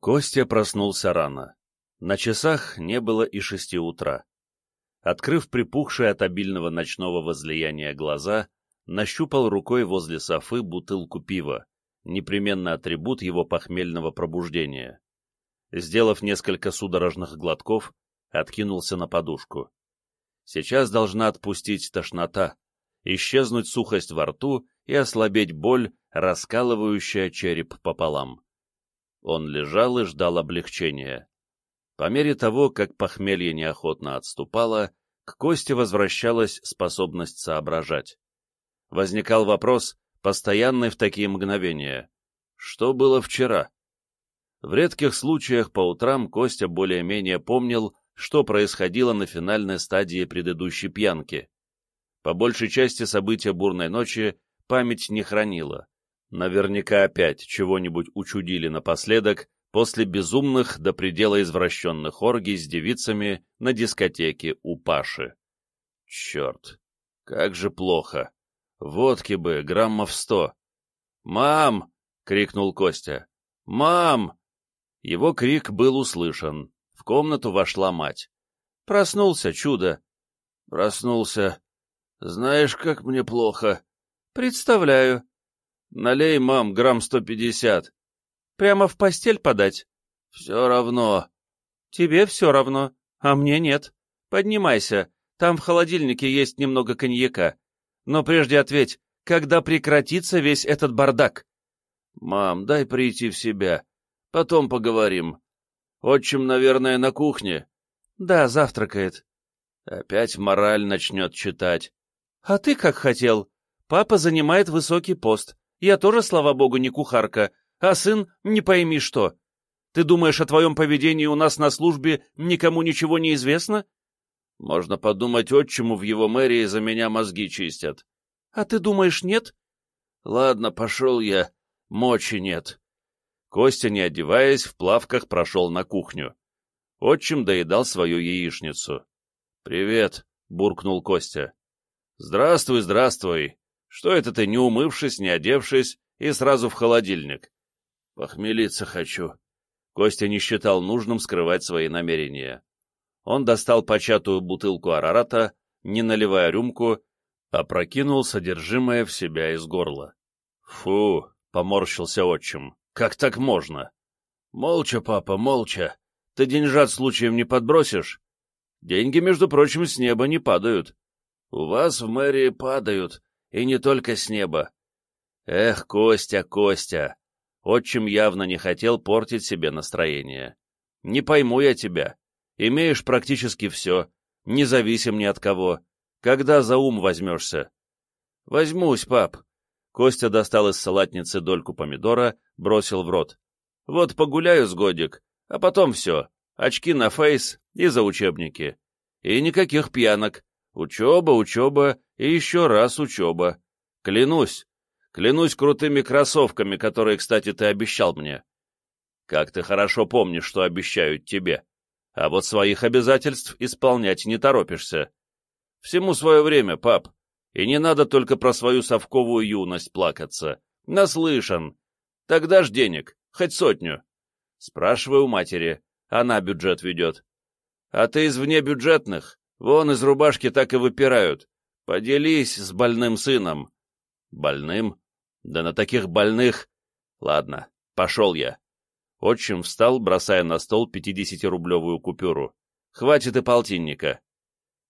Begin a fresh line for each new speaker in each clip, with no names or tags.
Костя проснулся рано. На часах не было и шести утра. Открыв припухшие от обильного ночного возлияния глаза, нащупал рукой возле софы бутылку пива, непременный атрибут его похмельного пробуждения. Сделав несколько судорожных глотков, откинулся на подушку. Сейчас должна отпустить тошнота, исчезнуть сухость во рту и ослабеть боль, раскалывающая череп пополам. Он лежал и ждал облегчения. По мере того, как похмелье неохотно отступало, к Косте возвращалась способность соображать. Возникал вопрос, постоянный в такие мгновения. Что было вчера? В редких случаях по утрам Костя более-менее помнил, что происходило на финальной стадии предыдущей пьянки. По большей части события бурной ночи память не хранила. Наверняка опять чего-нибудь учудили напоследок после безумных до предела извращенных оргий с девицами на дискотеке у Паши. Черт, как же плохо. Водки бы, граммов сто. «Мам!» — крикнул Костя. «Мам!» Его крик был услышан. В комнату вошла мать. «Проснулся, чудо!» «Проснулся. Знаешь, как мне плохо?» «Представляю. Налей, мам, грамм сто пятьдесят. Прямо в постель подать? Все равно. Тебе все равно, а мне нет. Поднимайся, там в холодильнике есть немного коньяка. Но прежде ответь, когда прекратится весь этот бардак? Мам, дай прийти в себя. Потом поговорим. Отчим, наверное, на кухне. Да, завтракает. Опять мораль начнет читать. А ты как хотел. Папа занимает высокий пост. Я тоже, слава богу, не кухарка, а сын не пойми что. Ты думаешь, о твоем поведении у нас на службе никому ничего не известно? Можно подумать, отчиму в его мэрии за меня мозги чистят. А ты думаешь, нет? Ладно, пошел я. Мочи нет. Костя, не одеваясь, в плавках прошел на кухню. Отчим доедал свою яичницу. «Привет», — буркнул Костя. «Здравствуй, здравствуй. Что это ты, не умывшись, не одевшись, и сразу в холодильник? Похмелиться хочу. Костя не считал нужным скрывать свои намерения. Он достал початую бутылку арарата, не наливая рюмку, а прокинул содержимое в себя из горла. «Фу!» — поморщился отчим. «Как так можно?» «Молча, папа, молча. Ты деньжат случаем не подбросишь?» «Деньги, между прочим, с неба не падают». «У вас в мэрии падают, и не только с неба. Эх, Костя, Костя! Отчим явно не хотел портить себе настроение. Не пойму я тебя. Имеешь практически все, независим ни от кого. Когда за ум возьмешься? Возьмусь, пап. Костя достал из салатницы дольку помидора, бросил в рот. Вот погуляю с годик, а потом все. Очки на фейс и за учебники. И никаких пьянок. Учеба, учеба и еще раз учеба. Клянусь. Клянусь крутыми кроссовками, которые, кстати, ты обещал мне. Как ты хорошо помнишь, что обещают тебе. А вот своих обязательств исполнять не торопишься. Всему свое время, пап. И не надо только про свою совковую юность плакаться. Наслышан. Тогда ж денег, хоть сотню. Спрашиваю у матери. Она бюджет ведет. А ты из внебюджетных? Вон из рубашки так и выпирают. Поделись с больным сыном. Больным? Да на таких больных... Ладно, пошел я. Отчим встал, бросая на стол пятидесятирублевую купюру. Хватит и полтинника.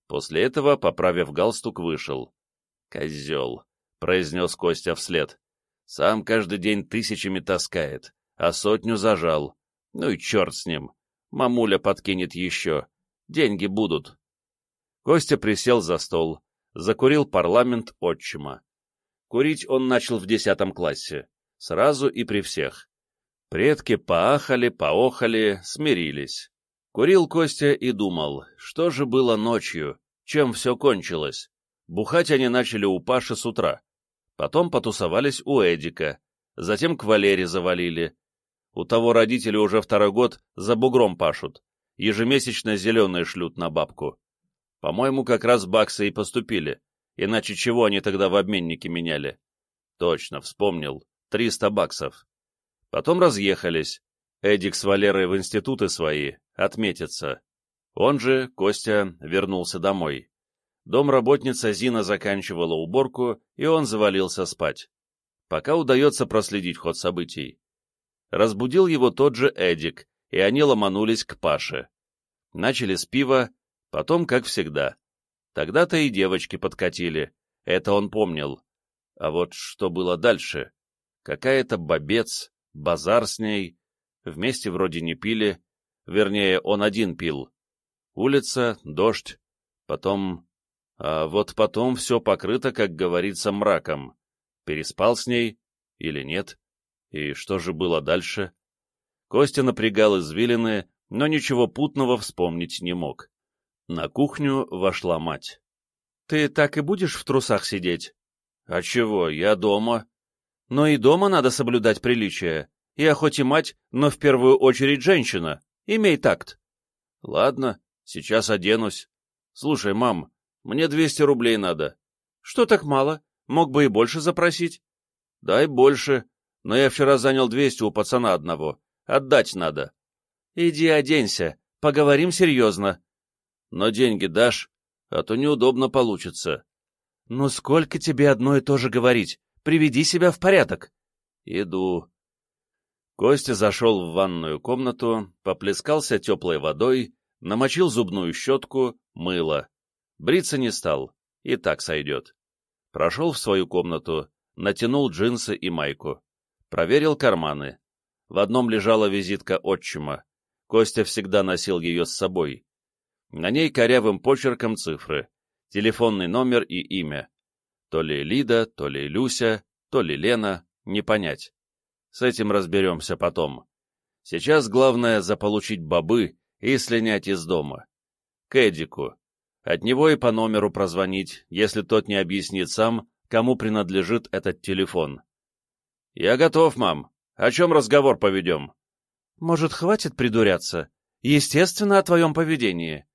После этого, поправив галстук, вышел. «Козел», — произнес Костя вслед. «Сам каждый день тысячами таскает, а сотню зажал. Ну и черт с ним. Мамуля подкинет еще. Деньги будут». Костя присел за стол, закурил парламент отчима. Курить он начал в десятом классе, сразу и при всех. Предки поахали, поохали, смирились. Курил Костя и думал, что же было ночью, чем все кончилось. Бухать они начали у Паши с утра. Потом потусовались у Эдика, затем к Валере завалили. У того родители уже второй год за бугром пашут, ежемесячно зеленые шлют на бабку. По-моему, как раз баксы и поступили, иначе чего они тогда в обменнике меняли? Точно, вспомнил, 300 баксов. Потом разъехались. Эдик с Валерой в институты свои, отметится. Он же, Костя, вернулся домой. Домработница Зина заканчивала уборку, и он завалился спать. Пока удается проследить ход событий. Разбудил его тот же Эдик, и они ломанулись к Паше. Начали с пива, потом, как всегда. Тогда-то и девочки подкатили, это он помнил. А вот что было дальше? Какая-то бобец, базар с ней, вместе вроде не пили, вернее, он один пил. Улица, дождь, потом... А вот потом все покрыто, как говорится, мраком. Переспал с ней или нет? И что же было дальше? Костя напрягал извилины, но ничего путного вспомнить не мог. На кухню вошла мать. «Ты так и будешь в трусах сидеть?» «А чего, я дома». «Но и дома надо соблюдать приличие. Я хоть и мать, но в первую очередь женщина. Имей такт». «Ладно, сейчас оденусь. Слушай, мам, мне 200 рублей надо». «Что так мало? Мог бы и больше запросить». «Дай больше, но я вчера занял 200 у пацана одного. Отдать надо». «Иди оденься, поговорим серьезно». «Но деньги дашь, а то неудобно получится». «Ну сколько тебе одно и то же говорить? Приведи себя в порядок». «Иду». Костя зашел в ванную комнату, поплескался теплой водой, намочил зубную щетку, мыло. Бриться не стал, и так сойдет. Прошел в свою комнату, натянул джинсы и майку. Проверил карманы. В одном лежала визитка отчима. Костя всегда носил ее с собой. На ней корявым почерком цифры, телефонный номер и имя. То ли Лида, то ли Люся, то ли Лена, не понять. С этим разберемся потом. Сейчас главное заполучить бобы и слинять из дома. К Эдику. От него и по номеру прозвонить, если тот не объяснит сам, кому принадлежит этот телефон. «Я готов, мам. О чем разговор поведем?» «Может, хватит придуряться? Естественно, о твоем поведении».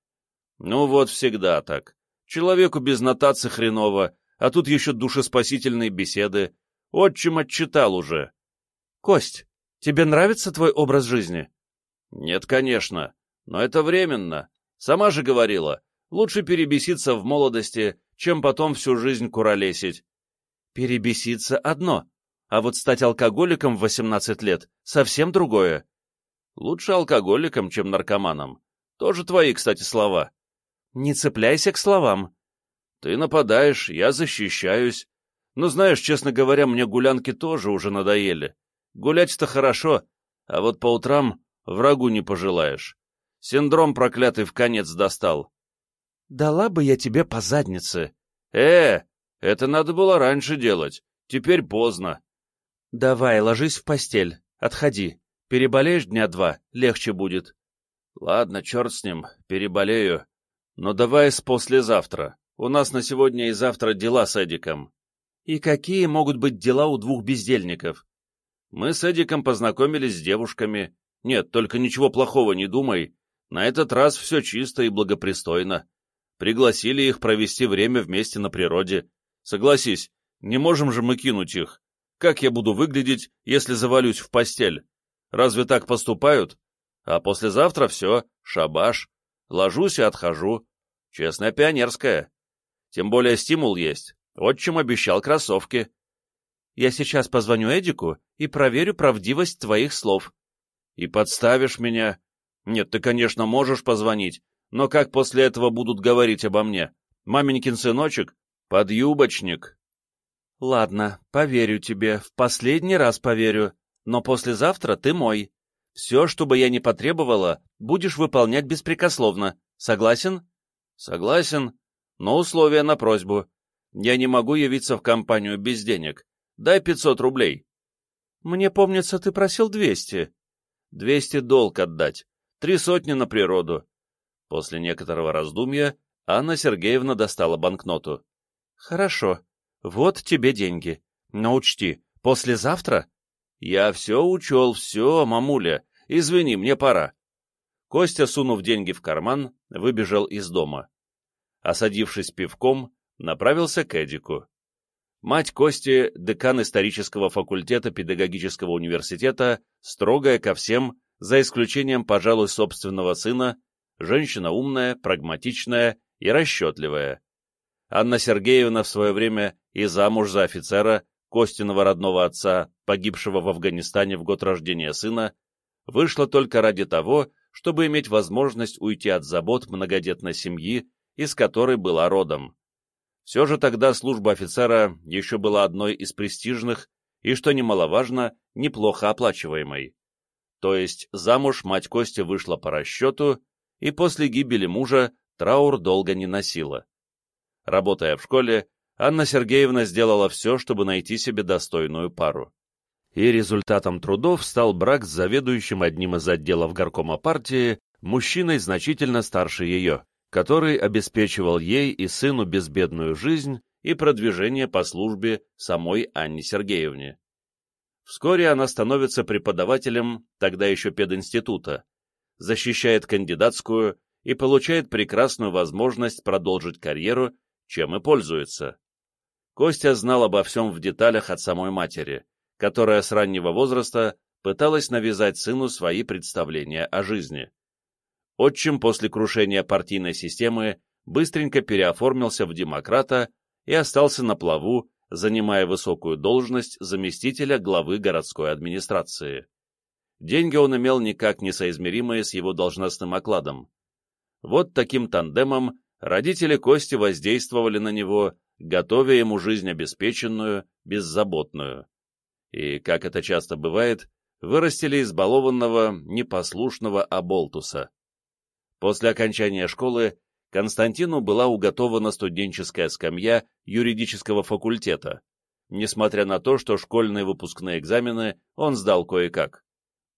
«Ну вот всегда так. Человеку без нотации хреново, а тут еще душеспасительные беседы. Отчим отчитал уже». «Кость, тебе нравится твой образ жизни?» «Нет, конечно. Но это временно. Сама же говорила, лучше перебеситься в молодости, чем потом всю жизнь куролесить». «Перебеситься одно, а вот стать алкоголиком в 18 лет — совсем другое. Лучше алкоголиком, чем наркоманом. Тоже твои, кстати, слова. Не цепляйся к словам. Ты нападаешь, я защищаюсь. Но знаешь, честно говоря, мне гулянки тоже уже надоели. Гулять-то хорошо, а вот по утрам врагу не пожелаешь. Синдром проклятый в конец достал. Дала бы я тебе по заднице. Э, это надо было раньше делать. Теперь поздно. «Давай, ложись в постель, отходи. Переболеешь дня два, легче будет». «Ладно, черт с ним, переболею. Но давай с послезавтра. У нас на сегодня и завтра дела с Эдиком». «И какие могут быть дела у двух бездельников?» «Мы с Эдиком познакомились с девушками. Нет, только ничего плохого не думай. На этот раз все чисто и благопристойно. Пригласили их провести время вместе на природе. Согласись, не можем же мы кинуть их. Как я буду выглядеть, если завалюсь в постель? Разве так поступают? А послезавтра все, шабаш. Ложусь и отхожу. Честная пионерская. Тем более стимул есть. Отчим обещал кроссовки. Я сейчас позвоню Эдику и проверю правдивость твоих слов. И подставишь меня? Нет, ты, конечно, можешь позвонить, но как после этого будут говорить обо мне? Маменькин сыночек? Подъюбочник? Ладно, поверю тебе, в последний раз поверю, но послезавтра ты мой. Все, что бы я ни потребовала, будешь выполнять беспрекословно. Согласен? Согласен, но условия на просьбу. Я не могу явиться в компанию без денег. Дай пятьсот рублей. Мне помнится, ты просил двести. Двести долг отдать, три сотни на природу. После некоторого раздумья Анна Сергеевна достала банкноту. Хорошо, вот тебе деньги. Но учти, послезавтра... Я все учел, все, мамуля. Извини, мне пора. Костя, сунув деньги в карман, выбежал из дома. Осадившись пивком, направился к Эдику. Мать Кости, декан исторического факультета педагогического университета, строгая ко всем, за исключением, пожалуй, собственного сына, женщина умная, прагматичная и расчетливая. Анна Сергеевна в свое время и замуж за офицера, Костиного родного отца, погибшего в Афганистане в год рождения сына, вышла только ради того, чтобы иметь возможность уйти от забот многодетной семьи, из которой была родом. Все же тогда служба офицера еще была одной из престижных и, что немаловажно, неплохо оплачиваемой. То есть замуж мать Кости вышла по расчету, и после гибели мужа траур долго не носила. Работая в школе, Анна Сергеевна сделала все, чтобы найти себе достойную пару. И результатом трудов стал брак с заведующим одним из отделов горкома партии, мужчиной значительно старше ее, который обеспечивал ей и сыну безбедную жизнь и продвижение по службе самой Анне Сергеевне. Вскоре она становится преподавателем тогда еще пединститута, защищает кандидатскую и получает прекрасную возможность продолжить карьеру, чем и пользуется. Костя знал обо всем в деталях от самой матери, которая с раннего возраста пыталась навязать сыну свои представления о жизни. Отчим после крушения партийной системы быстренько переоформился в демократа и остался на плаву, занимая высокую должность заместителя главы городской администрации. Деньги он имел никак не соизмеримые с его должностным окладом. Вот таким тандемом родители Кости воздействовали на него, готовя ему жизнь обеспеченную, беззаботную. И, как это часто бывает, вырастили избалованного, непослушного оболтуса. После окончания школы Константину была уготована студенческая скамья юридического факультета, несмотря на то, что школьные выпускные экзамены он сдал кое-как.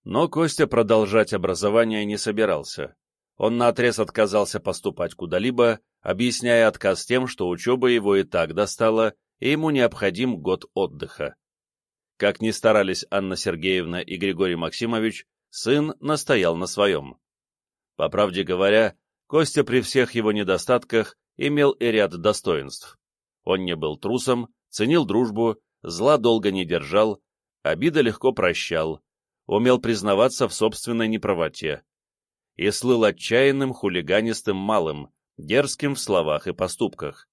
Но Костя продолжать образование не собирался. Он наотрез отказался поступать куда-либо, объясняя отказ тем, что учеба его и так достала, и ему необходим год отдыха. Как ни старались Анна Сергеевна и Григорий Максимович, сын настоял на своем. По правде говоря, Костя при всех его недостатках имел и ряд достоинств. Он не был трусом, ценил дружбу, зла долго не держал, обида легко прощал, умел признаваться в собственной неправоте и слыл отчаянным, хулиганистым малым, дерзким в словах и поступках.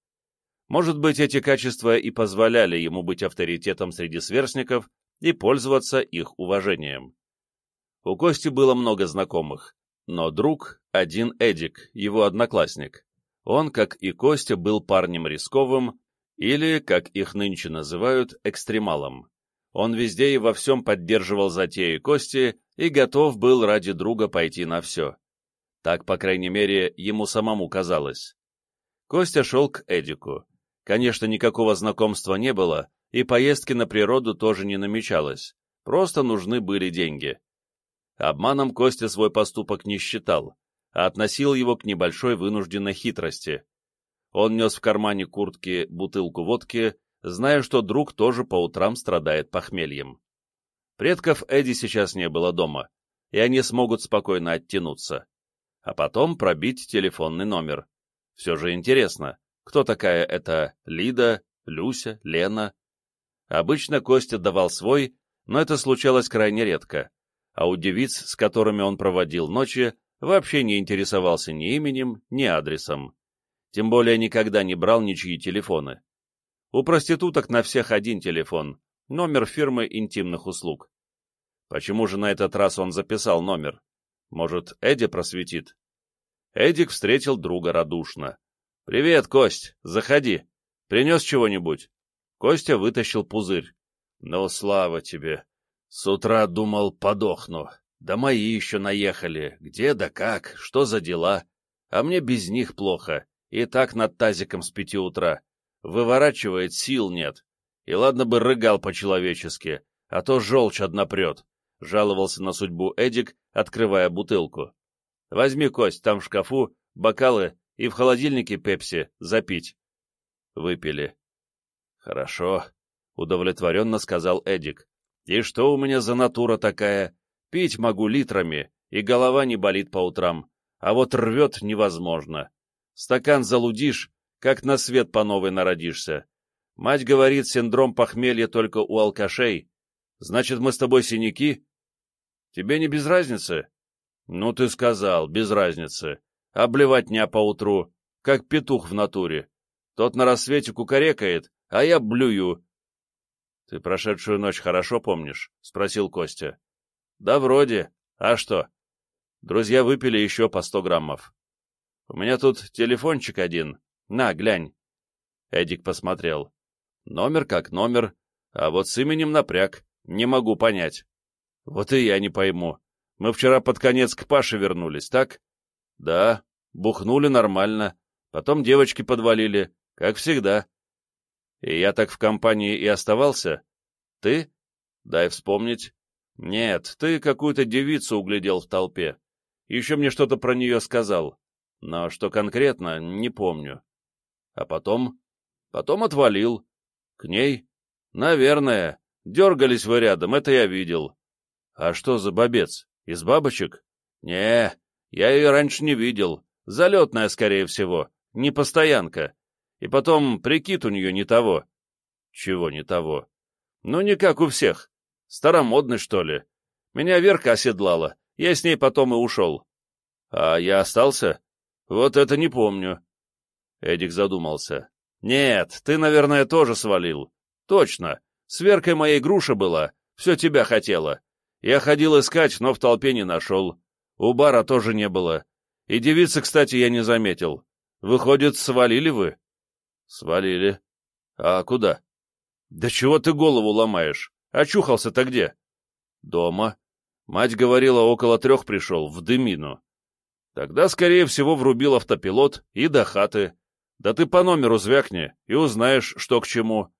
Может быть, эти качества и позволяли ему быть авторитетом среди сверстников и пользоваться их уважением. У Кости было много знакомых, но друг — один Эдик, его одноклассник. Он, как и Костя, был парнем рисковым, или, как их нынче называют, экстремалом. Он везде и во всем поддерживал затеи Кости и готов был ради друга пойти на все. Так, по крайней мере, ему самому казалось. Костя шел к Эдику. Конечно, никакого знакомства не было, и поездки на природу тоже не намечалось, просто нужны были деньги. Обманом Костя свой поступок не считал, а относил его к небольшой вынужденной хитрости. Он нес в кармане куртки бутылку водки, зная, что друг тоже по утрам страдает похмельем. Предков Эдди сейчас не было дома, и они смогут спокойно оттянуться. А потом пробить телефонный номер. Все же интересно, кто такая эта Лида, Люся, Лена? Обычно Костя давал свой, но это случалось крайне редко а у девиц, с которыми он проводил ночи, вообще не интересовался ни именем, ни адресом. Тем более никогда не брал ничьи телефоны. У проституток на всех один телефон, номер фирмы интимных услуг. Почему же на этот раз он записал номер? Может, Эдди просветит? Эдик встретил друга радушно. «Привет, Кость, заходи. Принес чего-нибудь?» Костя вытащил пузырь. «Ну, слава тебе! С утра думал, подохну. Да мои еще наехали. Где да как, что за дела? А мне без них плохо. И так над тазиком с пяти утра. Выворачивает, сил нет. И ладно бы рыгал по-человечески, а то желчь одна прет. Жаловался на судьбу Эдик, открывая бутылку. Возьми кость, там в шкафу, бокалы и в холодильнике пепси, запить. Выпили. Хорошо, удовлетворенно сказал Эдик. И что у меня за натура такая? Пить могу литрами, и голова не болит по утрам, а вот рвет невозможно. Стакан залудишь, как на свет по новой народишься. Мать говорит, синдром похмелья только у алкашей. Значит, мы с тобой синяки? Тебе не без разницы? Ну, ты сказал, без разницы. Обливать дня поутру, как петух в натуре. Тот на рассвете кукарекает, а я блюю. — Ты прошедшую ночь хорошо помнишь? — спросил Костя. — Да вроде. А что? Друзья выпили еще по сто граммов. — У меня тут телефончик один. На, глянь. Эдик посмотрел. Номер как номер, а вот с именем напряг. Не могу понять. Вот и я не пойму. Мы вчера под конец к Паше вернулись, так? Да, бухнули нормально. Потом девочки подвалили, как всегда. И я так в компании и оставался? Ты? Дай вспомнить. Нет, ты какую-то девицу углядел в толпе. Еще мне что-то про нее сказал. Но что конкретно, не помню. А потом? Потом отвалил. К ней? Наверное. Дергались вы рядом, это я видел. А что за бобец? Из бабочек? Не, я ее раньше не видел. Залетная, скорее всего. Не постоянка. И потом, прикид у нее не того. Чего не того? Ну, не как у всех. Старомодный, что ли. Меня Верка оседлала. Я с ней потом и ушел. А я остался? Вот это не помню. Эдик задумался. Нет, ты, наверное, тоже свалил. Точно. С Веркой моей груша была. Все тебя хотела. Я ходил искать, но в толпе не нашел. У бара тоже не было. И девицы, кстати, я не заметил. Выходит, свалили вы? Свалили. А куда? Да чего ты голову ломаешь? Очухался-то где? Дома. Мать говорила, около трех пришел, в дымину. Тогда, скорее всего, врубил автопилот и до хаты. Да ты по номеру звякни и узнаешь, что к чему.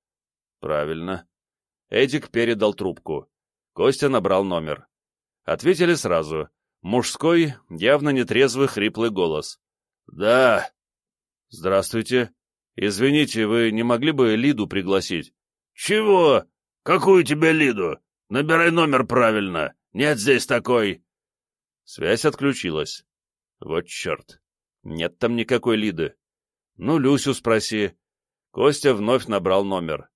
Правильно. Эдик передал трубку. Костя набрал номер. Ответили сразу. Мужской, явно нетрезвый, хриплый голос. «Да». «Здравствуйте. Извините, вы не могли бы Лиду пригласить?» «Чего? Какую тебе Лиду? Набирай номер правильно. Нет здесь такой». Связь отключилась. Вот черт. Нет там никакой Лиды. Ну, Люсю спроси. Костя вновь набрал номер.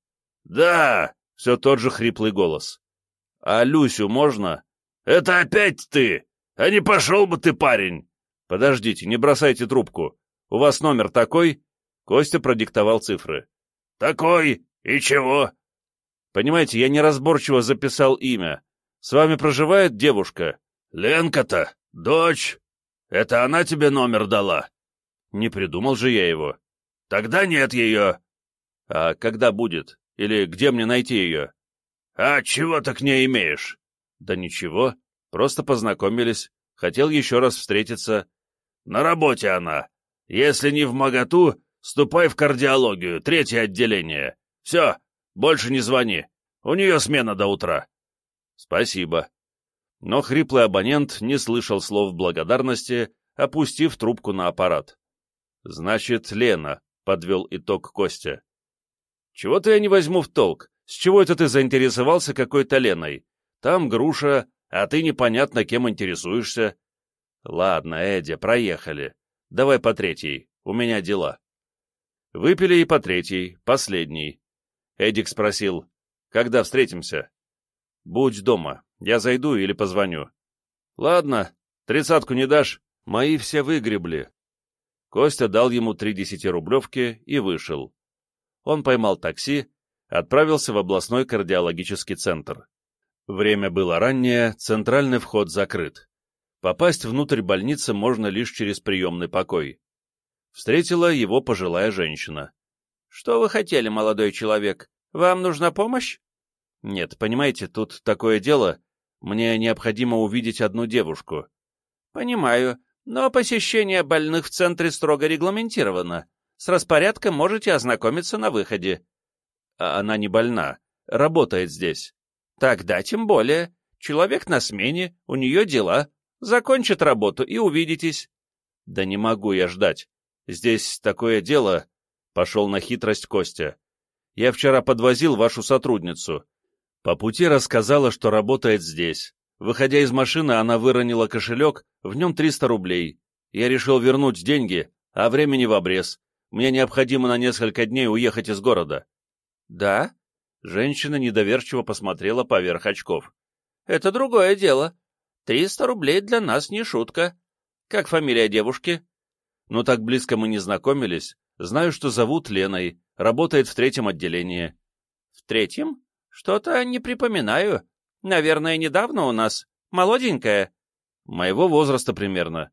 «Да!» — все тот же хриплый голос. «А Люсю можно?» «Это опять ты! А не пошел бы ты, парень!» «Подождите, не бросайте трубку. У вас номер такой?» Костя продиктовал цифры. «Такой? И чего?» «Понимаете, я неразборчиво записал имя. С вами проживает девушка?» «Ленка-то? Дочь? Это она тебе номер дала?» «Не придумал же я его». «Тогда нет ее». «А когда будет? Или где мне найти ее?» «А чего ты к ней имеешь?» «Да ничего, просто познакомились, хотел еще раз встретиться». «На работе она. Если не в моготу, ступай в кардиологию, третье отделение. Все, больше не звони, у нее смена до утра». «Спасибо». Но хриплый абонент не слышал слов благодарности, опустив трубку на аппарат. «Значит, Лена», — подвел итог Костя. «Чего-то я не возьму в толк. С чего это ты заинтересовался какой-то Леной? Там груша, а ты непонятно кем интересуешься. Ладно, Эдя, проехали. Давай по третьей, у меня дела. Выпили и по третьей, последний. Эдик спросил, когда встретимся? Будь дома, я зайду или позвоню. Ладно, тридцатку не дашь? Мои все выгребли. Костя дал ему три десятирублевки и вышел. Он поймал такси, отправился в областной кардиологический центр. Время было раннее, центральный вход закрыт. Попасть внутрь больницы можно лишь через приемный покой. Встретила его пожилая женщина. — Что вы хотели, молодой человек? Вам нужна помощь? — Нет, понимаете, тут такое дело. Мне необходимо увидеть одну девушку. — Понимаю, но посещение больных в центре строго регламентировано. С распорядком можете ознакомиться на выходе. А она не больна, работает здесь. Тогда тем более. Человек на смене, у нее дела. Закончит работу и увидитесь. Да не могу я ждать. Здесь такое дело... Пошел на хитрость Костя. Я вчера подвозил вашу сотрудницу. По пути рассказала, что работает здесь. Выходя из машины, она выронила кошелек, в нем 300 рублей. Я решил вернуть деньги, а времени в обрез. Мне необходимо на несколько дней уехать из города. «Да?» Женщина недоверчиво посмотрела поверх очков. «Это другое дело. Триста рублей для нас не шутка. Как фамилия девушки? Ну, так близко мы не знакомились. Знаю, что зовут Леной, работает в третьем отделении. В третьем? Что-то не припоминаю. Наверное, недавно у нас. Молоденькая. Моего возраста примерно.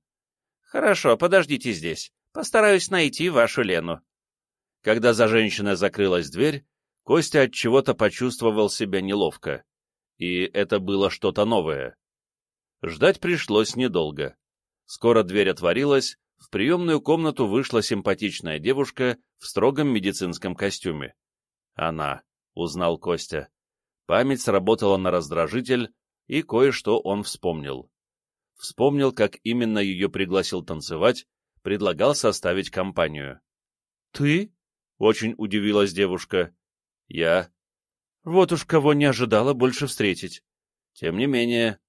Хорошо, подождите здесь. Постараюсь найти вашу Лену. Когда за женщиной закрылась дверь, Костя от чего-то почувствовал себя неловко. И это было что-то новое. Ждать пришлось недолго. Скоро дверь отворилась, в приемную комнату вышла симпатичная девушка в строгом медицинском костюме. Она, узнал Костя. Память сработала на раздражитель, и кое-что он вспомнил. Вспомнил, как именно ее пригласил танцевать, предлагал составить компанию. «Ты?» — очень удивилась девушка. «Я». «Вот уж кого не ожидала больше встретить. Тем не менее,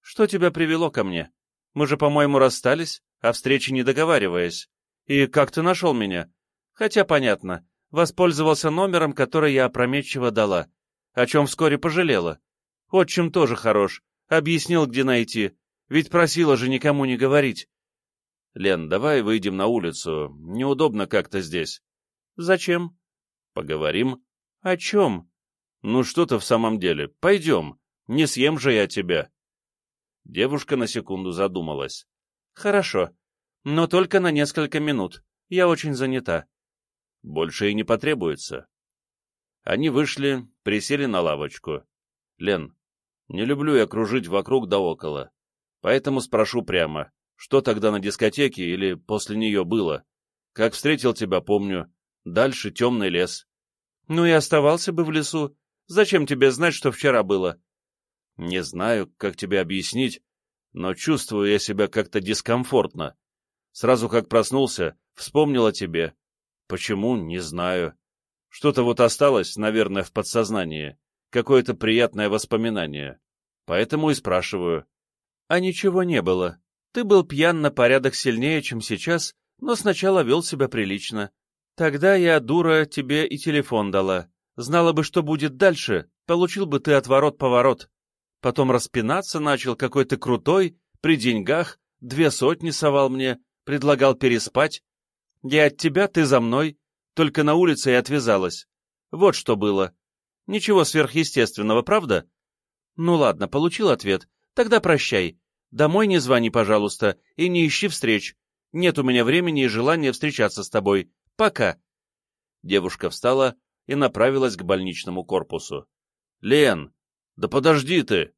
что тебя привело ко мне? Мы же, по-моему, расстались, о встрече не договариваясь. И как ты нашел меня? Хотя, понятно, воспользовался номером, который я опрометчиво дала, о чем вскоре пожалела. Отчим тоже хорош, объяснил, где найти, ведь просила же никому не говорить. Лен, давай выйдем на улицу, неудобно как-то здесь. Зачем? Поговорим. О чем? Ну что-то в самом деле, пойдем, не съем же я тебя. Девушка на секунду задумалась. «Хорошо, но только на несколько минут. Я очень занята». «Больше и не потребуется». Они вышли, присели на лавочку. «Лен, не люблю я кружить вокруг да около, поэтому спрошу прямо, что тогда на дискотеке или после нее было? Как встретил тебя, помню. Дальше темный лес». «Ну и оставался бы в лесу. Зачем тебе знать, что вчера было?» Не знаю, как тебе объяснить, но чувствую я себя как-то дискомфортно. Сразу как проснулся, вспомнил о тебе. Почему, не знаю. Что-то вот осталось, наверное, в подсознании. Какое-то приятное воспоминание. Поэтому и спрашиваю. А ничего не было. Ты был пьян на порядок сильнее, чем сейчас, но сначала вел себя прилично. Тогда я, дура, тебе и телефон дала. Знала бы, что будет дальше, получил бы ты отворот-поворот потом распинаться начал какой-то крутой, при деньгах, две сотни совал мне, предлагал переспать. Я от тебя, ты за мной, только на улице и отвязалась. Вот что было. Ничего сверхъестественного, правда? Ну ладно, получил ответ. Тогда прощай. Домой не звони, пожалуйста, и не ищи встреч. Нет у меня времени и желания встречаться с тобой. Пока. Девушка встала и направилась к больничному корпусу. — Лен, да подожди ты!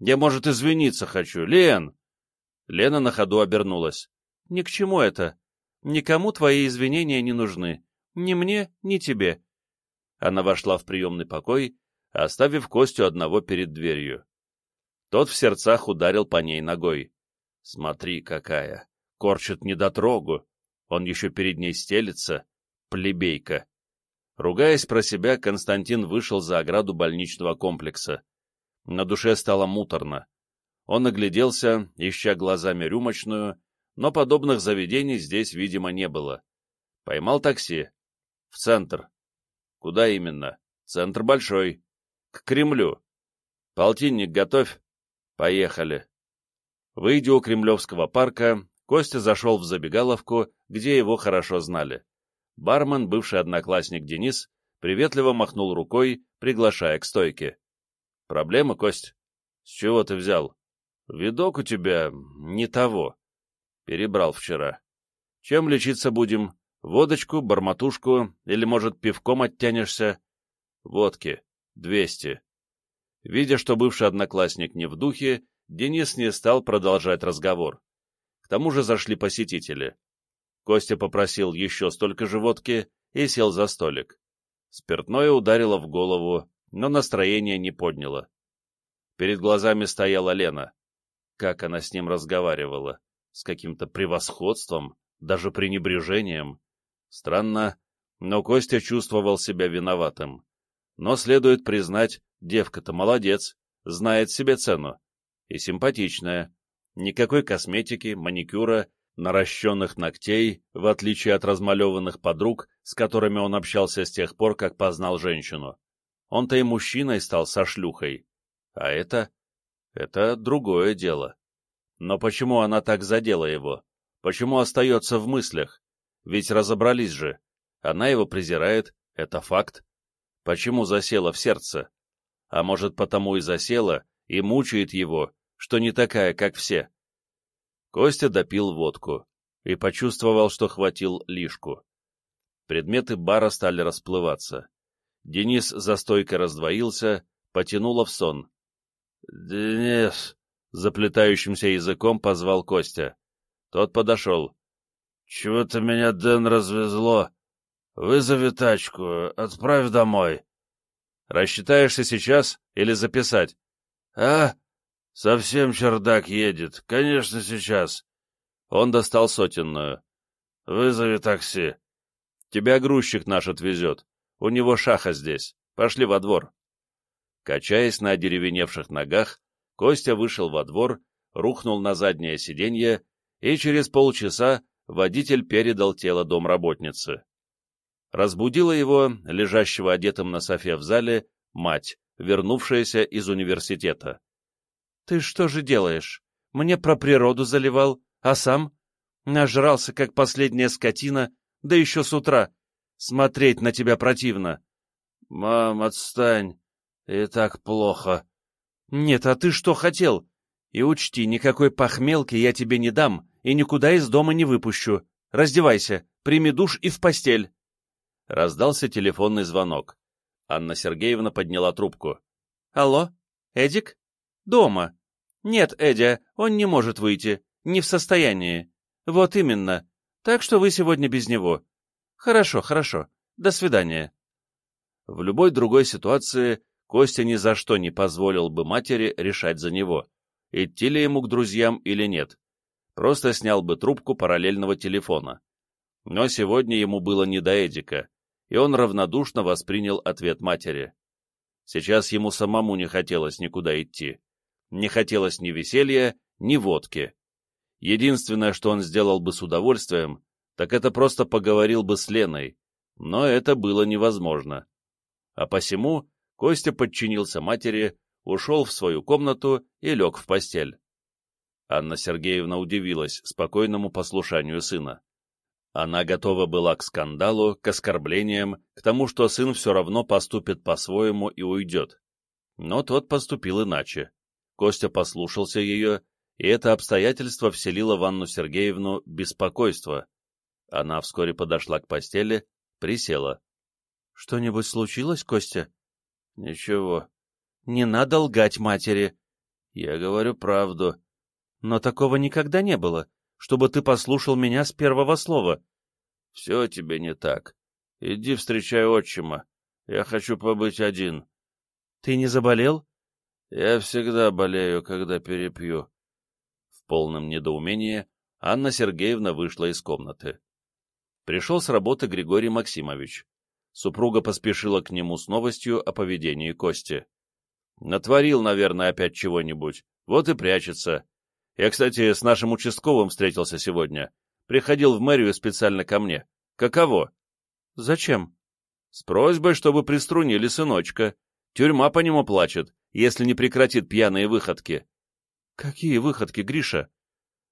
Я, может, извиниться хочу. Лен!» Лена на ходу обернулась. «Ни к чему это. Никому твои извинения не нужны. Ни мне, ни тебе». Она вошла в приемный покой, оставив Костю одного перед дверью. Тот в сердцах ударил по ней ногой. «Смотри, какая! Корчит недотрогу! Он еще перед ней стелится! Плебейка!» Ругаясь про себя, Константин вышел за ограду больничного комплекса. На душе стало муторно. Он огляделся, ища глазами рюмочную, но подобных заведений здесь, видимо, не было. Поймал такси. В центр. Куда именно? Центр большой. К Кремлю. Полтинник готовь. Поехали. Выйдя у Кремлевского парка, Костя зашел в забегаловку, где его хорошо знали. Бармен, бывший одноклассник Денис, приветливо махнул рукой, приглашая к стойке. Проблема, Кость? С чего ты взял? Видок у тебя не того. Перебрал вчера. Чем лечиться будем? Водочку, барматушку или, может, пивком оттянешься? Водки. Двести. Видя, что бывший одноклассник не в духе, Денис не стал продолжать разговор. К тому же зашли посетители. Костя попросил еще столько же водки и сел за столик. Спиртное ударило в голову, но настроение не подняло. Перед глазами стояла Лена. Как она с ним разговаривала. С каким-то превосходством, даже пренебрежением. Странно, но Костя чувствовал себя виноватым. Но следует признать, девка-то молодец, знает себе цену. И симпатичная. Никакой косметики, маникюра, наращенных ногтей, в отличие от размалеванных подруг, с которыми он общался с тех пор, как познал женщину. Он-то и мужчиной стал со шлюхой. А это? Это другое дело. Но почему она так задела его? Почему остается в мыслях? Ведь разобрались же. Она его презирает, это факт. Почему засела в сердце? А может, потому и засела, и мучает его, что не такая, как все. Костя допил водку и почувствовал, что хватил лишку. Предметы бара стали расплываться. Денис за стойкой раздвоился, потянуло в сон. «Денис!» — заплетающимся языком позвал Костя. Тот подошел. «Чего-то меня, Дэн, развезло. Вызови тачку, отправь домой». «Рассчитаешься сейчас или записать?» «А? Совсем чердак едет. Конечно, сейчас». Он достал сотенную. «Вызови такси». «Тебя грузчик наш отвезет. У него шаха здесь. Пошли во двор». Качаясь на одеревеневших ногах, Костя вышел во двор, рухнул на заднее сиденье, и через полчаса водитель передал тело домработницы. Разбудила его, лежащего одетым на софе в зале, мать, вернувшаяся из университета. — Ты что же делаешь? Мне про природу заливал, а сам? Нажрался, как последняя скотина, да еще с утра. Смотреть на тебя противно. — Мам, отстань. И так плохо. Нет, а ты что хотел? И учти, никакой похмелки я тебе не дам и никуда из дома не выпущу. Раздевайся, прими душ и в постель. Раздался телефонный звонок. Анна Сергеевна подняла трубку. Алло, Эдик? Дома. Нет, Эдя, он не может выйти, не в состоянии. Вот именно. Так что вы сегодня без него. Хорошо, хорошо. До свидания. В любой другой ситуации Костя ни за что не позволил бы матери решать за него, идти ли ему к друзьям или нет. Просто снял бы трубку параллельного телефона. Но сегодня ему было не до Эдика, и он равнодушно воспринял ответ матери. Сейчас ему самому не хотелось никуда идти. Не хотелось ни веселья, ни водки. Единственное, что он сделал бы с удовольствием, так это просто поговорил бы с Леной, но это было невозможно. А посему Костя подчинился матери, ушел в свою комнату и лег в постель. Анна Сергеевна удивилась спокойному послушанию сына. Она готова была к скандалу, к оскорблениям, к тому, что сын все равно поступит по-своему и уйдет. Но тот поступил иначе. Костя послушался ее, и это обстоятельство вселило в Анну Сергеевну беспокойство. Она вскоре подошла к постели, присела. — Что-нибудь случилось, Костя? Ничего. Не надо лгать матери. Я говорю правду. Но такого никогда не было, чтобы ты послушал меня с первого слова. Все тебе не так. Иди встречай отчима. Я хочу побыть один. Ты не заболел? Я всегда болею, когда перепью. В полном недоумении Анна Сергеевна вышла из комнаты. Пришел с работы Григорий Максимович супруга поспешила к нему с новостью о поведении Кости. Натворил, наверное, опять чего-нибудь, вот и прячется. Я, кстати, с нашим участковым встретился сегодня. Приходил в мэрию специально ко мне. Каково? Зачем? С просьбой, чтобы приструнили сыночка. Тюрьма по нему плачет, если не прекратит пьяные выходки. Какие выходки, Гриша?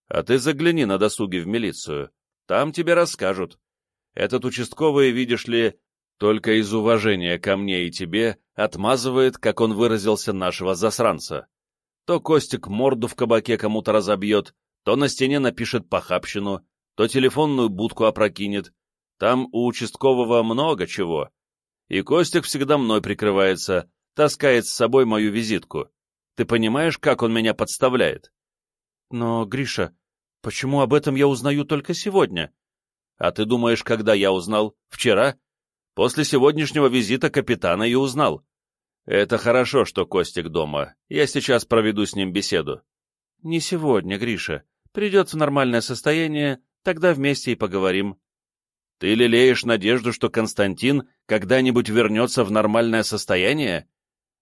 А ты загляни на досуге в милицию. Там тебе расскажут. Этот участковый, видишь ли, только из уважения ко мне и тебе отмазывает, как он выразился, нашего засранца. То Костик морду в кабаке кому-то разобьет, то на стене напишет похабщину, то телефонную будку опрокинет. Там у участкового много чего. И Костик всегда мной прикрывается, таскает с собой мою визитку. Ты понимаешь, как он меня подставляет? Но, Гриша, почему об этом я узнаю только сегодня? А ты думаешь, когда я узнал? Вчера? После сегодняшнего визита капитана и узнал. Это хорошо, что Костик дома. Я сейчас проведу с ним беседу. Не сегодня, Гриша. Придет в нормальное состояние, тогда вместе и поговорим. Ты лелеешь надежду, что Константин когда-нибудь вернется в нормальное состояние?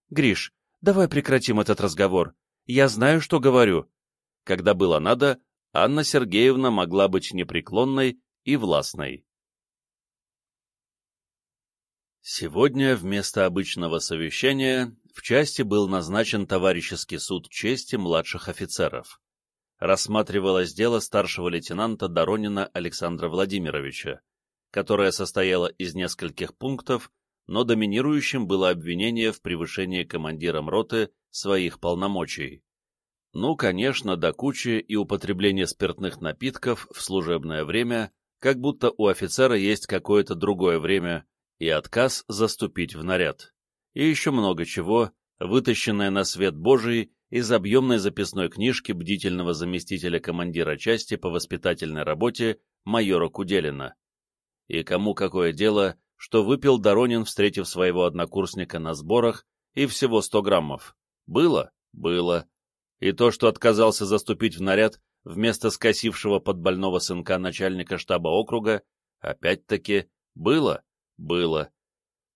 Гриш, давай прекратим этот разговор. Я знаю, что говорю. Когда было надо, Анна Сергеевна могла быть непреклонной и властной. Сегодня вместо обычного совещания в части был назначен товарищеский суд чести младших офицеров. Рассматривалось дело старшего лейтенанта Доронина Александра Владимировича, которое состояло из нескольких пунктов, но доминирующим было обвинение в превышении командиром роты своих полномочий. Ну, конечно, до кучи и употребление спиртных напитков в служебное время, как будто у офицера есть какое-то другое время, и отказ заступить в наряд. И еще много чего, вытащенное на свет Божий из объемной записной книжки бдительного заместителя командира части по воспитательной работе майора Куделина. И кому какое дело, что выпил Доронин, встретив своего однокурсника на сборах, и всего 100 граммов. Было? Было. И то, что отказался заступить в наряд вместо скосившего под больного сынка начальника штаба округа, опять-таки, было? Было.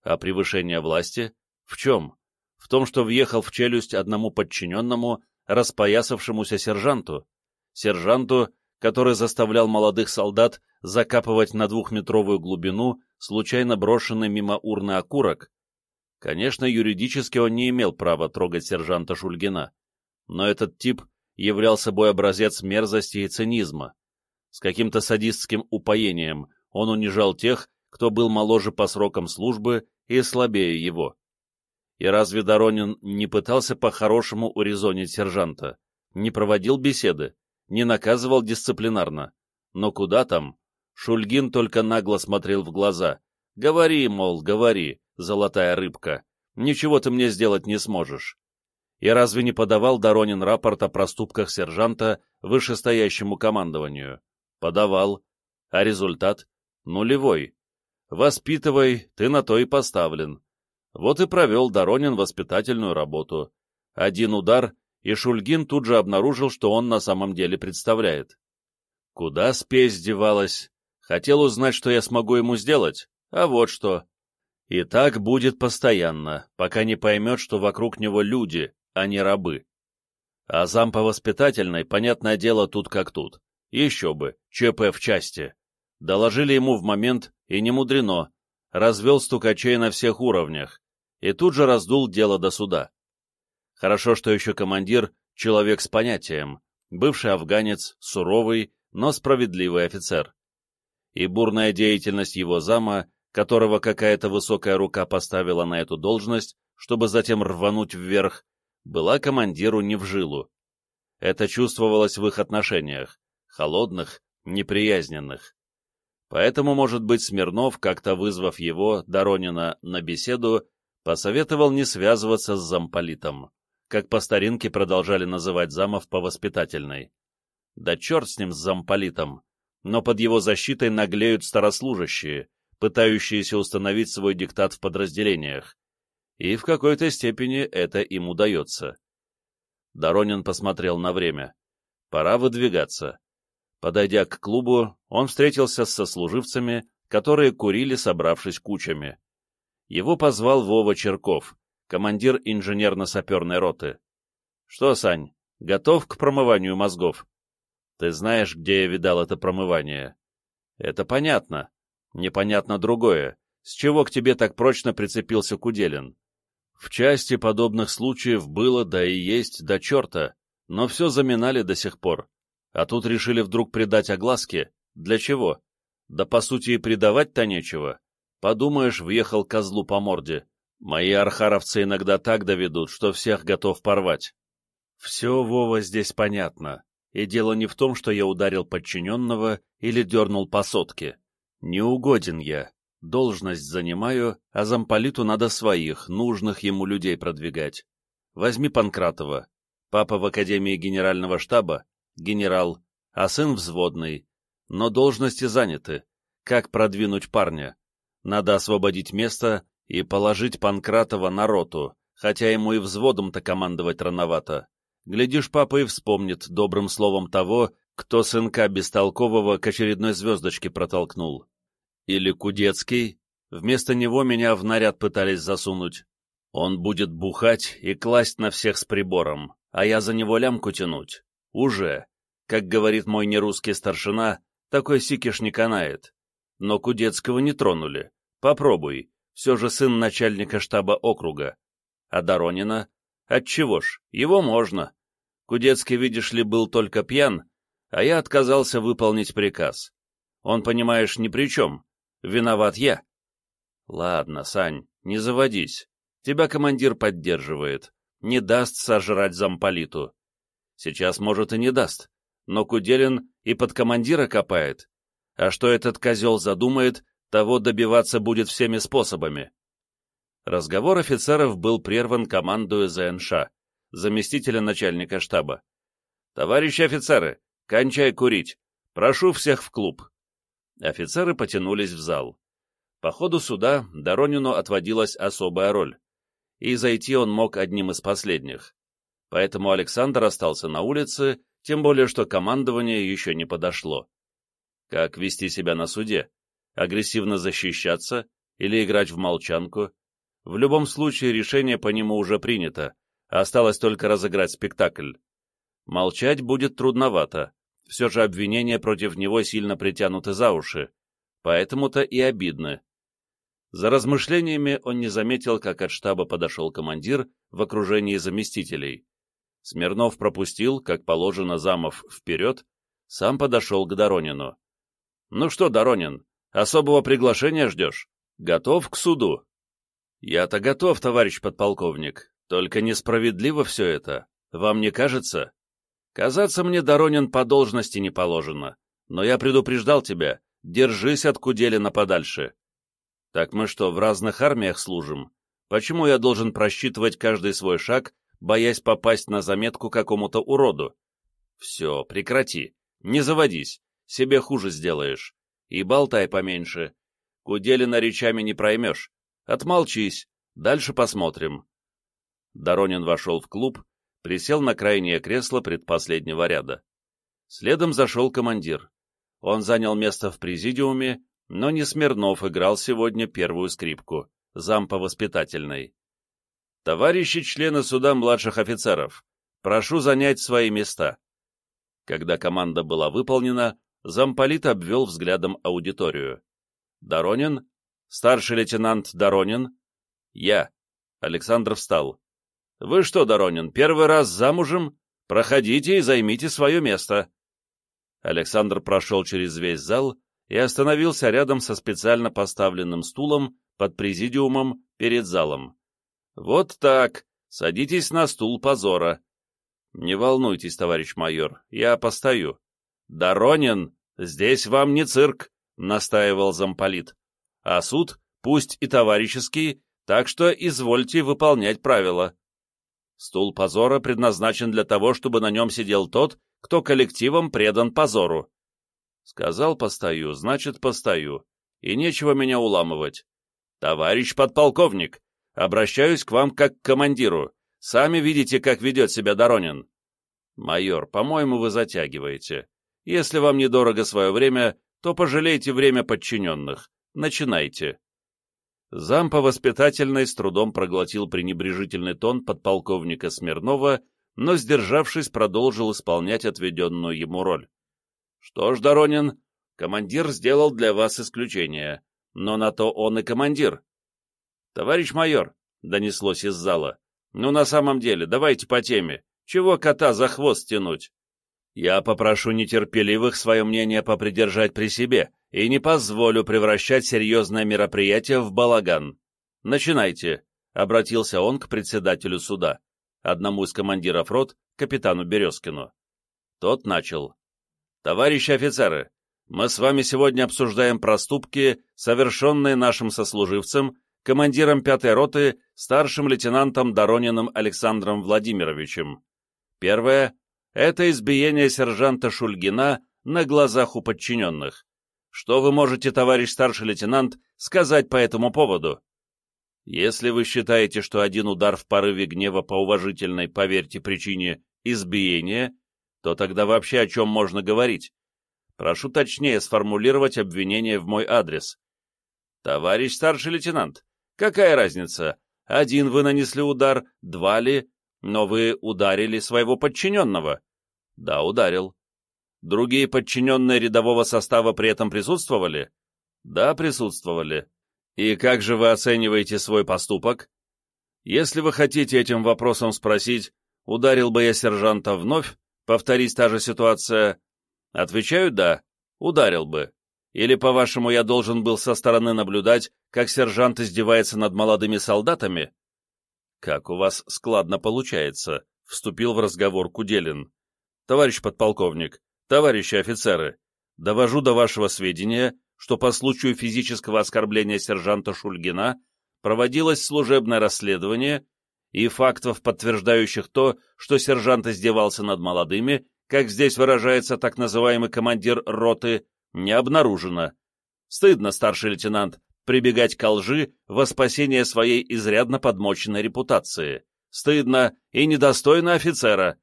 А превышение власти? В чем? В том, что въехал в челюсть одному подчиненному, распоясавшемуся сержанту. Сержанту, который заставлял молодых солдат закапывать на двухметровую глубину случайно брошенный мимо урны окурок. Конечно, юридически он не имел права трогать сержанта Шульгина, но этот тип являл собой образец мерзости и цинизма. С каким-то садистским упоением он унижал тех, кто был моложе по срокам службы и слабее его. И разве Доронин не пытался по-хорошему урезонить сержанта, не проводил беседы, не наказывал дисциплинарно? Но куда там? Шульгин только нагло смотрел в глаза. «Говори, мол, говори, золотая рыбка, ничего ты мне сделать не сможешь». И разве не подавал Доронин рапорт о проступках сержанта вышестоящему командованию? Подавал. А результат? Нулевой. Воспитывай, ты на то и поставлен. Вот и провел Доронин воспитательную работу. Один удар, и Шульгин тут же обнаружил, что он на самом деле представляет. Куда спесь девалась? Хотел узнать, что я смогу ему сделать, а вот что. И так будет постоянно, пока не поймет, что вокруг него люди, а не рабы. А зам по воспитательной, понятное дело, тут как тут. Еще бы, ЧП в части. Доложили ему в момент, и не мудрено, развел стукачей на всех уровнях, и тут же раздул дело до суда. Хорошо, что еще командир — человек с понятием, бывший афганец, суровый, но справедливый офицер. И бурная деятельность его зама, которого какая-то высокая рука поставила на эту должность, чтобы затем рвануть вверх, была командиру не в жилу. Это чувствовалось в их отношениях, холодных, неприязненных. Поэтому, может быть, Смирнов, как-то вызвав его, Доронина, на беседу, посоветовал не связываться с замполитом, как по старинке продолжали называть замов по воспитательной. Да черт с ним, с замполитом, но под его защитой наглеют старослужащие, пытающиеся установить свой диктат в подразделениях, и в какой-то степени это им удается. Доронин посмотрел на время. Пора выдвигаться. Подойдя к клубу, он встретился с сослуживцами, которые курили, собравшись кучами. Его позвал Вова Черков, командир инженерно-саперной роты. «Что, Сань, готов к промыванию мозгов?» «Ты знаешь, где я видал это промывание?» «Это понятно. Непонятно другое. С чего к тебе так прочно прицепился Куделин?» «В части подобных случаев было, да и есть, до черта, но все заминали до сих пор. А тут решили вдруг придать огласке. Для чего? Да по сути и предавать-то нечего. Подумаешь, въехал козлу по морде. Мои архаровцы иногда так доведут, что всех готов порвать. Все, Вова, здесь понятно. И дело не в том, что я ударил подчиненного или дернул по сотке. Не угоден я. Должность занимаю, а замполиту надо своих, нужных ему людей продвигать. Возьми Панкратова. Папа в Академии Генерального штаба, генерал, а сын взводный. Но должности заняты. Как продвинуть парня? Надо освободить место и положить Панкратова на роту, хотя ему и взводом-то командовать рановато. Глядишь, папа и вспомнит добрым словом того, кто сынка бестолкового к очередной звездочке протолкнул. Или Кудецкий. Вместо него меня в наряд пытались засунуть. Он будет бухать и класть на всех с прибором, а я за него лямку тянуть. Уже. Как говорит мой нерусский старшина, такой сикиш не канает. Но Кудецкого не тронули. Попробуй. все же сын начальника штаба округа. А Доронина? Отчего ж, его можно. Кудецкий, видишь ли, был только пьян, а я отказался выполнить приказ. Он, понимаешь, ни при чем. Виноват я. Ладно, Сань, не заводись. Тебя командир поддерживает. Не даст сожрать замполиту. Сейчас, может, и не даст. Но Куделин и под командира копает. А что этот козел задумает, того добиваться будет всеми способами. Разговор офицеров был прерван командою ЗНШ, заместителя начальника штаба. «Товарищи офицеры, кончай курить. Прошу всех в клуб». Офицеры потянулись в зал. По ходу суда Доронину отводилась особая роль, и зайти он мог одним из последних. Поэтому Александр остался на улице, тем более что командование еще не подошло. Как вести себя на суде? Агрессивно защищаться или играть в молчанку? В любом случае решение по нему уже принято, осталось только разыграть спектакль. Молчать будет трудновато, все же обвинения против него сильно притянуты за уши, поэтому-то и обидны. За размышлениями он не заметил, как от штаба подошел командир в окружении заместителей. Смирнов пропустил, как положено замов, вперед, сам подошел к Доронину. «Ну что, Доронин, особого приглашения ждешь? Готов к суду?» «Я-то готов, товарищ подполковник, только несправедливо все это. Вам не кажется?» «Казаться мне, Доронин, по должности не положено, но я предупреждал тебя, держись от Куделина подальше». «Так мы что, в разных армиях служим? Почему я должен просчитывать каждый свой шаг, боясь попасть на заметку какому-то уроду?» «Все, прекрати, не заводись, себе хуже сделаешь. И болтай поменьше. Куделина речами не проймешь. Отмолчись, дальше посмотрим. Доронин вошел в клуб, присел на крайнее кресло предпоследнего ряда. Следом зашел командир. Он занял место в президиуме, но не Смирнов играл сегодня первую скрипку, зам по воспитательной. «Товарищи члены суда младших офицеров, прошу занять свои места». Когда команда была выполнена, замполит обвел взглядом аудиторию. «Доронин? Старший лейтенант Доронин?» «Я». Александр встал. «Вы что, Доронин, первый раз замужем? Проходите и займите свое место». Александр прошел через весь зал и остановился рядом со специально поставленным стулом под президиумом перед залом. «Вот так. Садитесь на стул позора». «Не волнуйтесь, товарищ майор, я постою». «Доронин, здесь вам не цирк», — настаивал замполит. «А суд, пусть и товарищеский, так что извольте выполнять правила». Стул позора предназначен для того, чтобы на нем сидел тот, кто коллективом предан позору. Сказал постою, значит постою, и нечего меня уламывать. Товарищ подполковник, обращаюсь к вам как к командиру. Сами видите, как ведет себя Доронин. Майор, по-моему, вы затягиваете. Если вам недорого свое время, то пожалейте время подчиненных. Начинайте. Зам по воспитательной с трудом проглотил пренебрежительный тон подполковника Смирнова, но, сдержавшись, продолжил исполнять отведенную ему роль. «Что ж, Доронин, командир сделал для вас исключение, но на то он и командир». «Товарищ майор», — донеслось из зала, — «ну на самом деле, давайте по теме. Чего кота за хвост тянуть?» Я попрошу нетерпеливых свое мнение попридержать при себе и не позволю превращать серьезное мероприятие в балаган. Начинайте, — обратился он к председателю суда, одному из командиров рот, капитану Березкину. Тот начал. Товарищи офицеры, мы с вами сегодня обсуждаем проступки, совершенные нашим сослуживцем, командиром пятой роты, старшим лейтенантом Дорониным Александром Владимировичем. Первое это избиение сержанта Шульгина на глазах у подчиненных. Что вы можете, товарищ старший лейтенант, сказать по этому поводу? Если вы считаете, что один удар в порыве гнева по уважительной, поверьте, причине избиения, то тогда вообще о чем можно говорить? Прошу точнее сформулировать обвинение в мой адрес. Товарищ старший лейтенант, какая разница, один вы нанесли удар, два ли, но вы ударили своего подчиненного. Да, ударил. Другие подчиненные рядового состава при этом присутствовали? Да, присутствовали. И как же вы оцениваете свой поступок? Если вы хотите этим вопросом спросить, ударил бы я сержанта вновь, повторить та же ситуация, отвечаю «да», ударил бы. Или, по-вашему, я должен был со стороны наблюдать, как сержант издевается над молодыми солдатами? Как у вас складно получается, вступил в разговор Куделин. Товарищ подполковник, товарищи офицеры, довожу до вашего сведения, что по случаю физического оскорбления сержанта Шульгина проводилось служебное расследование, и фактов, подтверждающих то, что сержант издевался над молодыми, как здесь выражается так называемый командир роты, не обнаружено. Стыдно, старший лейтенант, прибегать к лжи во спасение своей изрядно подмоченной репутации. Стыдно и недостойно офицера.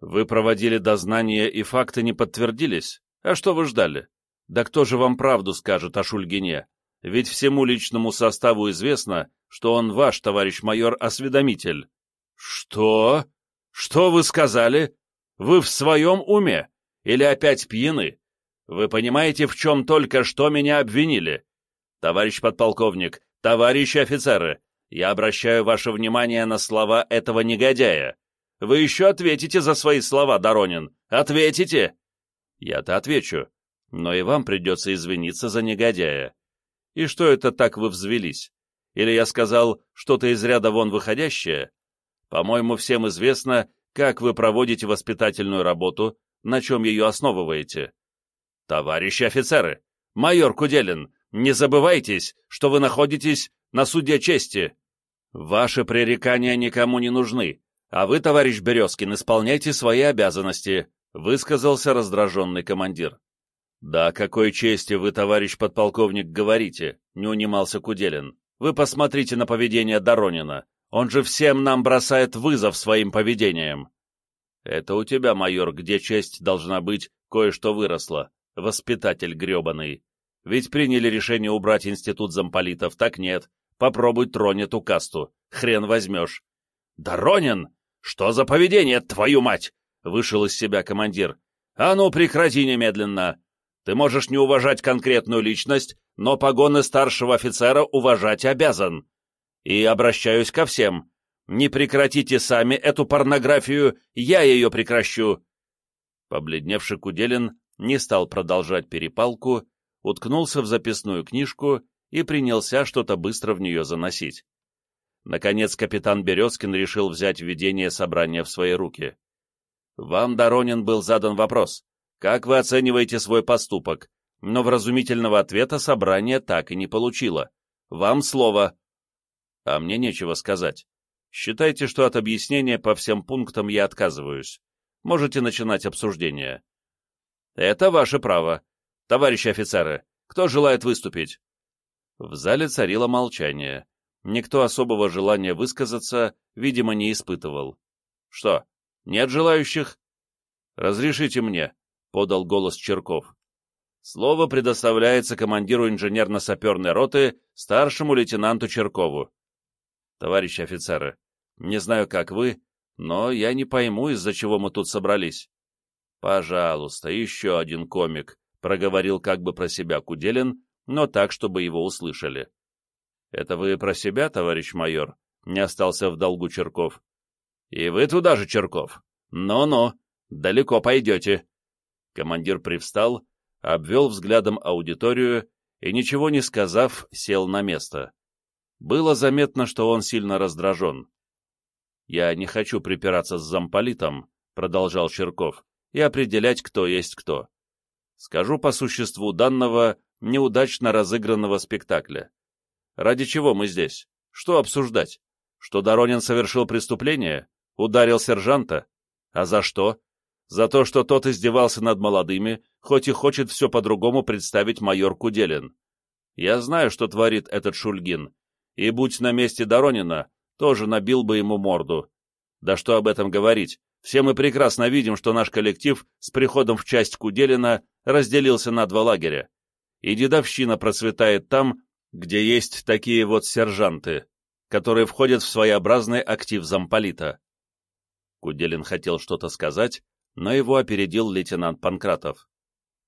Вы проводили дознание, и факты не подтвердились. А что вы ждали? Да кто же вам правду скажет о Шульгине? Ведь всему личному составу известно, что он ваш, товарищ майор, осведомитель. Что? Что вы сказали? Вы в своем уме? Или опять пьяны? Вы понимаете, в чем только что меня обвинили? Товарищ подполковник, товарищи офицеры, я обращаю ваше внимание на слова этого негодяя. Вы еще ответите за свои слова, Доронин. Ответите? Я-то отвечу. Но и вам придется извиниться за негодяя. И что это так вы взвелись? Или я сказал что-то из ряда вон выходящее? По-моему, всем известно, как вы проводите воспитательную работу, на чем ее основываете. Товарищи офицеры, майор Куделин, не забывайтесь, что вы находитесь на суде чести. Ваши пререкания никому не нужны, а вы, товарищ Березкин, исполняйте свои обязанности, высказался раздраженный командир. Да, какой чести вы, товарищ подполковник, говорите, не унимался Куделин. Вы посмотрите на поведение Доронина. Он же всем нам бросает вызов своим поведением. Это у тебя, майор, где честь должна быть, кое-что выросло воспитатель гребаный. Ведь приняли решение убрать институт замполитов, так нет. Попробуй тронь эту касту, хрен возьмешь. «Доронин! Что за поведение, твою мать?» — вышел из себя командир. «А ну, прекрати немедленно! Ты можешь не уважать конкретную личность, но погоны старшего офицера уважать обязан. И обращаюсь ко всем. Не прекратите сами эту порнографию, я ее прекращу!» Побледневший Куделин не стал продолжать перепалку, уткнулся в записную книжку и принялся что-то быстро в нее заносить. Наконец капитан Березкин решил взять ведение собрания в свои руки. «Вам, Доронин, был задан вопрос. Как вы оцениваете свой поступок?» Но вразумительного ответа собрание так и не получило. «Вам слово». «А мне нечего сказать. Считайте, что от объяснения по всем пунктам я отказываюсь. Можете начинать обсуждение». Это ваше право. Товарищи офицеры, кто желает выступить? В зале царило молчание. Никто особого желания высказаться, видимо, не испытывал. Что, нет желающих? Разрешите мне, подал голос Черков. Слово предоставляется командиру инженерно-саперной роты, старшему лейтенанту Черкову. Товарищи офицеры, не знаю, как вы, но я не пойму, из-за чего мы тут собрались. «Пожалуйста, еще один комик», — проговорил как бы про себя Куделин, но так, чтобы его услышали. «Это вы про себя, товарищ майор?» — не остался в долгу Черков. «И вы туда же, Черков? Ну-ну, далеко пойдете». Командир привстал, обвел взглядом аудиторию и, ничего не сказав, сел на место. Было заметно, что он сильно раздражен. «Я не хочу припираться с замполитом», — продолжал Черков и определять, кто есть кто. Скажу по существу данного неудачно разыгранного спектакля. Ради чего мы здесь? Что обсуждать? Что Доронин совершил преступление? Ударил сержанта? А за что? За то, что тот издевался над молодыми, хоть и хочет все по-другому представить майор Куделин. Я знаю, что творит этот Шульгин, и, будь на месте Доронина, тоже набил бы ему морду. Да что об этом говорить, все мы прекрасно видим, что наш коллектив с приходом в часть Куделина разделился на два лагеря. И дедовщина процветает там, где есть такие вот сержанты, которые входят в своеобразный актив замполита. Куделин хотел что-то сказать, но его опередил лейтенант Панкратов.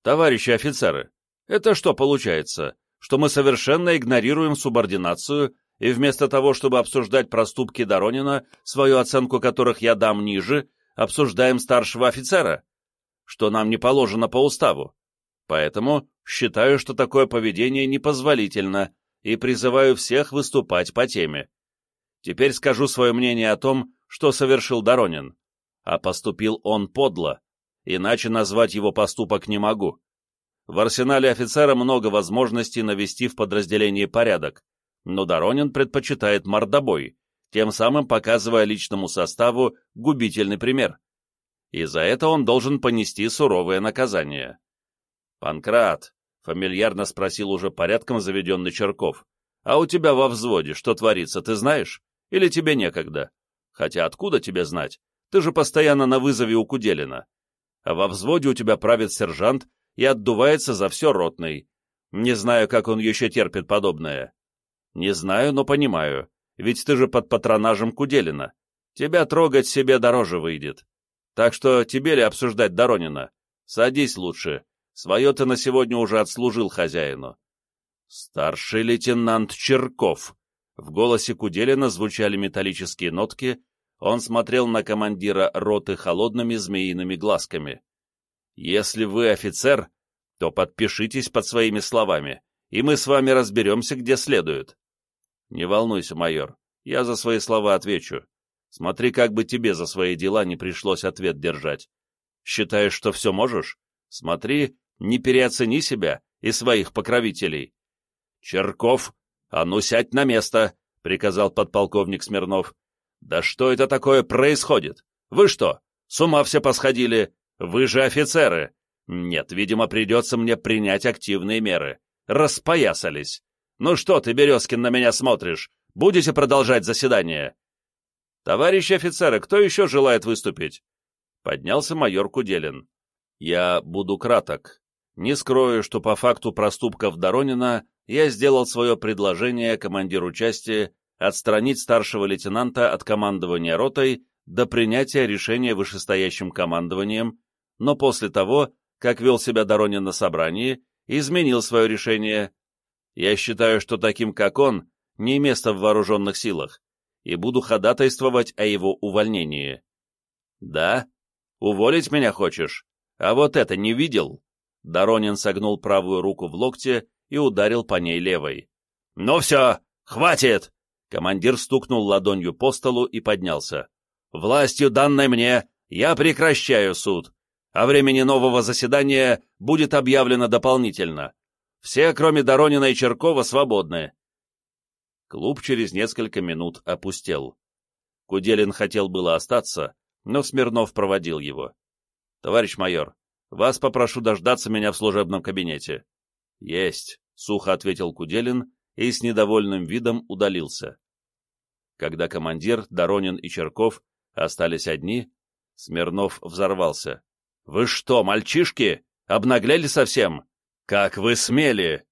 «Товарищи офицеры, это что получается? что мы совершенно игнорируем субординацию и вместо того, чтобы обсуждать проступки Доронина, свою оценку которых я дам ниже, обсуждаем старшего офицера, что нам не положено по уставу. Поэтому считаю, что такое поведение непозволительно и призываю всех выступать по теме. Теперь скажу свое мнение о том, что совершил Доронин. А поступил он подло, иначе назвать его поступок не могу. В арсенале офицера много возможностей навести в подразделении порядок, но Доронин предпочитает мордобой, тем самым показывая личному составу губительный пример. И за это он должен понести суровое наказание. «Панкрат», — фамильярно спросил уже порядком заведенный Черков, «а у тебя во взводе что творится, ты знаешь? Или тебе некогда? Хотя откуда тебе знать? Ты же постоянно на вызове у Куделина. А во взводе у тебя правит сержант и отдувается за все ротный. Не знаю, как он еще терпит подобное. Не знаю, но понимаю, ведь ты же под патронажем Куделина. Тебя трогать себе дороже выйдет. Так что тебе ли обсуждать Доронина? Садись лучше. Свое ты на сегодня уже отслужил хозяину. Старший лейтенант Черков. В голосе Куделина звучали металлические нотки, он смотрел на командира роты холодными змеиными глазками. «Если вы офицер, то подпишитесь под своими словами, и мы с вами разберемся, где следует. Не волнуйся, майор, я за свои слова отвечу. Смотри, как бы тебе за свои дела не пришлось ответ держать. Считаешь, что все можешь? Смотри, не переоцени себя и своих покровителей. Черков, а ну сядь на место, — приказал подполковник Смирнов. Да что это такое происходит? Вы что, с ума все посходили? Вы же офицеры. Нет, видимо, придется мне принять активные меры. Распоясались. «Ну что ты, Березкин, на меня смотришь? Будете продолжать заседание?» «Товарищи офицеры, кто еще желает выступить?» Поднялся майор Куделин. «Я буду краток. Не скрою, что по факту проступков Доронина я сделал свое предложение командиру части отстранить старшего лейтенанта от командования ротой до принятия решения вышестоящим командованием, но после того, как вел себя Доронин на собрании, изменил свое решение я считаю, что таким, как он, не место в вооруженных силах, и буду ходатайствовать о его увольнении. Да? Уволить меня хочешь? А вот это не видел? Доронин согнул правую руку в локте и ударил по ней левой. «Ну все, хватит!» Командир стукнул ладонью по столу и поднялся. «Властью, данной мне, я прекращаю суд. О времени нового заседания будет объявлено дополнительно. Все, кроме Доронина и Черкова, свободны. Клуб через несколько минут опустел. Куделин хотел было остаться, но Смирнов проводил его. — Товарищ майор, вас попрошу дождаться меня в служебном кабинете. — Есть, — сухо ответил Куделин и с недовольным видом удалился. Когда командир, Доронин и Черков остались одни, Смирнов взорвался. — Вы что, мальчишки? Обнаглели совсем? «Как вы смели!»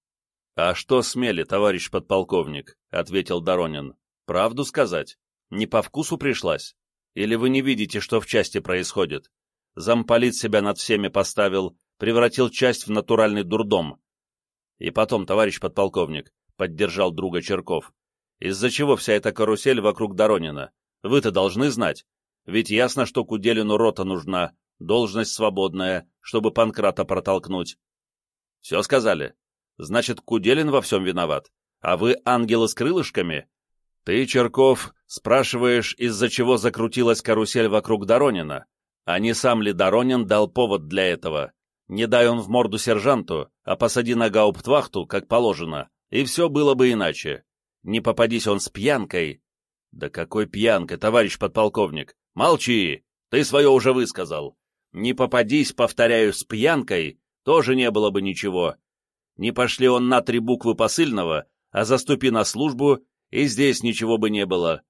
«А что смели, товарищ подполковник?» — ответил Доронин. «Правду сказать? Не по вкусу пришлась? Или вы не видите, что в части происходит? Замполит себя над всеми поставил, превратил часть в натуральный дурдом. И потом, товарищ подполковник, — поддержал друга Черков, — из-за чего вся эта карусель вокруг Доронина? Вы-то должны знать. Ведь ясно, что Куделину рота нужна, должность свободная, чтобы Панкрата протолкнуть. Все сказали? Значит, Куделин во всем виноват. А вы ангелы с крылышками? Ты, Черков, спрашиваешь, из-за чего закрутилась карусель вокруг Доронина? А не сам ли Доронин дал повод для этого? Не дай он в морду сержанту, а посади на гауптвахту, как положено, и все было бы иначе. Не попадись он с пьянкой. Да какой пьянкой, товарищ подполковник? Молчи, ты свое уже высказал. Не попадись, повторяю, с пьянкой, тоже не было бы ничего. Не пошли он на три буквы посыльного, а заступи на службу, и здесь ничего бы не было.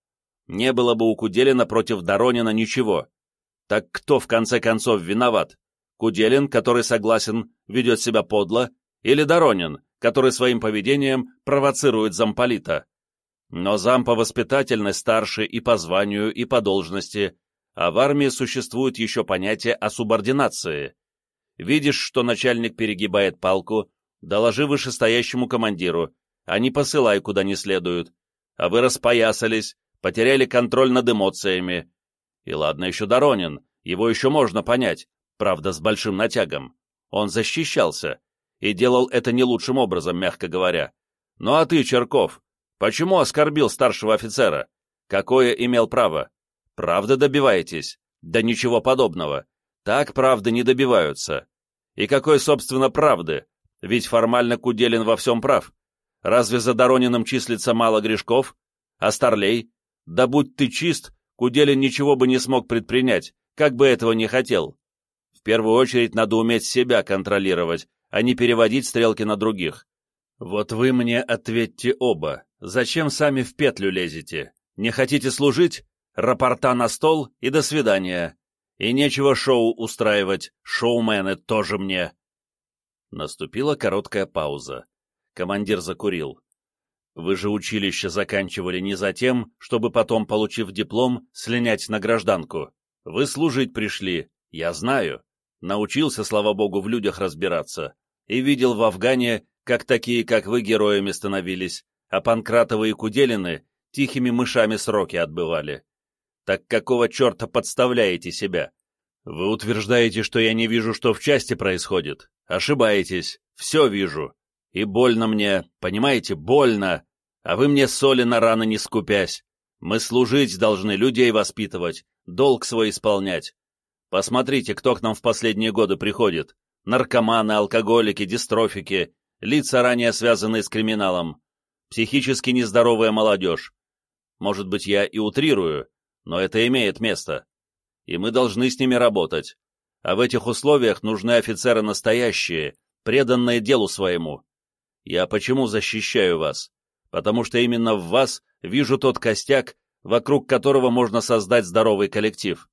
Не было бы у Куделина против Доронина ничего. Так кто, в конце концов, виноват? Куделин, который согласен, ведет себя подло, или Доронин, который своим поведением провоцирует замполита? Но зам по воспитательной старше и по званию, и по должности, а в армии существует еще понятие о субординации. Видишь, что начальник перегибает палку, доложи вышестоящему командиру, а не посылай куда не следует. А вы распоясались, потеряли контроль над эмоциями. И ладно еще Доронин, его еще можно понять, правда, с большим натягом. Он защищался, и делал это не лучшим образом, мягко говоря. Ну а ты, Черков, почему оскорбил старшего офицера? Какое имел право? Правда добиваетесь? Да ничего подобного. Так правды не добиваются. И какой, собственно, правды? Ведь формально Куделин во всем прав. Разве за Дорониным числится мало грешков? А Старлей? Да будь ты чист, Куделин ничего бы не смог предпринять, как бы этого не хотел. В первую очередь надо уметь себя контролировать, а не переводить стрелки на других. Вот вы мне ответьте оба. Зачем сами в петлю лезете? Не хотите служить? Рапорта на стол и до свидания. И нечего шоу устраивать, шоумены тоже мне. Наступила короткая пауза. Командир закурил. Вы же училище заканчивали не за тем, чтобы потом, получив диплом, слинять на гражданку. Вы служить пришли, я знаю. Научился, слава богу, в людях разбираться. И видел в Афгане, как такие, как вы, героями становились, а Панкратовы и Куделины тихими мышами сроки отбывали. Так какого черта подставляете себя? Вы утверждаете, что я не вижу, что в части происходит. Ошибаетесь. Все вижу. И больно мне, понимаете, больно. А вы мне соли на раны не скупясь. Мы служить должны, людей воспитывать, долг свой исполнять. Посмотрите, кто к нам в последние годы приходит. Наркоманы, алкоголики, дистрофики, лица, ранее связанные с криминалом, психически нездоровая молодежь. Может быть, я и утрирую, но это имеет место. И мы должны с ними работать. А в этих условиях нужны офицеры настоящие, преданные делу своему. Я почему защищаю вас? Потому что именно в вас вижу тот костяк, вокруг которого можно создать здоровый коллектив.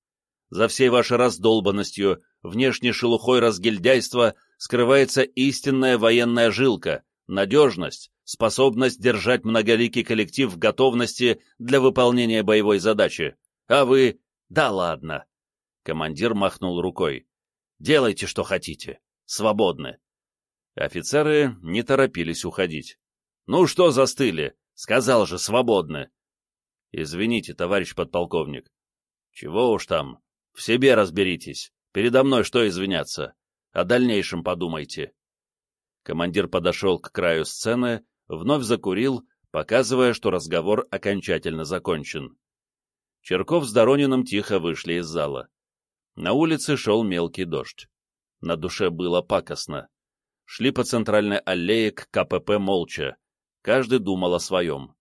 За всей вашей раздолбанностью, внешней шелухой разгильдяйства скрывается истинная военная жилка, надежность, способность держать многоликий коллектив в готовности для выполнения боевой задачи. А вы... Да ладно. Командир махнул рукой. Делайте, что хотите. Свободны. Офицеры не торопились уходить. «Ну что застыли? Сказал же, свободны!» «Извините, товарищ подполковник». «Чего уж там? В себе разберитесь. Передо мной что извиняться? О дальнейшем подумайте». Командир подошел к краю сцены, вновь закурил, показывая, что разговор окончательно закончен. Черков с Дорониным тихо вышли из зала. На улице шел мелкий дождь. На душе было пакостно шли по центральной аллее к КПП молча. Каждый думал о своем.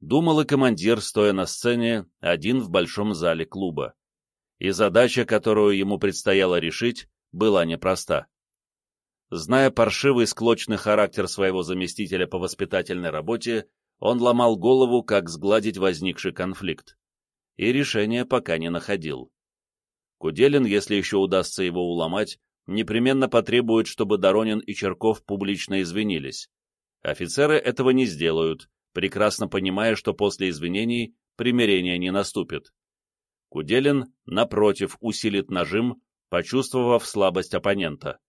Думал и командир, стоя на сцене, один в большом зале клуба. И задача, которую ему предстояло решить, была непроста. Зная паршивый склочный характер своего заместителя по воспитательной работе, он ломал голову, как сгладить возникший конфликт. И решения пока не находил. Куделин, если еще удастся его уломать, непременно потребует, чтобы Доронин и Черков публично извинились. Офицеры этого не сделают, прекрасно понимая, что после извинений примирение не наступит. Куделин, напротив, усилит нажим, почувствовав слабость оппонента.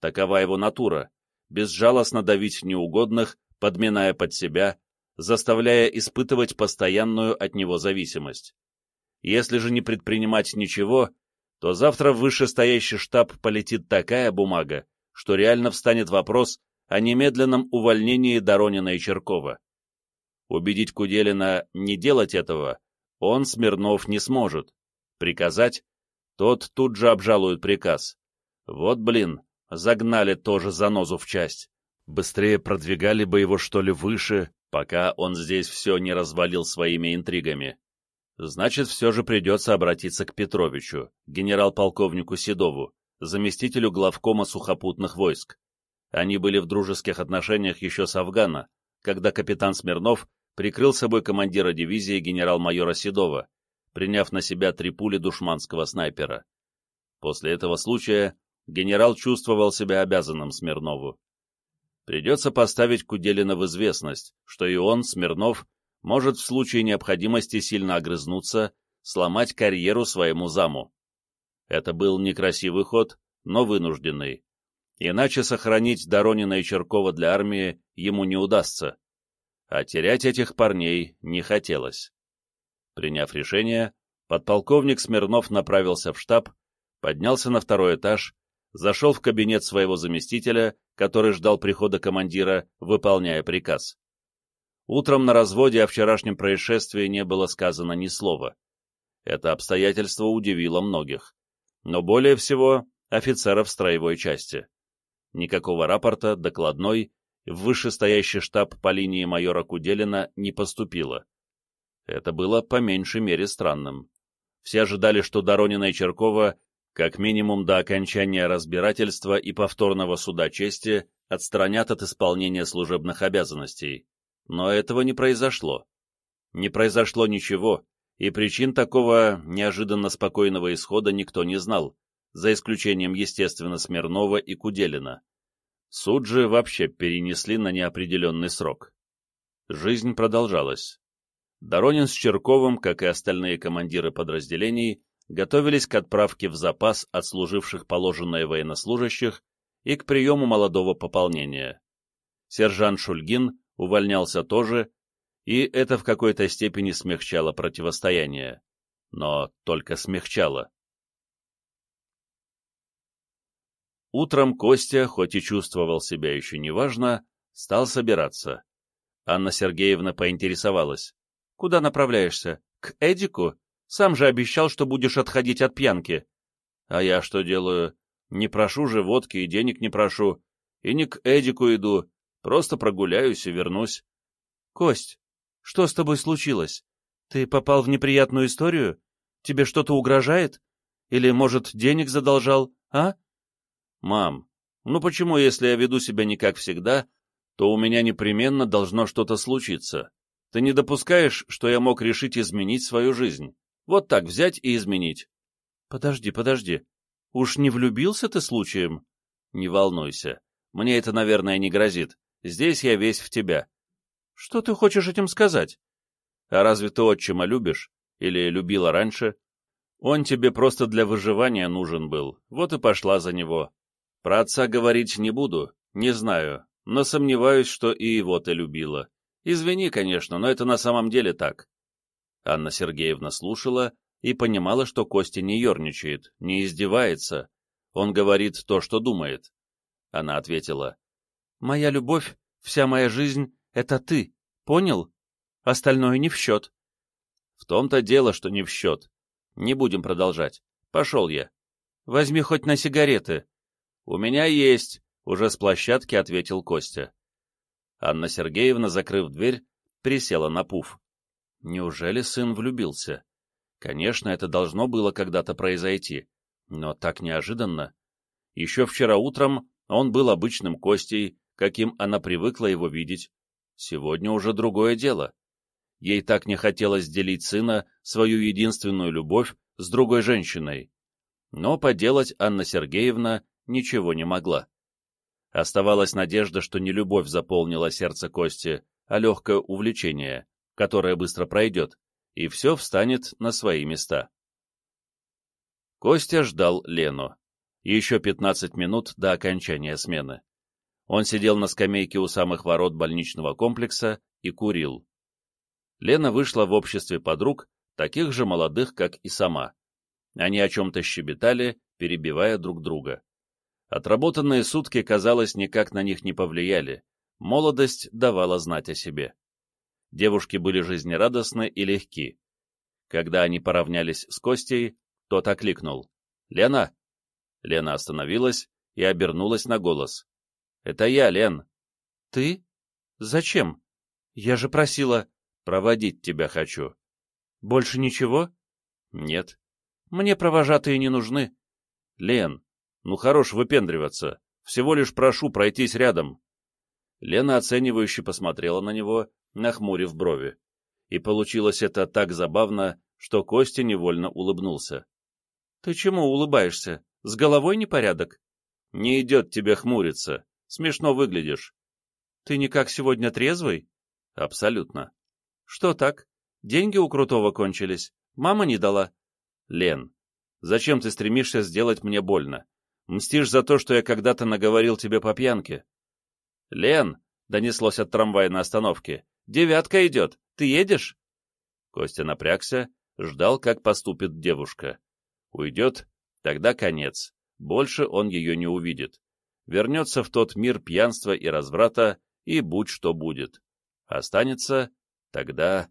Такова его натура — безжалостно давить неугодных, подминая под себя, заставляя испытывать постоянную от него зависимость. Если же не предпринимать ничего, то завтра в вышестоящий штаб полетит такая бумага, что реально встанет вопрос о немедленном увольнении Доронина и Черкова. Убедить Куделина не делать этого он, Смирнов, не сможет. Приказать? Тот тут же обжалует приказ. Вот, блин, загнали тоже занозу в часть. Быстрее продвигали бы его, что ли, выше, пока он здесь все не развалил своими интригами. Значит, все же придется обратиться к Петровичу, генерал-полковнику Седову, заместителю главкома сухопутных войск. Они были в дружеских отношениях еще с Афгана, когда капитан Смирнов прикрыл собой командира дивизии генерал-майора Седова, приняв на себя три пули душманского снайпера. После этого случая генерал чувствовал себя обязанным Смирнову. Придется поставить Куделина в известность, что и он, Смирнов, может в случае необходимости сильно огрызнуться, сломать карьеру своему заму. Это был некрасивый ход, но вынужденный. Иначе сохранить Доронина и Черкова для армии ему не удастся. А терять этих парней не хотелось. Приняв решение, подполковник Смирнов направился в штаб, поднялся на второй этаж, зашел в кабинет своего заместителя, который ждал прихода командира, выполняя приказ. Утром на разводе о вчерашнем происшествии не было сказано ни слова. Это обстоятельство удивило многих. Но более всего офицеров строевой части. Никакого рапорта, докладной, в вышестоящий штаб по линии майора Куделина не поступило. Это было по меньшей мере странным. Все ожидали, что Доронина и Черкова, как минимум до окончания разбирательства и повторного суда чести, отстранят от исполнения служебных обязанностей. Но этого не произошло. Не произошло ничего, и причин такого неожиданно спокойного исхода никто не знал, за исключением, естественно, Смирнова и Куделина. Суд же вообще перенесли на неопределенный срок. Жизнь продолжалась. Доронин с Черковым, как и остальные командиры подразделений, готовились к отправке в запас отслуживших положенное военнослужащих и к приему молодого пополнения. Сержант Шульгин увольнялся тоже, и это в какой-то степени смягчало противостояние. Но только смягчало. Утром Костя, хоть и чувствовал себя еще неважно, стал собираться. Анна Сергеевна поинтересовалась. — Куда направляешься? К Эдику? Сам же обещал, что будешь отходить от пьянки. — А я что делаю? Не прошу же водки и денег не прошу. И не к Эдику иду, Просто прогуляюсь и вернусь. — Кость, что с тобой случилось? Ты попал в неприятную историю? Тебе что-то угрожает? Или, может, денег задолжал, а? — Мам, ну почему, если я веду себя не как всегда, то у меня непременно должно что-то случиться? Ты не допускаешь, что я мог решить изменить свою жизнь? Вот так взять и изменить? — Подожди, подожди. Уж не влюбился ты случаем? — Не волнуйся. Мне это, наверное, не грозит. Здесь я весь в тебя. Что ты хочешь этим сказать? А разве ты отчима любишь? Или любила раньше? Он тебе просто для выживания нужен был, вот и пошла за него. Про отца говорить не буду, не знаю, но сомневаюсь, что и его ты любила. Извини, конечно, но это на самом деле так. Анна Сергеевна слушала и понимала, что Костя не ерничает, не издевается. Он говорит то, что думает. Она ответила, Моя любовь, вся моя жизнь — это ты, понял? Остальное не в счет. В том-то дело, что не в счет. Не будем продолжать. Пошел я. Возьми хоть на сигареты. У меня есть, уже с площадки ответил Костя. Анна Сергеевна, закрыв дверь, присела на пуф. Неужели сын влюбился? Конечно, это должно было когда-то произойти, но так неожиданно. Еще вчера утром он был обычным Костей, каким она привыкла его видеть. Сегодня уже другое дело. Ей так не хотелось делить сына, свою единственную любовь, с другой женщиной. Но поделать Анна Сергеевна ничего не могла. Оставалась надежда, что не любовь заполнила сердце Кости, а легкое увлечение, которое быстро пройдет, и все встанет на свои места. Костя ждал Лену. Еще пятнадцать минут до окончания смены. Он сидел на скамейке у самых ворот больничного комплекса и курил. Лена вышла в обществе подруг, таких же молодых, как и сама. Они о чем-то щебетали, перебивая друг друга. Отработанные сутки, казалось, никак на них не повлияли. Молодость давала знать о себе. Девушки были жизнерадостны и легки. Когда они поравнялись с Костей, тот окликнул. «Лена!» Лена остановилась и обернулась на голос. Это я, Лен. Ты? Зачем? Я же просила... Проводить тебя хочу. Больше ничего? Нет. Мне провожатые не нужны. Лен, ну хорош выпендриваться. Всего лишь прошу пройтись рядом. Лена оценивающе посмотрела на него, нахмурив брови. И получилось это так забавно, что Костя невольно улыбнулся. — Ты чему улыбаешься? С головой непорядок? — Не идет тебе хмуриться. Смешно выглядишь. Ты никак сегодня трезвый? Абсолютно. Что так? Деньги у Крутого кончились. Мама не дала. Лен, зачем ты стремишься сделать мне больно? Мстишь за то, что я когда-то наговорил тебе по пьянке. Лен, — донеслось от трамвая на остановке, — девятка идет, ты едешь? Костя напрягся, ждал, как поступит девушка. Уйдет, тогда конец, больше он ее не увидит. Вернется в тот мир пьянства и разврата, и будь что будет. Останется, тогда...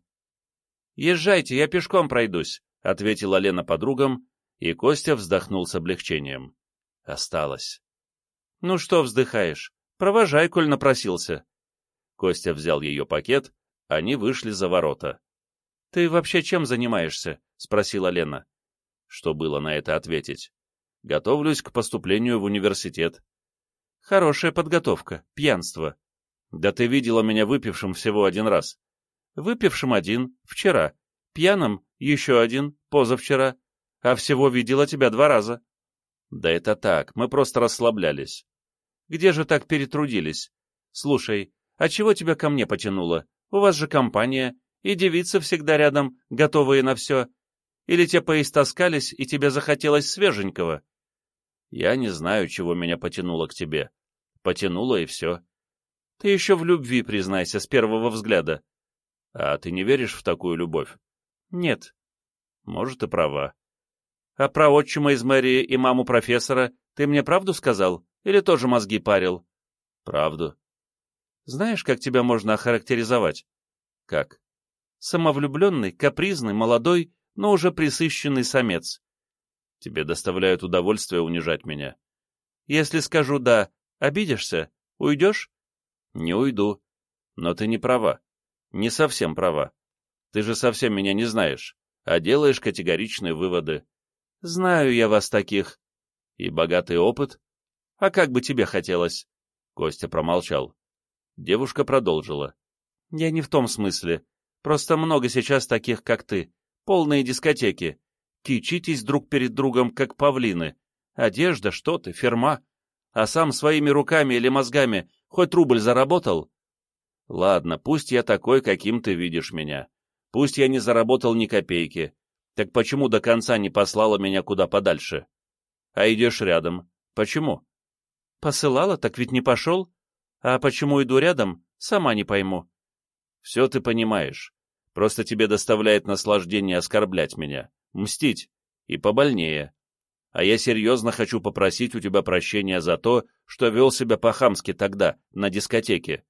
«Езжайте, я пешком пройдусь», — ответила Лена подругам, и Костя вздохнул с облегчением. Осталось. «Ну что вздыхаешь? Провожай, коль напросился». Костя взял ее пакет, они вышли за ворота. «Ты вообще чем занимаешься?» — спросила Лена. Что было на это ответить? «Готовлюсь к поступлению в университет». «Хорошая подготовка, пьянство». «Да ты видела меня выпившим всего один раз». «Выпившим один, вчера. Пьяным еще один, позавчера а всего видела тебя два раза. Да это так, мы просто расслаблялись. Где же так перетрудились? Слушай, а чего тебя ко мне потянуло? У вас же компания, и девицы всегда рядом, готовые на все. Или те поистоскались, и тебе захотелось свеженького? Я не знаю, чего меня потянуло к тебе. Потянуло, и все. Ты еще в любви, признайся, с первого взгляда. А ты не веришь в такую любовь? Нет. Может, и права. А про отчима из мэрии и маму профессора ты мне правду сказал? Или тоже мозги парил? Правду. Знаешь, как тебя можно охарактеризовать? Как? Самовлюбленный, капризный, молодой, но уже присыщенный самец. Тебе доставляет удовольствие унижать меня. Если скажу «да», обидишься? Уйдешь? Не уйду. Но ты не права. Не совсем права. Ты же совсем меня не знаешь, а делаешь категоричные выводы. Знаю я вас таких. И богатый опыт? А как бы тебе хотелось? Костя промолчал. Девушка продолжила. Я не в том смысле. Просто много сейчас таких, как ты. Полные дискотеки. Кичитесь друг перед другом, как павлины. Одежда, что ты, ферма. А сам своими руками или мозгами хоть рубль заработал? Ладно, пусть я такой, каким ты видишь меня. Пусть я не заработал ни копейки. Так почему до конца не послала меня куда подальше? А идешь рядом. Почему? Посылала, так ведь не пошел. А почему иду рядом, сама не пойму. Все ты понимаешь. Просто тебе доставляет наслаждение оскорблять меня, мстить, и побольнее. А я серьезно хочу попросить у тебя прощения за то, что вел себя по-хамски тогда, на дискотеке.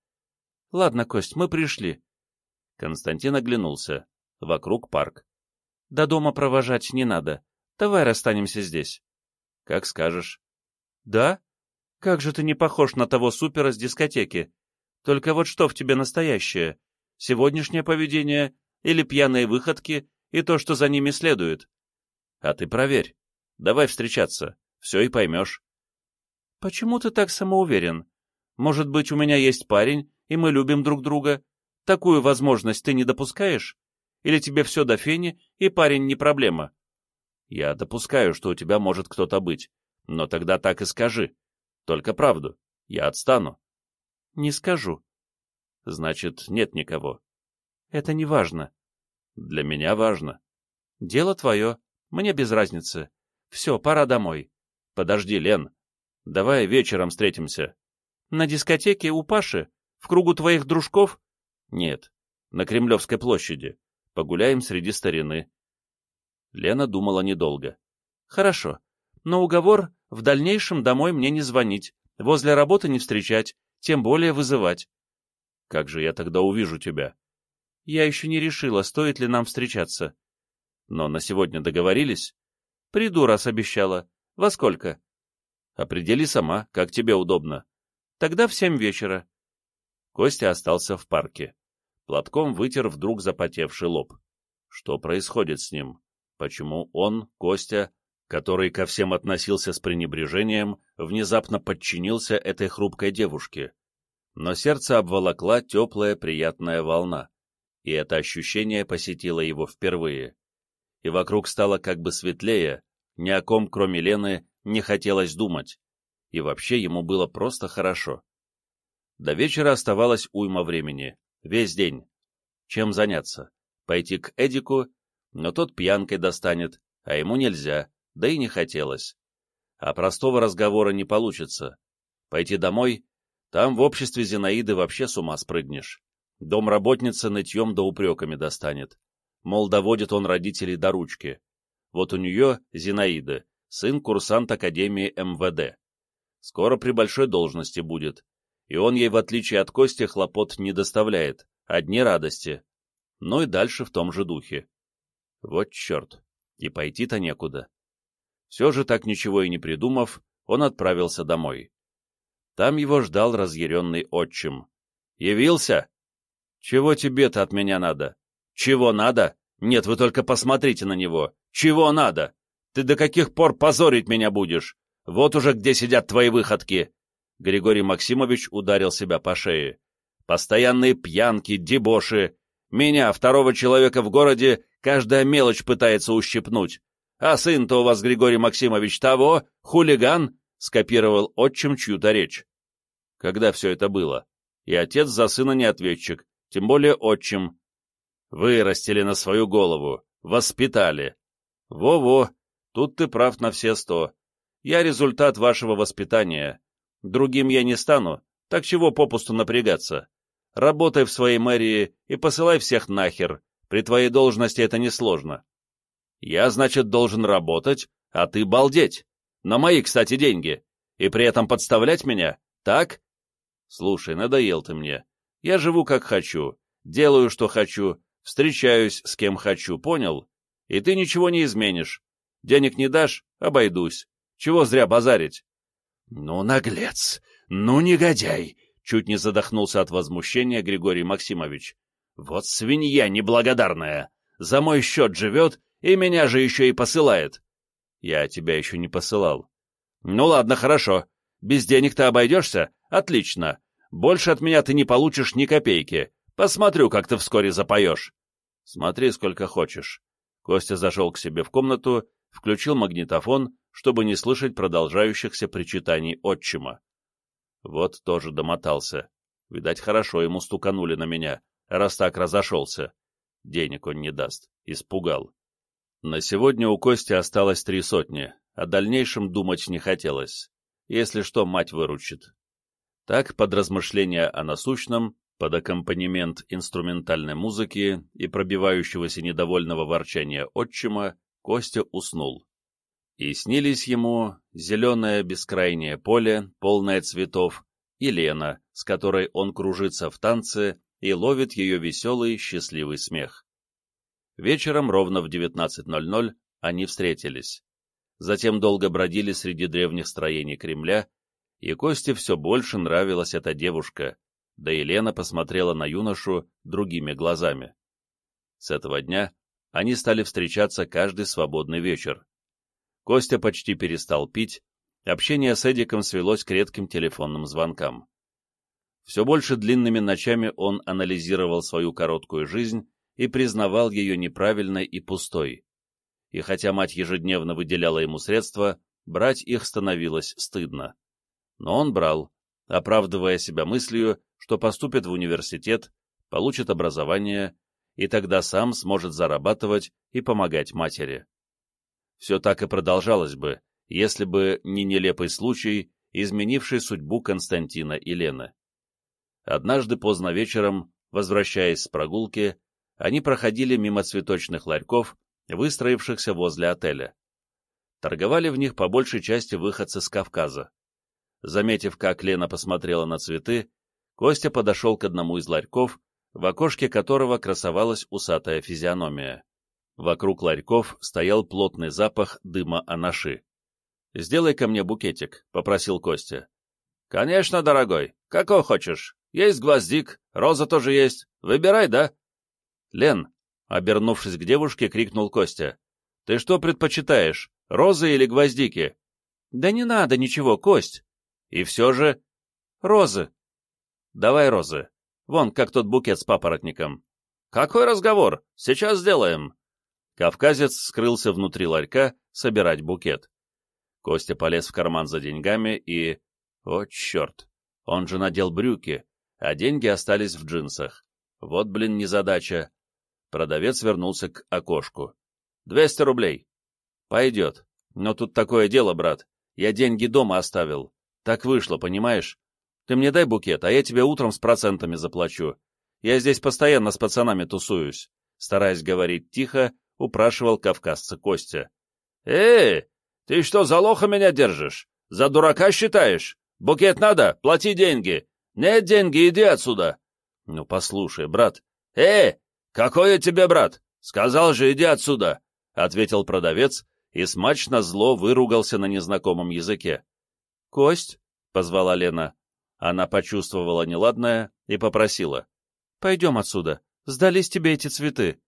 Ладно, Кость, мы пришли. Константин оглянулся. Вокруг парк. До дома провожать не надо. Давай расстанемся здесь. Как скажешь. Да? Как же ты не похож на того супера с дискотеки? Только вот что в тебе настоящее? Сегодняшнее поведение или пьяные выходки и то, что за ними следует? А ты проверь. Давай встречаться. Все и поймешь. Почему ты так самоуверен? Может быть, у меня есть парень, и мы любим друг друга? Такую возможность ты не допускаешь? Или тебе все до фени, и парень не проблема? Я допускаю, что у тебя может кто-то быть, но тогда так и скажи. Только правду. Я отстану. Не скажу. Значит, нет никого. Это не важно. Для меня важно. Дело твое. Мне без разницы. Все, пора домой. Подожди, Лен. Давай вечером встретимся. На дискотеке у Паши? В кругу твоих дружков? Нет, на Кремлевской площади. Погуляем среди старины. Лена думала недолго. Хорошо, но уговор в дальнейшем домой мне не звонить, возле работы не встречать, тем более вызывать. Как же я тогда увижу тебя? Я еще не решила, стоит ли нам встречаться. Но на сегодня договорились? Приду, раз обещала. Во сколько? Определи сама, как тебе удобно. Тогда в семь вечера. Костя остался в парке платком вытер вдруг запотевший лоб. Что происходит с ним? Почему он, Костя, который ко всем относился с пренебрежением, внезапно подчинился этой хрупкой девушке? Но сердце обволокла теплая приятная волна, и это ощущение посетило его впервые. И вокруг стало как бы светлее, ни о ком, кроме Лены, не хотелось думать, и вообще ему было просто хорошо. До вечера оставалось уйма времени. Весь день. Чем заняться? Пойти к Эдику, но тот пьянкой достанет, а ему нельзя, да и не хотелось. А простого разговора не получится. Пойти домой? Там в обществе Зинаиды вообще с ума спрыгнешь. Домработница нытьем да упреками достанет. Мол, доводит он родителей до ручки. Вот у нее, Зинаида, сын курсант Академии МВД. Скоро при большой должности будет, и он ей, в отличие от Кости, хлопот не доставляет, одни радости. Ну и дальше в том же духе. Вот черт, и пойти-то некуда. Все же так ничего и не придумав, он отправился домой. Там его ждал разъяренный отчим. «Явился? Чего тебе-то от меня надо? Чего надо? Нет, вы только посмотрите на него. Чего надо? Ты до каких пор позорить меня будешь? Вот уже где сидят твои выходки!» Григорий Максимович ударил себя по шее. «Постоянные пьянки, дебоши. Меня, второго человека в городе, каждая мелочь пытается ущипнуть. А сын-то у вас, Григорий Максимович, того, хулиган, скопировал отчим чью-то речь. Когда все это было? И отец за сына не ответчик, тем более отчим. Вырастили на свою голову, воспитали. Во-во, тут ты прав на все сто. Я результат вашего воспитания. Другим я не стану, так чего попусту напрягаться? Работай в своей мэрии и посылай всех нахер. При твоей должности это несложно. Я, значит, должен работать, а ты балдеть. На мои, кстати, деньги. И при этом подставлять меня, так? Слушай, надоел ты мне. Я живу как хочу, делаю, что хочу, встречаюсь с кем хочу, понял? И ты ничего не изменишь. Денег не дашь — обойдусь. Чего зря базарить? Ну, наглец! Ну, негодяй! Чуть не задохнулся от возмущения Григорий Максимович. Вот свинья неблагодарная! За мой счет живет и меня же еще и посылает. Я тебя еще не посылал. Ну ладно, хорошо. Без денег ты обойдешься? Отлично. Больше от меня ты не получишь ни копейки. Посмотрю, как ты вскоре запоешь. Смотри, сколько хочешь. Костя зашел к себе в комнату, включил магнитофон, чтобы не слышать продолжающихся причитаний отчима. Вот тоже домотался. Видать, хорошо ему стуканули на меня, раз так разошелся. Денег он не даст. Испугал. На сегодня у Кости осталось три сотни, о дальнейшем думать не хотелось. Если что, мать выручит. Так, под размышления о насущном, под аккомпанемент инструментальной музыки и пробивающегося недовольного ворчания отчима, Костя уснул. И снились ему зеленое бескрайнее поле, полное цветов, и Лена, с которой он кружится в танце и ловит ее веселый, счастливый смех. Вечером ровно в 19.00 они встретились. Затем долго бродили среди древних строений Кремля, и Косте все больше нравилась эта девушка, да и Лена посмотрела на юношу другими глазами. С этого дня они стали встречаться каждый свободный вечер. Костя почти перестал пить, общение с Эдиком свелось к редким телефонным звонкам. Все больше длинными ночами он анализировал свою короткую жизнь и признавал ее неправильной и пустой. И хотя мать ежедневно выделяла ему средства, брать их становилось стыдно. Но он брал, оправдывая себя мыслью, что поступит в университет, получит образование, и тогда сам сможет зарабатывать и помогать матери. Все так и продолжалось бы, если бы не нелепый случай, изменивший судьбу Константина и Лены. Однажды поздно вечером, возвращаясь с прогулки, они проходили мимо цветочных ларьков, выстроившихся возле отеля. Торговали в них по большей части выходцы с Кавказа. Заметив, как Лена посмотрела на цветы, Костя подошел к одному из ларьков, в окошке которого красовалась усатая физиономия. Вокруг ларьков стоял плотный запах дыма анаши. «Сделай ко мне букетик», — попросил Костя. «Конечно, дорогой. Какой хочешь. Есть гвоздик, роза тоже есть. Выбирай, да?» «Лен!» — обернувшись к девушке, крикнул Костя. «Ты что предпочитаешь, розы или гвоздики?» «Да не надо ничего, Кость!» «И все же...» «Розы!» «Давай розы. Вон, как тот букет с папоротником». «Какой разговор? Сейчас сделаем!» Кавказец скрылся внутри ларька собирать букет. Костя полез в карман за деньгами и... О, черт! Он же надел брюки, а деньги остались в джинсах. Вот, блин, незадача. Продавец вернулся к окошку. «Двести рублей». «Пойдет. Но тут такое дело, брат. Я деньги дома оставил. Так вышло, понимаешь? Ты мне дай букет, а я тебе утром с процентами заплачу. Я здесь постоянно с пацанами тусуюсь. Стараясь говорить тихо, упрашивал кавказца Костя. «Эй, ты что, за лоха меня держишь? За дурака считаешь? Букет надо? Плати деньги. Нет деньги, иди отсюда. Ну, послушай, брат. Эй, какой я тебе брат? Сказал же, иди отсюда, — ответил продавец и смачно зло выругался на незнакомом языке. «Кость?» — позвала Лена. Она почувствовала неладное и попросила. «Пойдем отсюда. Сдались тебе эти цветы».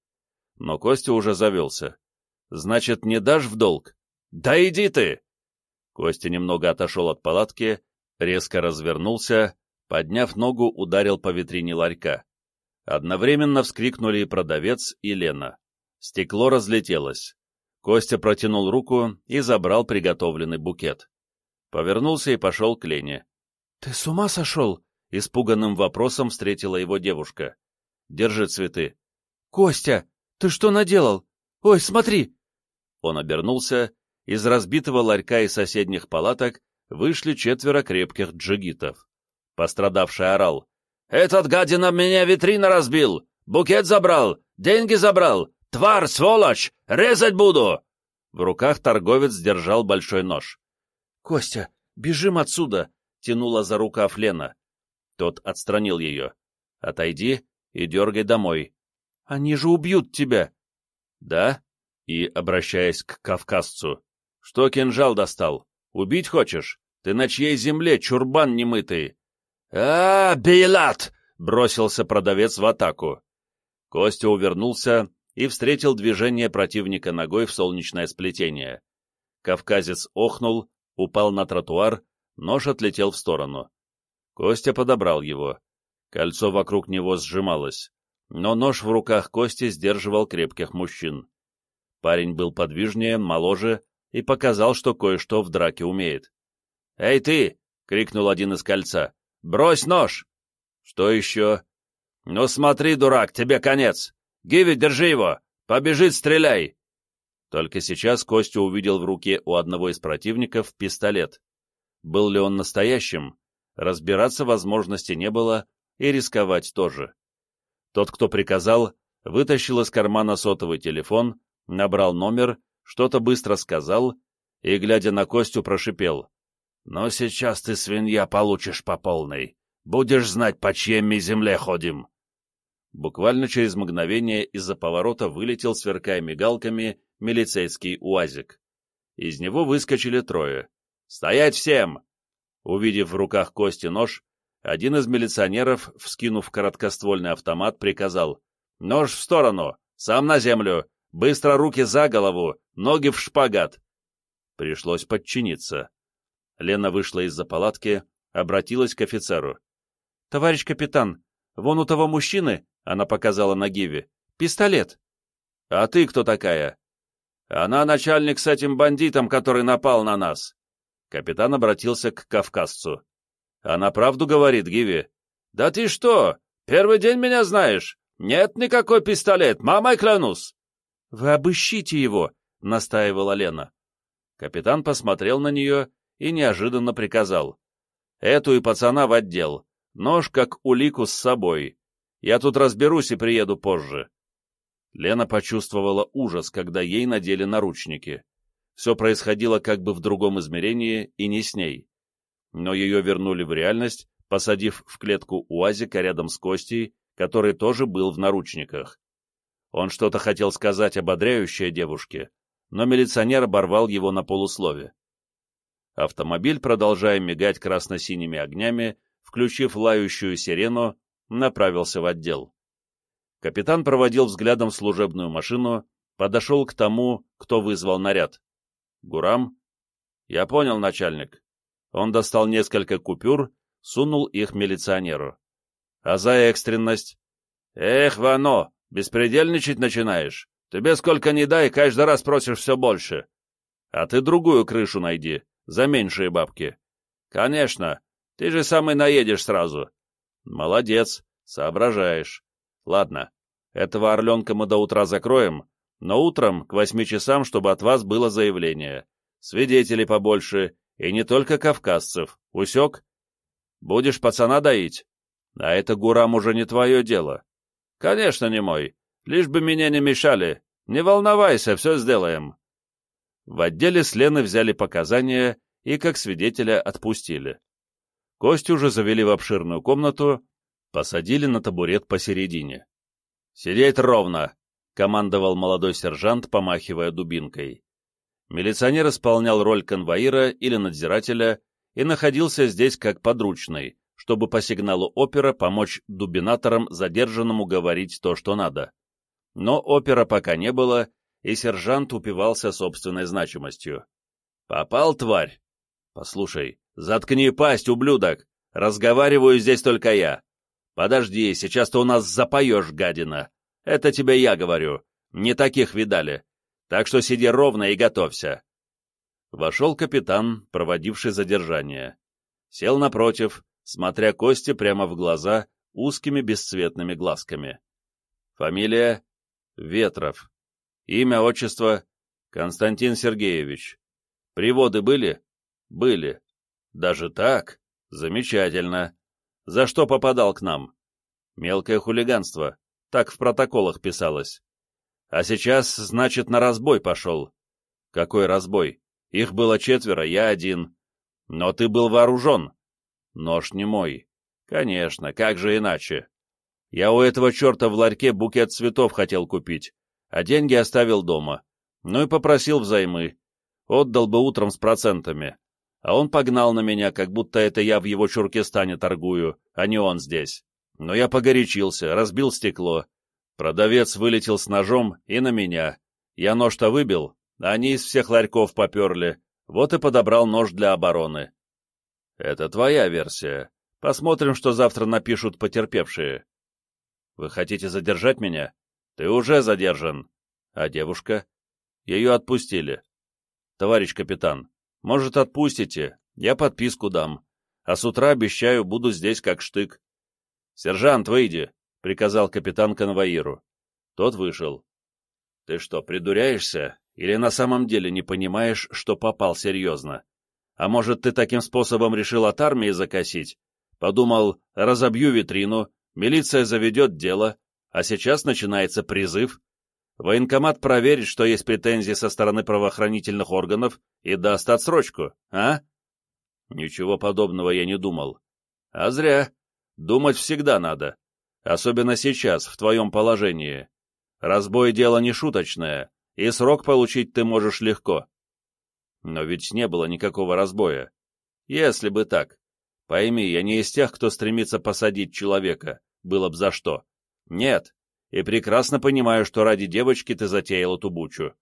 Но Костя уже завелся. «Значит, не дашь в долг?» «Да иди ты!» Костя немного отошел от палатки, резко развернулся, подняв ногу, ударил по витрине ларька. Одновременно вскрикнули и продавец, и Лена. Стекло разлетелось. Костя протянул руку и забрал приготовленный букет. Повернулся и пошел к Лене. — Ты с ума сошел? — испуганным вопросом встретила его девушка. — Держи цветы. — Костя, ты что наделал? Ой, смотри! Он обернулся. Из разбитого ларька и соседних палаток вышли четверо крепких джигитов. Пострадавший орал. «Этот гадина меня витрина разбил! Букет забрал! Деньги забрал! Тварь, сволочь! Резать буду!» В руках торговец держал большой нож. «Костя, бежим отсюда!» — тянула за рукав Лена. Тот отстранил ее. «Отойди и дергай домой. Они же убьют тебя!» «Да?» И, обращаясь к кавказцу, «Что кинжал достал? Убить хочешь? Ты на чьей земле, чурбан немытый?» «А, Бейлат!» — бросился продавец в атаку. Костя увернулся и встретил движение противника ногой в солнечное сплетение. Кавказец охнул, упал на тротуар, нож отлетел в сторону. Костя подобрал его. Кольцо вокруг него сжималось, но нож в руках Кости сдерживал крепких мужчин. Парень был подвижнее, моложе и показал, что кое-что в драке умеет. «Эй ты!» — крикнул один из кольца. «Брось нож!» «Что еще?» «Ну смотри, дурак, тебе конец! Гиви, держи его! Побежит, стреляй!» Только сейчас Костя увидел в руке у одного из противников пистолет. Был ли он настоящим? Разбираться возможности не было, и рисковать тоже. Тот, кто приказал, вытащил из кармана сотовый телефон, набрал номер что-то быстро сказал и, глядя на Костю, прошипел. «Но сейчас ты, свинья, получишь по полной. Будешь знать, по чьей земле ходим». Буквально через мгновение из-за поворота вылетел, сверкая мигалками, милицейский уазик. Из него выскочили трое. «Стоять всем!» Увидев в руках Кости нож, один из милиционеров, вскинув короткоствольный автомат, приказал «Нож в сторону! Сам на землю! Быстро руки за голову, ноги в шпагат. Пришлось подчиниться. Лена вышла из-за палатки, обратилась к офицеру. — Товарищ капитан, вон у того мужчины, — она показала на Гиве, — пистолет. — А ты кто такая? — Она начальник с этим бандитом, который напал на нас. Капитан обратился к кавказцу. — Она правду говорит, Гиви? — Да ты что? Первый день меня знаешь? Нет никакой пистолет, мамой клянусь. — Вы обыщите его, — настаивала Лена. Капитан посмотрел на нее и неожиданно приказал. — Эту и пацана в отдел. Нож как улику с собой. Я тут разберусь и приеду позже. Лена почувствовала ужас, когда ей надели наручники. Все происходило как бы в другом измерении и не с ней. Но ее вернули в реальность, посадив в клетку УАЗика рядом с Костей, который тоже был в наручниках. Он что-то хотел сказать ободряющее девушке, но милиционер оборвал его на полуслове. Автомобиль, продолжая мигать красно-синими огнями, включив лающую сирену, направился в отдел. Капитан проводил взглядом служебную машину, подошел к тому, кто вызвал наряд. «Гурам?» «Я понял, начальник». Он достал несколько купюр, сунул их милиционеру. «А за экстренность?» «Эх, Вано, Беспредельничать начинаешь. Тебе сколько ни дай, каждый раз просишь все больше. А ты другую крышу найди, за меньшие бабки. Конечно, ты же сам и наедешь сразу. Молодец, соображаешь. Ладно, этого орленка мы до утра закроем, но утром к восьми часам, чтобы от вас было заявление. Свидетелей побольше, И не только кавказцев. Усек? Будешь пацана доить? А это, Гурам, уже не твое дело. Конечно, не мой. Лишь бы меня не мешали. Не волновайся, все сделаем. В отделе с Леной взяли показания и как свидетеля отпустили. Костю уже завели в обширную комнату, посадили на табурет посередине. «Сидеть ровно!» — командовал молодой сержант, помахивая дубинкой. Милиционер исполнял роль конвоира или надзирателя и находился здесь как подручный, чтобы по сигналу опера помочь дубинаторам задержанному говорить то, что надо. Но опера пока не было, и сержант упивался собственной значимостью. «Попал, тварь?» «Послушай, заткни пасть, ублюдок! Разговариваю здесь только я. Подожди, сейчас ты у нас запоешь, гадина. Это тебе я говорю. Не таких видали. Так что сиди ровно и готовься». Вошел капитан, проводивший задержание. Сел напротив, смотря Косте прямо в глаза узкими бесцветными глазками. Фамилия? Ветров. Имя, отчество? Константин Сергеевич. Приводы были? Были. Даже так? Замечательно. За что попадал к нам? Мелкое хулиганство. Так в протоколах писалось. А сейчас, значит, на разбой пошел. Какой разбой? Их было четверо, я один. Но ты был вооружен. Нож не мой. Конечно, как же иначе? Я у этого черта в ларьке букет цветов хотел купить а деньги оставил дома. Ну и попросил взаймы. Отдал бы утром с процентами. А он погнал на меня, как будто это я в его Чуркистане торгую, а не он здесь. Но я погорячился, разбил стекло. Продавец вылетел с ножом и на меня. Я нож-то выбил, а они из всех ларьков поперли. Вот и подобрал нож для обороны. Это твоя версия. Посмотрим, что завтра напишут потерпевшие. Вы хотите задержать меня? Ты уже задержан. А девушка? Ее отпустили. Товарищ капитан, может, отпустите? Я подписку дам. А с утра, обещаю, буду здесь как штык. Сержант, выйди, — приказал капитан конвоиру. Тот вышел. Ты что, придуряешься? Или на самом деле не понимаешь, что попал серьезно? А может, ты таким способом решил от армии закосить? Подумал, разобью витрину, милиция заведет дело, а сейчас начинается призыв. Военкомат проверит, что есть претензии со стороны правоохранительных органов и даст отсрочку, а? Ничего подобного я не думал. А зря. Думать всегда надо. Особенно сейчас, в твоем положении. Разбой — дело не шуточное, и срок получить ты можешь легко. Но ведь не было никакого разбоя. Если бы так. Пойми, я не из тех, кто стремится посадить человека, было б за что. Нет, и прекрасно понимаю, что ради девочки ты затеял эту бучу.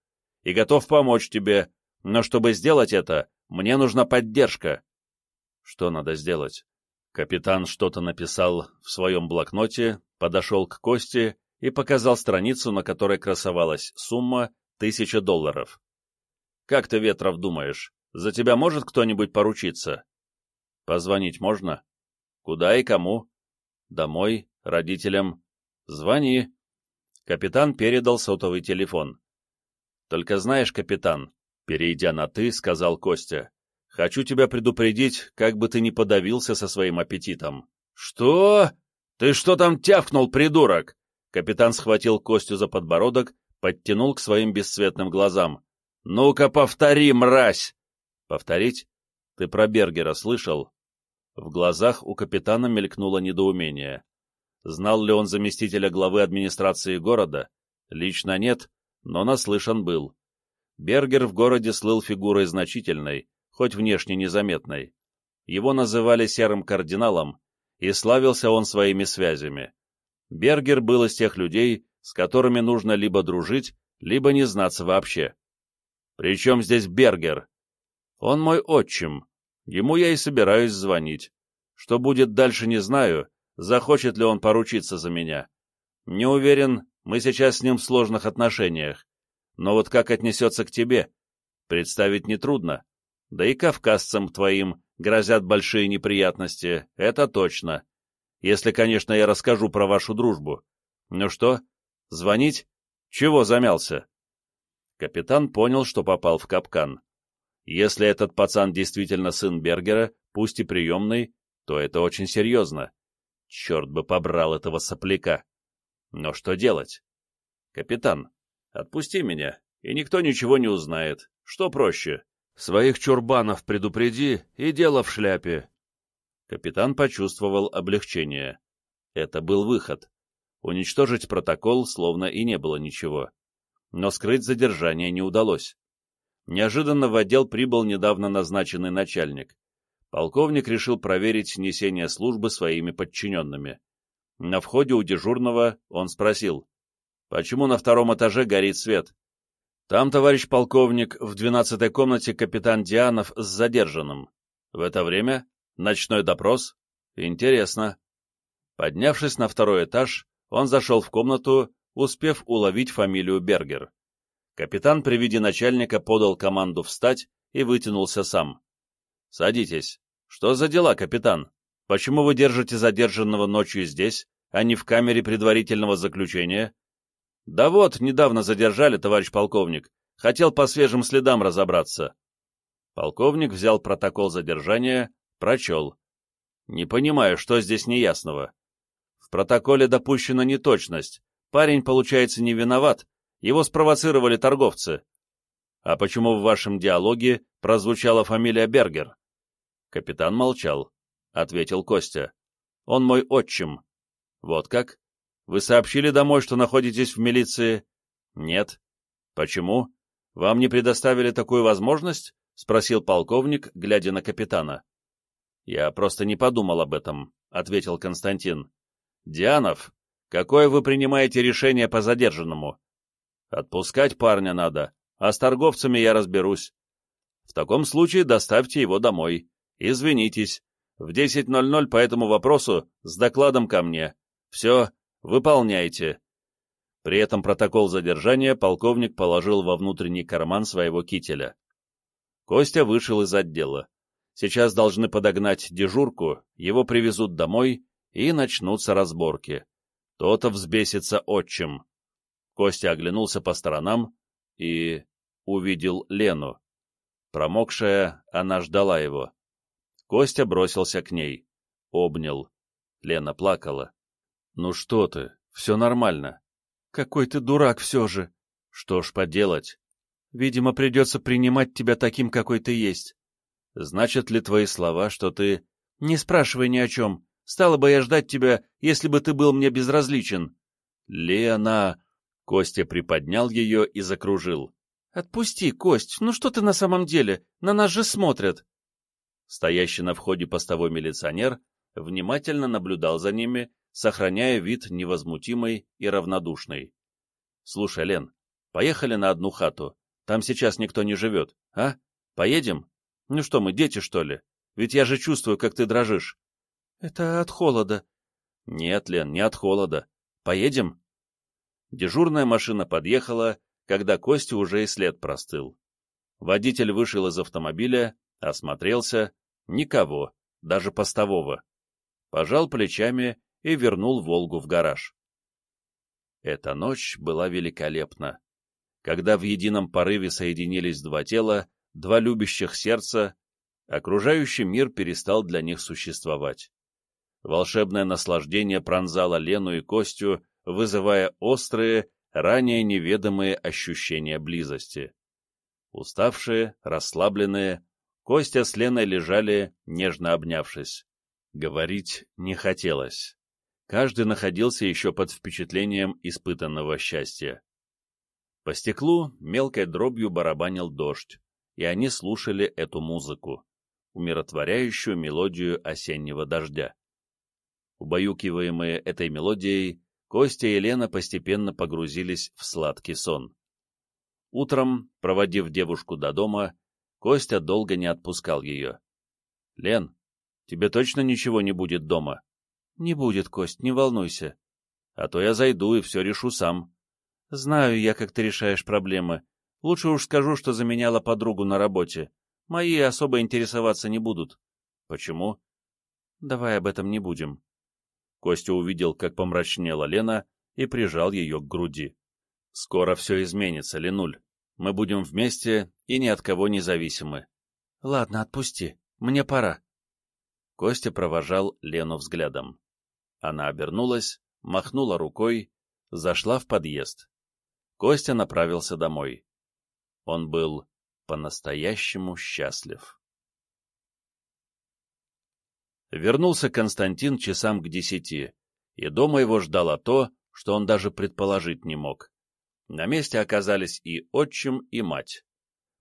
И готов помочь тебе, но чтобы сделать это, мне нужна поддержка. Что надо сделать? Капитан что-то написал в своем блокноте, подошел к Косте и показал страницу, на которой красовалась сумма тысяча долларов. «Как ты, Ветров, думаешь, за тебя может кто-нибудь поручиться?» «Позвонить можно?» «Куда и кому?» «Домой, родителям, «Звони». Капитан передал сотовый телефон. «Только знаешь, капитан», — перейдя на «ты», сказал Костя, «хочу тебя предупредить, как бы ты ни подавился со своим аппетитом». «Что? Ты что там тявкнул, придурок?» Капитан схватил Костю за подбородок, подтянул к своим бесцветным глазам. «Ну-ка, повтори, мразь!» «Повторить? Ты про Бергера слышал?» В глазах у капитана мелькнуло недоумение. Знал ли он заместителя главы администрации города? Лично нет, но наслышан был. Бергер в городе слыл фигурой значительной, хоть внешне незаметной. Его называли серым кардиналом, и славился он своими связями. Бергер был из тех людей, с которыми нужно либо дружить, либо не знаться вообще. Причем здесь Бергер? Он мой отчим. Ему я и собираюсь звонить. Что будет дальше, не знаю, захочет ли он поручиться за меня. Не уверен, мы сейчас с ним в сложных отношениях. Но вот как отнесется к тебе, представить нетрудно. Да и кавказцам твоим грозят большие неприятности, это точно. Если, конечно, я расскажу про вашу дружбу. Ну что, звонить? Чего замялся? Капитан понял, что попал в капкан. Если этот пацан действительно сын Бергера, пусть и приемный, то это очень серьезно. Черт бы побрал этого сопляка. Но что делать? Капитан, отпусти меня, и никто ничего не узнает. Что проще? Своих чурбанов предупреди, и дело в шляпе. Капитан почувствовал облегчение. Это был выход. Уничтожить протокол, словно и не было ничего. Но скрыть задержание не удалось. Неожиданно в отдел прибыл недавно назначенный начальник. Полковник решил проверить несение службы своими подчиненными. На входе у дежурного он спросил, «Почему на втором этаже горит свет?» «Там, товарищ полковник, в двенадцатой комнате капитан Дианов с задержанным. В это время? Ночной допрос? Интересно». Поднявшись на второй этаж, он зашел в комнату, успев уловить фамилию Бергер. Капитан при виде начальника подал команду встать и вытянулся сам. «Садитесь. Что за дела, капитан? Почему вы держите задержанного ночью здесь, а не в камере предварительного заключения?» «Да вот, недавно задержали, товарищ полковник. Хотел по свежим следам разобраться». Полковник взял протокол задержания, прочел. «Не понимаю, что здесь неясного. В протоколе допущена неточность. Парень, получается, не виноват. Его спровоцировали торговцы. А почему в вашем диалоге прозвучала фамилия Бергер? Капитан молчал. Ответил Костя. Он мой отчим. Вот как? Вы сообщили домой, что находитесь в милиции? Нет. Почему? Вам не предоставили такую возможность? Спросил полковник, глядя на капитана. Я просто не подумал об этом, ответил Константин. Дианов, какое вы принимаете решение по задержанному? Отпускать парня надо, а с торговцами я разберусь. В таком случае доставьте его домой. Извинитесь. В 10.00 по этому вопросу с докладом ко мне. Все, выполняйте. При этом протокол задержания полковник положил во внутренний карман своего кителя. Костя вышел из отдела. Сейчас должны подогнать дежурку, его привезут домой, и начнутся разборки. То-то взбесится отчим. Костя оглянулся по сторонам и увидел Лену. Промокшая, она ждала его. Костя бросился к ней. Обнял. Лена плакала. «Ну что ты, все нормально». «Какой ты дурак все же». «Что ж поделать? Видимо, придется принимать тебя таким, какой ты есть». «Значит ли твои слова, что ты...» «Не спрашивай ни о чем. Стала бы я ждать тебя, если бы ты был мне безразличен». «Лена...» Костя приподнял ее и закружил. «Отпусти, Кость, ну что ты на самом деле? На нас же смотрят!» Стоящий на входе постовой милиционер внимательно наблюдал за ними, сохраняя вид невозмутимый и равнодушный. «Слушай, Лен, поехали на одну хату. Там сейчас никто не живет, а? Поедем? Ну что мы, дети, что ли? Ведь я же чувствую, как ты дрожишь». «Это от холода». «Нет, Лен, не от холода. Поедем?» Дежурная машина подъехала, когда Костя уже и след простыл. Водитель вышел из автомобиля, осмотрелся, никого, даже постового. Пожал плечами и вернул «Волгу» в гараж. Эта ночь была великолепна. Когда в едином порыве соединились два тела, два любящих сердца, окружающий мир перестал для них существовать. Волшебное наслаждение пронзало Лену и Костю, вызывая острые, ранее неведомые ощущения близости. Уставшие, расслабленные, Костя с Леной лежали, нежно обнявшись. Говорить не хотелось. Каждый находился еще под впечатлением испытанного счастья. По стеклу мелкой дробью барабанил дождь, и они слушали эту музыку, умиротворяющую мелодию осеннего дождя. Убаюкиваемые этой мелодией, Костя и Лена постепенно погрузились в сладкий сон. Утром, проводив девушку до дома, Костя долго не отпускал ее. — Лен, тебе точно ничего не будет дома? — Не будет, Кость, не волнуйся. — А то я зайду и все решу сам. — Знаю я, как ты решаешь проблемы. Лучше уж скажу, что заменяла подругу на работе. Мои особо интересоваться не будут. — Почему? — Давай об этом не будем. Костя увидел, как помрачнела Лена, и прижал ее к груди. «Скоро все изменится, Ленуль. Мы будем вместе и ни от кого не зависимы.
Ладно, отпусти. Мне пора.
Костя провожал Лену взглядом. Она обернулась, махнула рукой, зашла в подъезд. Костя направился домой. Он был по-настоящему счастлив. Вернулся Константин часам к десяти, и дома его ждало то, что он даже предположить не мог. На месте оказались и отчим, и мать.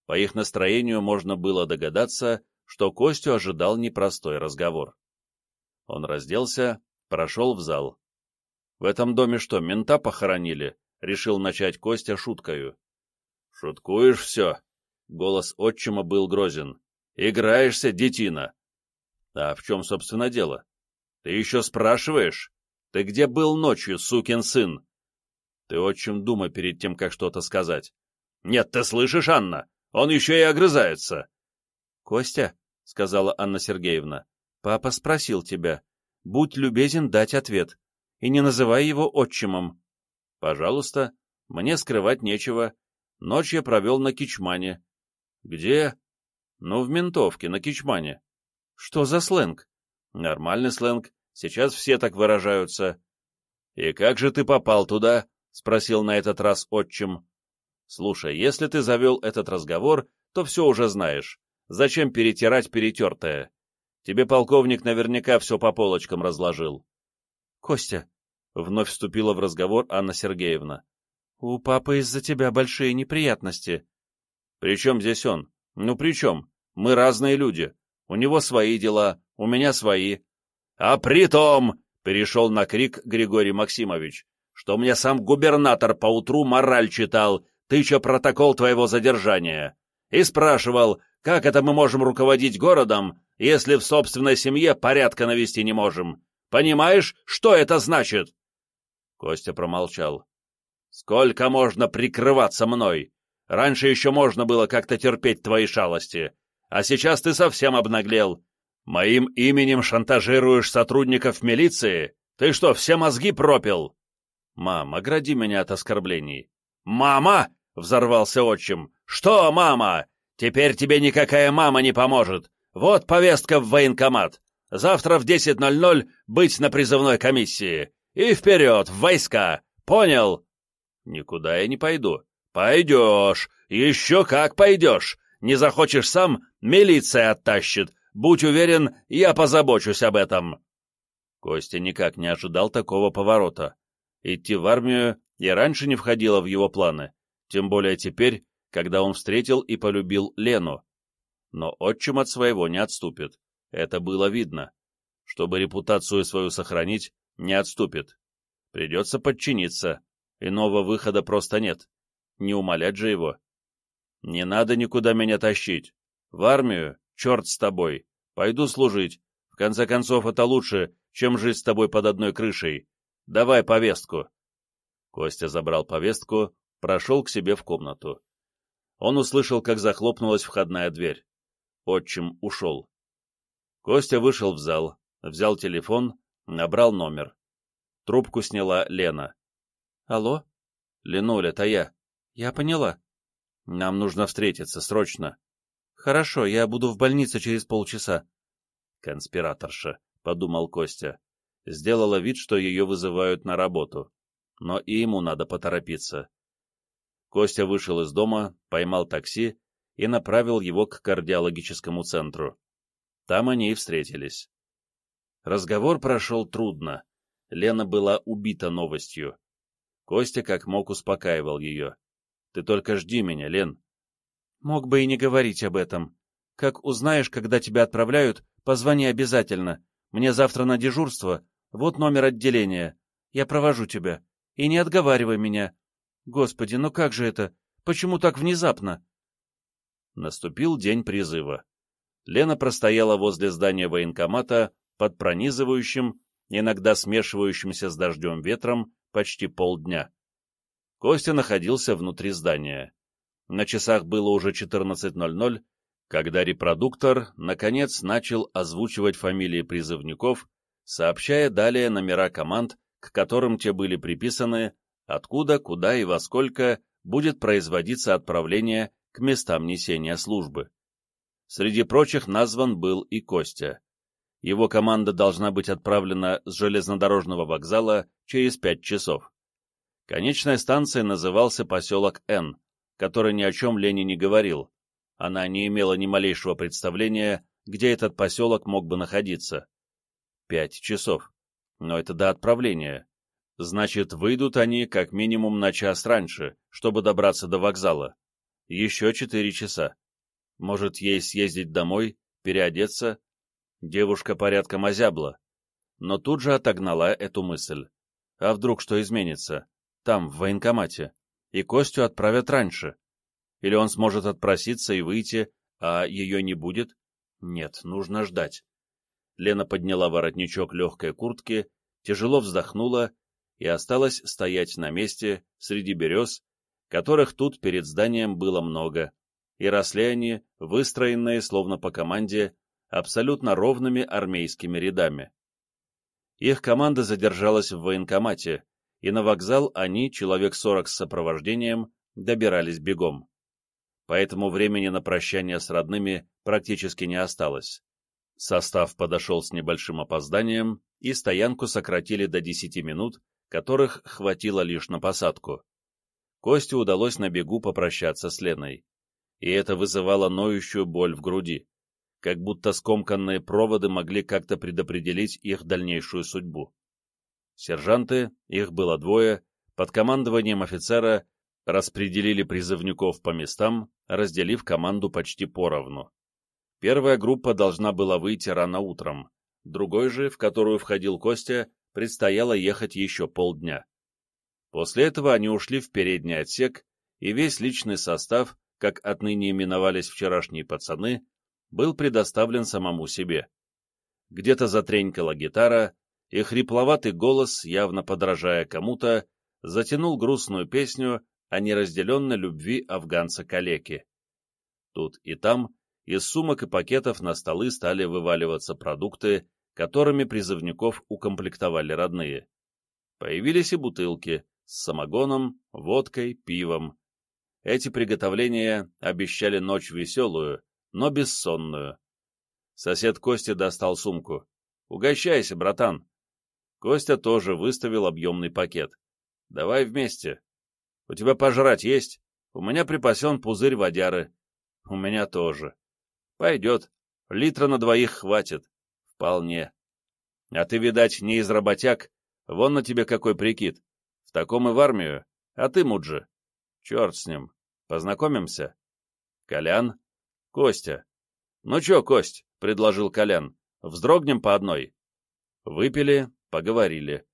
По их настроению можно было догадаться, что Костю ожидал непростой разговор. Он разделся, прошел в зал. «В этом доме что, мента похоронили?» — решил начать Костя шуткою. «Шуткуешь все?» — голос отчима был грозен. «Играешься, детина!» «А в чем, собственно, дело? Ты еще спрашиваешь? Ты где был ночью, сукин сын?» Ты отчим думай перед тем, как что-то сказать. «Нет, ты слышишь, Анна? Он еще и огрызается!»
«Костя», — сказала Анна Сергеевна, — «папа спросил тебя. Будь любезен дать ответ. И не называй его отчимом».
«Пожалуйста, мне скрывать нечего. Ночь я провел на Кичмане». «Где?» «Ну, в ментовке, на Кичмане».
«Что за сленг?»
«Нормальный сленг. Сейчас все так выражаются». «И как же ты попал туда?» — спросил на этот раз отчим. «Слушай, если ты завел этот разговор, то все уже знаешь. Зачем перетирать перетертое? Тебе полковник наверняка все по полочкам разложил.
— Костя, —
вновь вступила в разговор Анна Сергеевна, —
у папы из-за тебя большие неприятности.
— При чем здесь он? Ну при чем? Мы разные люди. У него свои дела, у меня свои. — А при том, — перешел на крик Григорий Максимович, — что мне сам губернатор поутру мораль читал, тыча протокол твоего задержания, и спрашивал, как это мы можем руководить городом, если в собственной семье порядка навести не можем? Понимаешь, что это значит?» Костя промолчал. «Сколько можно прикрываться мной? Раньше еще можно было как-то терпеть твои шалости, а сейчас ты совсем обнаглел. Моим именем шантажируешь сотрудников милиции? Ты что, все мозги пропил?» «Мам, огради меня от оскорблений». «Мама!» — взорвался отчим. «Что, мама? Теперь тебе никакая мама не поможет. Вот повестка в военкомат. Завтра в 10.00 быть на призывной комиссии. И вперед, в войска. Понял? Никуда я не пойду. Пойдешь. Еще как пойдешь. Не захочешь сам, милиция оттащит. Будь уверен, я позабочусь об этом. Костя никак не ожидал такого поворота. Идти в армию и раньше не входило в его планы, тем более теперь, когда он встретил и полюбил Лену. Но отчим от своего не отступит. Это было видно. Чтобы репутацию свою сохранить, не отступит. Придется подчиниться. Иного выхода просто нет. Не умолять же его. Не надо никуда меня тащить. В армию, черт с тобой. Пойду служить. В конце концов, это лучше, чем жить с тобой под одной крышей. Давай повестку. Костя забрал повестку, прошел к себе в комнату он услышал, как захлопнулась входная дверь. Отчим ушел. Костя вышел в зал, взял телефон, набрал номер. Трубку сняла Лена.
«Алло?»
«Ленуля, это я».
«Я поняла».
«Нам нужно встретиться, срочно».
«Хорошо, я буду в больнице через полчаса».
«Конспираторша», — подумал Костя. Сделала вид, что ее вызывают на работу. Но и ему надо поторопиться. Костя вышел из дома, поймал такси и направил его к кардиологическому центру. Там они и встретились. Разговор прошел трудно. Лена была убита новостью. Костя как мог успокаивал ее. «Ты только жди меня, Лен».
«Мог бы и не говорить об этом. Как узнаешь, когда тебя отправляют, позвони обязательно. Мне завтра на дежурство. Вот номер отделения. Я провожу тебя. И не отговаривай меня. Господи, ну как же это? Почему так внезапно?
Наступил день призыва. Лена простояла возле здания военкомата под пронизывающим, иногда смешивающимся с дождем ветром, почти полдня. Костя находился внутри здания. На часах было уже 14.00, когда репродуктор, наконец, начал озвучивать фамилии призывников, сообщая далее номера команд, к которым те были приписаны откуда, куда и во сколько будет производиться отправление к местам несения службы. Среди прочих назван был и Костя. Его команда должна быть отправлена с железнодорожного вокзала через пять часов. Конечная станция назывался поселок Н, который ни о чем Лене не говорил. Она не имела ни малейшего представления, где этот поселок мог бы находиться. Пять часов. Но это до отправления. Значит, выйдут они как минимум на час раньше, чтобы добраться до вокзала. Еще четыре часа. Может, ей съездить домой, переодеться? Девушка порядком озябла. Но тут же отогнала эту мысль. А вдруг что изменится? Там, в военкомате. И Костю отправят раньше. Или он сможет отпроситься и выйти, а ее не будет? Нет, нужно ждать. Лена подняла воротничок легкой куртки, тяжело вздохнула и осталась стоять на месте среди берез, которых тут перед зданием было много, и росли они, выстроенные, словно по команде, абсолютно ровными армейскими рядами. Их команда задержалась в военкомате, и на вокзал они, человек сорок с сопровождением, добирались бегом. Поэтому времени на прощание с родными практически не осталось. Состав подошел с небольшим опозданием, и стоянку сократили до 10 минут, которых хватило лишь на посадку. Косте удалось на бегу попрощаться с Леной и это вызывало ноющую боль в груди, как будто скомканные проводы могли как-то предопределить их дальнейшую судьбу. Сержанты, их было двое, под командованием офицера распределили призывников по местам, разделив команду почти поровну. Первая группа должна была выйти рано утром, другой же, в которую входил Костя, предстояло ехать еще полдня. После этого они ушли в передний отсек, и весь личный состав как отныне именовались вчерашние пацаны, был предоставлен самому себе. Где-то затренькала гитара, и хрипловатый голос, явно подражая кому-то, затянул грустную песню о неразделенной любви афганца-калеки. Тут и там из сумок и пакетов на столы стали вываливаться продукты, которыми призывников укомплектовали родные. Появились и бутылки с самогоном, водкой, пивом. Эти приготовления обещали ночь веселую, но бессонную. Сосед Костя достал сумку. «Угощайся, братан!» Костя тоже выставил объемный пакет. «Давай вместе. У тебя пожрать есть? У меня припасен пузырь водяры. У меня тоже. Пойдет. Литра на двоих хватит. Вполне. А ты, видать, не из работяг. Вон на тебе какой прикид. В таком и в армию. А ты, Муджи, Черт с ним. Познакомимся? Колян? Костя. Ну чё, Кость, — предложил Колян, — вздрогнем по одной. Выпили, поговорили.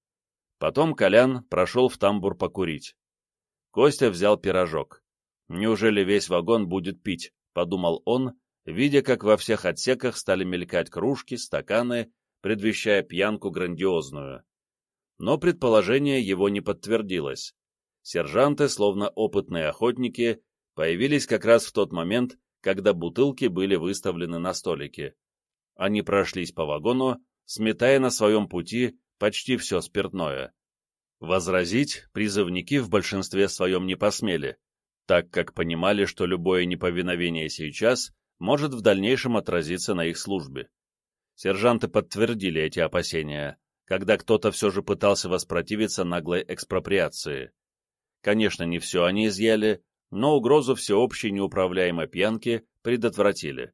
Потом Колян прошел в тамбур покурить. Костя взял пирожок. Неужели весь вагон будет пить, — подумал он, видя, как во всех отсеках стали мелькать кружки, стаканы, предвещая пьянку грандиозную. Но предположение его не подтвердилось сержанты, словно опытные охотники, появились как раз в тот момент, когда бутылки были выставлены на столике. Они прошлись по вагону, сметая на своем пути почти все спиртное. Возразить призывники в большинстве своем не посмели, так как понимали, что любое неповиновение сейчас может в дальнейшем отразиться на их службе. Сержанты подтвердили эти опасения, когда кто-то все же пытался воспротивиться наглой экспроприации. Конечно, не все они изъяли, но угрозу всеобщей неуправляемой пьянки предотвратили.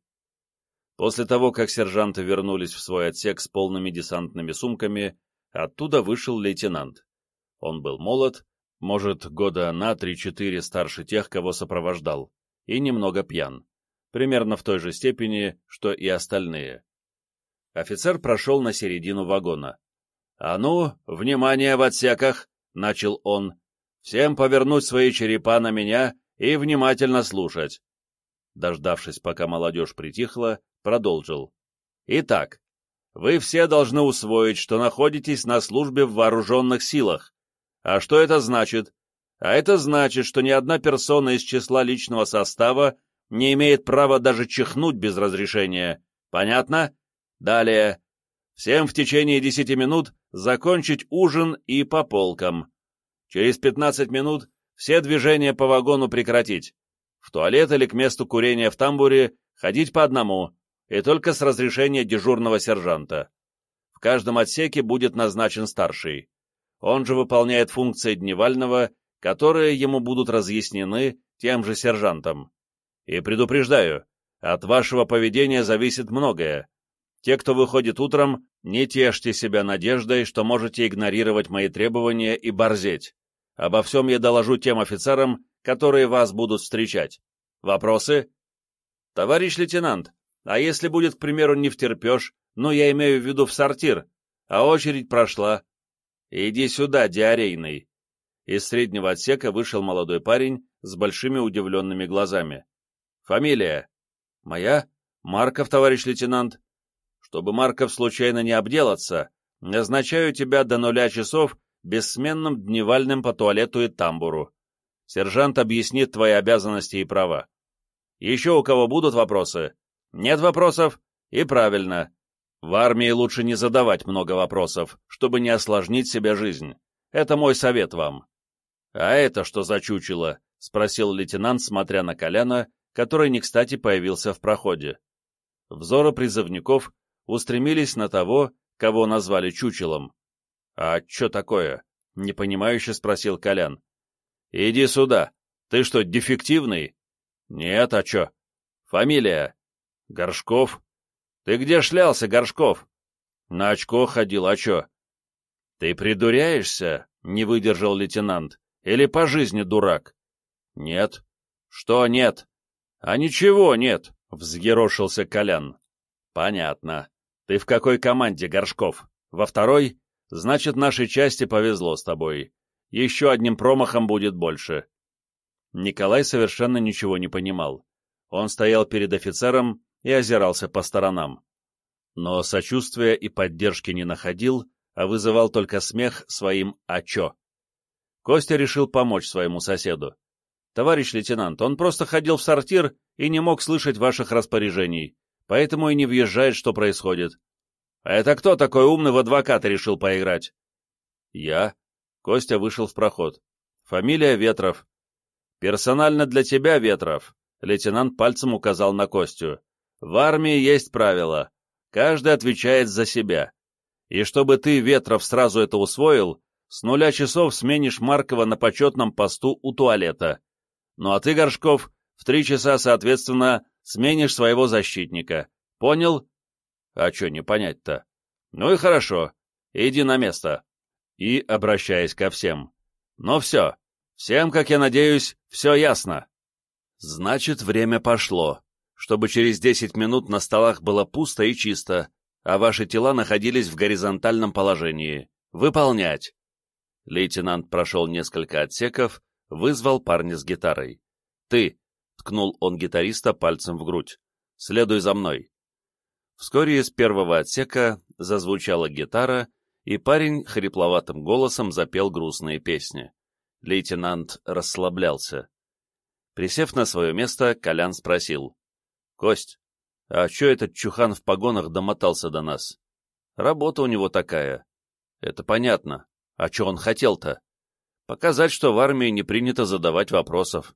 После того, как сержанты вернулись в свой отсек с полными десантными сумками, оттуда вышел лейтенант. Он был молод, может, года на 3-4 старше тех, кого сопровождал, и немного пьян, примерно в той же степени, что и остальные. Офицер прошел на середину вагона. «А ну, внимание в отсеках!» — начал он, Всем повернуть свои черепа на меня и внимательно слушать. Дождавшись, пока молодежь притихла, продолжил. Итак, вы все должны усвоить, что находитесь на службе в вооруженных силах. А что это значит? А это значит, что ни одна персона из числа личного состава не имеет права даже чихнуть без разрешения. Понятно? Далее. Всем в течение десяти минут закончить ужин и по полкам. Через 15 минут все движения по вагону прекратить. В туалет или к месту курения в тамбуре Ходить по одному, и только с разрешения дежурного сержанта. В каждом отсеке будет назначен старший. Он же выполняет функции дневального, которые ему будут разъяснены тем же сержантом. И предупреждаю, от вашего поведения зависит многое. Те, кто выходит утром, не тешьте себя надеждой, что можете игнорировать мои требования и борзеть. Обо всем я доложу тем офицерам, которые вас будут встречать. Вопросы? Товарищ лейтенант, а если будет, к примеру, не втерпешь, ну, я имею в виду в сортир, а очередь прошла. Иди сюда, диарейный. Из среднего отсека вышел молодой парень с большими удивленными глазами. Фамилия? Моя? Марков, товарищ лейтенант. Чтобы Марков случайно не обделаться, назначаю тебя до нуля часов бессменным дневальным по туалету и тамбуру. Сержант объяснит твои обязанности и права. Еще у кого будут вопросы? Нет вопросов? И правильно. В армии лучше не задавать много вопросов, чтобы не осложнить себе жизнь. Это мой совет вам. — А это что за чучело? — спросил лейтенант, смотря на Коляна, который не кстати появился в проходе. Взоры призывников устремились на того, кого назвали чучелом. — А что такое? — непонимающе спросил Колян. — Иди сюда. Ты что, дефективный? — Нет, а чё? — Фамилия? — Горшков. Ты где шлялся, Горшков? На очко ходил, а чё? Ты придуряешься? Не выдержал лейтенант. Или по жизни дурак? Нет. Что нет? А ничего нет, взъерошился Колян. Понятно. Ты в какой команде, Горшков? Во второй? Значит, нашей части повезло с тобой. Еще одним промахом будет больше. Николай совершенно ничего не понимал. Он стоял перед офицером и озирался по сторонам. Но сочувствия и поддержки не находил, а вызывал только смех своим «а чё?». Костя решил помочь своему соседу. «Товарищ лейтенант, он просто ходил в сортир и не мог слышать ваших распоряжений, поэтому и не въезжает, что происходит. А это кто такой умный в адвоката решил поиграть?» «Я». Костя вышел в проход. «Фамилия Ветров». «Персонально для тебя, Ветров», — лейтенант пальцем указал на Костю. В армии есть правило. Каждый отвечает за себя. И чтобы ты, Ветров, сразу это усвоил, с нуля часов сменишь Маркова на почетном посту у туалета. Ну а ты, Горшков, в три часа, соответственно, сменишь своего защитника. Понял? А что не понять-то? Ну и хорошо. Иди на место. И обращаясь ко всем. Ну все. Всем, как я надеюсь, все ясно. Значит, время пошло чтобы через 10 минут на столах было пусто и чисто, а ваши тела находились в горизонтальном положении. Выполнять!» Лейтенант прошел несколько отсеков, вызвал парня с гитарой. «Ты!» — ткнул он гитариста пальцем в грудь. «Следуй за мной!» Вскоре из первого отсека зазвучала гитара, и парень хрипловатым голосом запел грустные песни. Лейтенант расслаблялся. Присев на свое место, Колян спросил. Кость, а чё этот чухан в погонах домотался до нас? Работа у него такая. Это понятно. А чё он хотел-то? Показать, что в армии не принято задавать вопросов.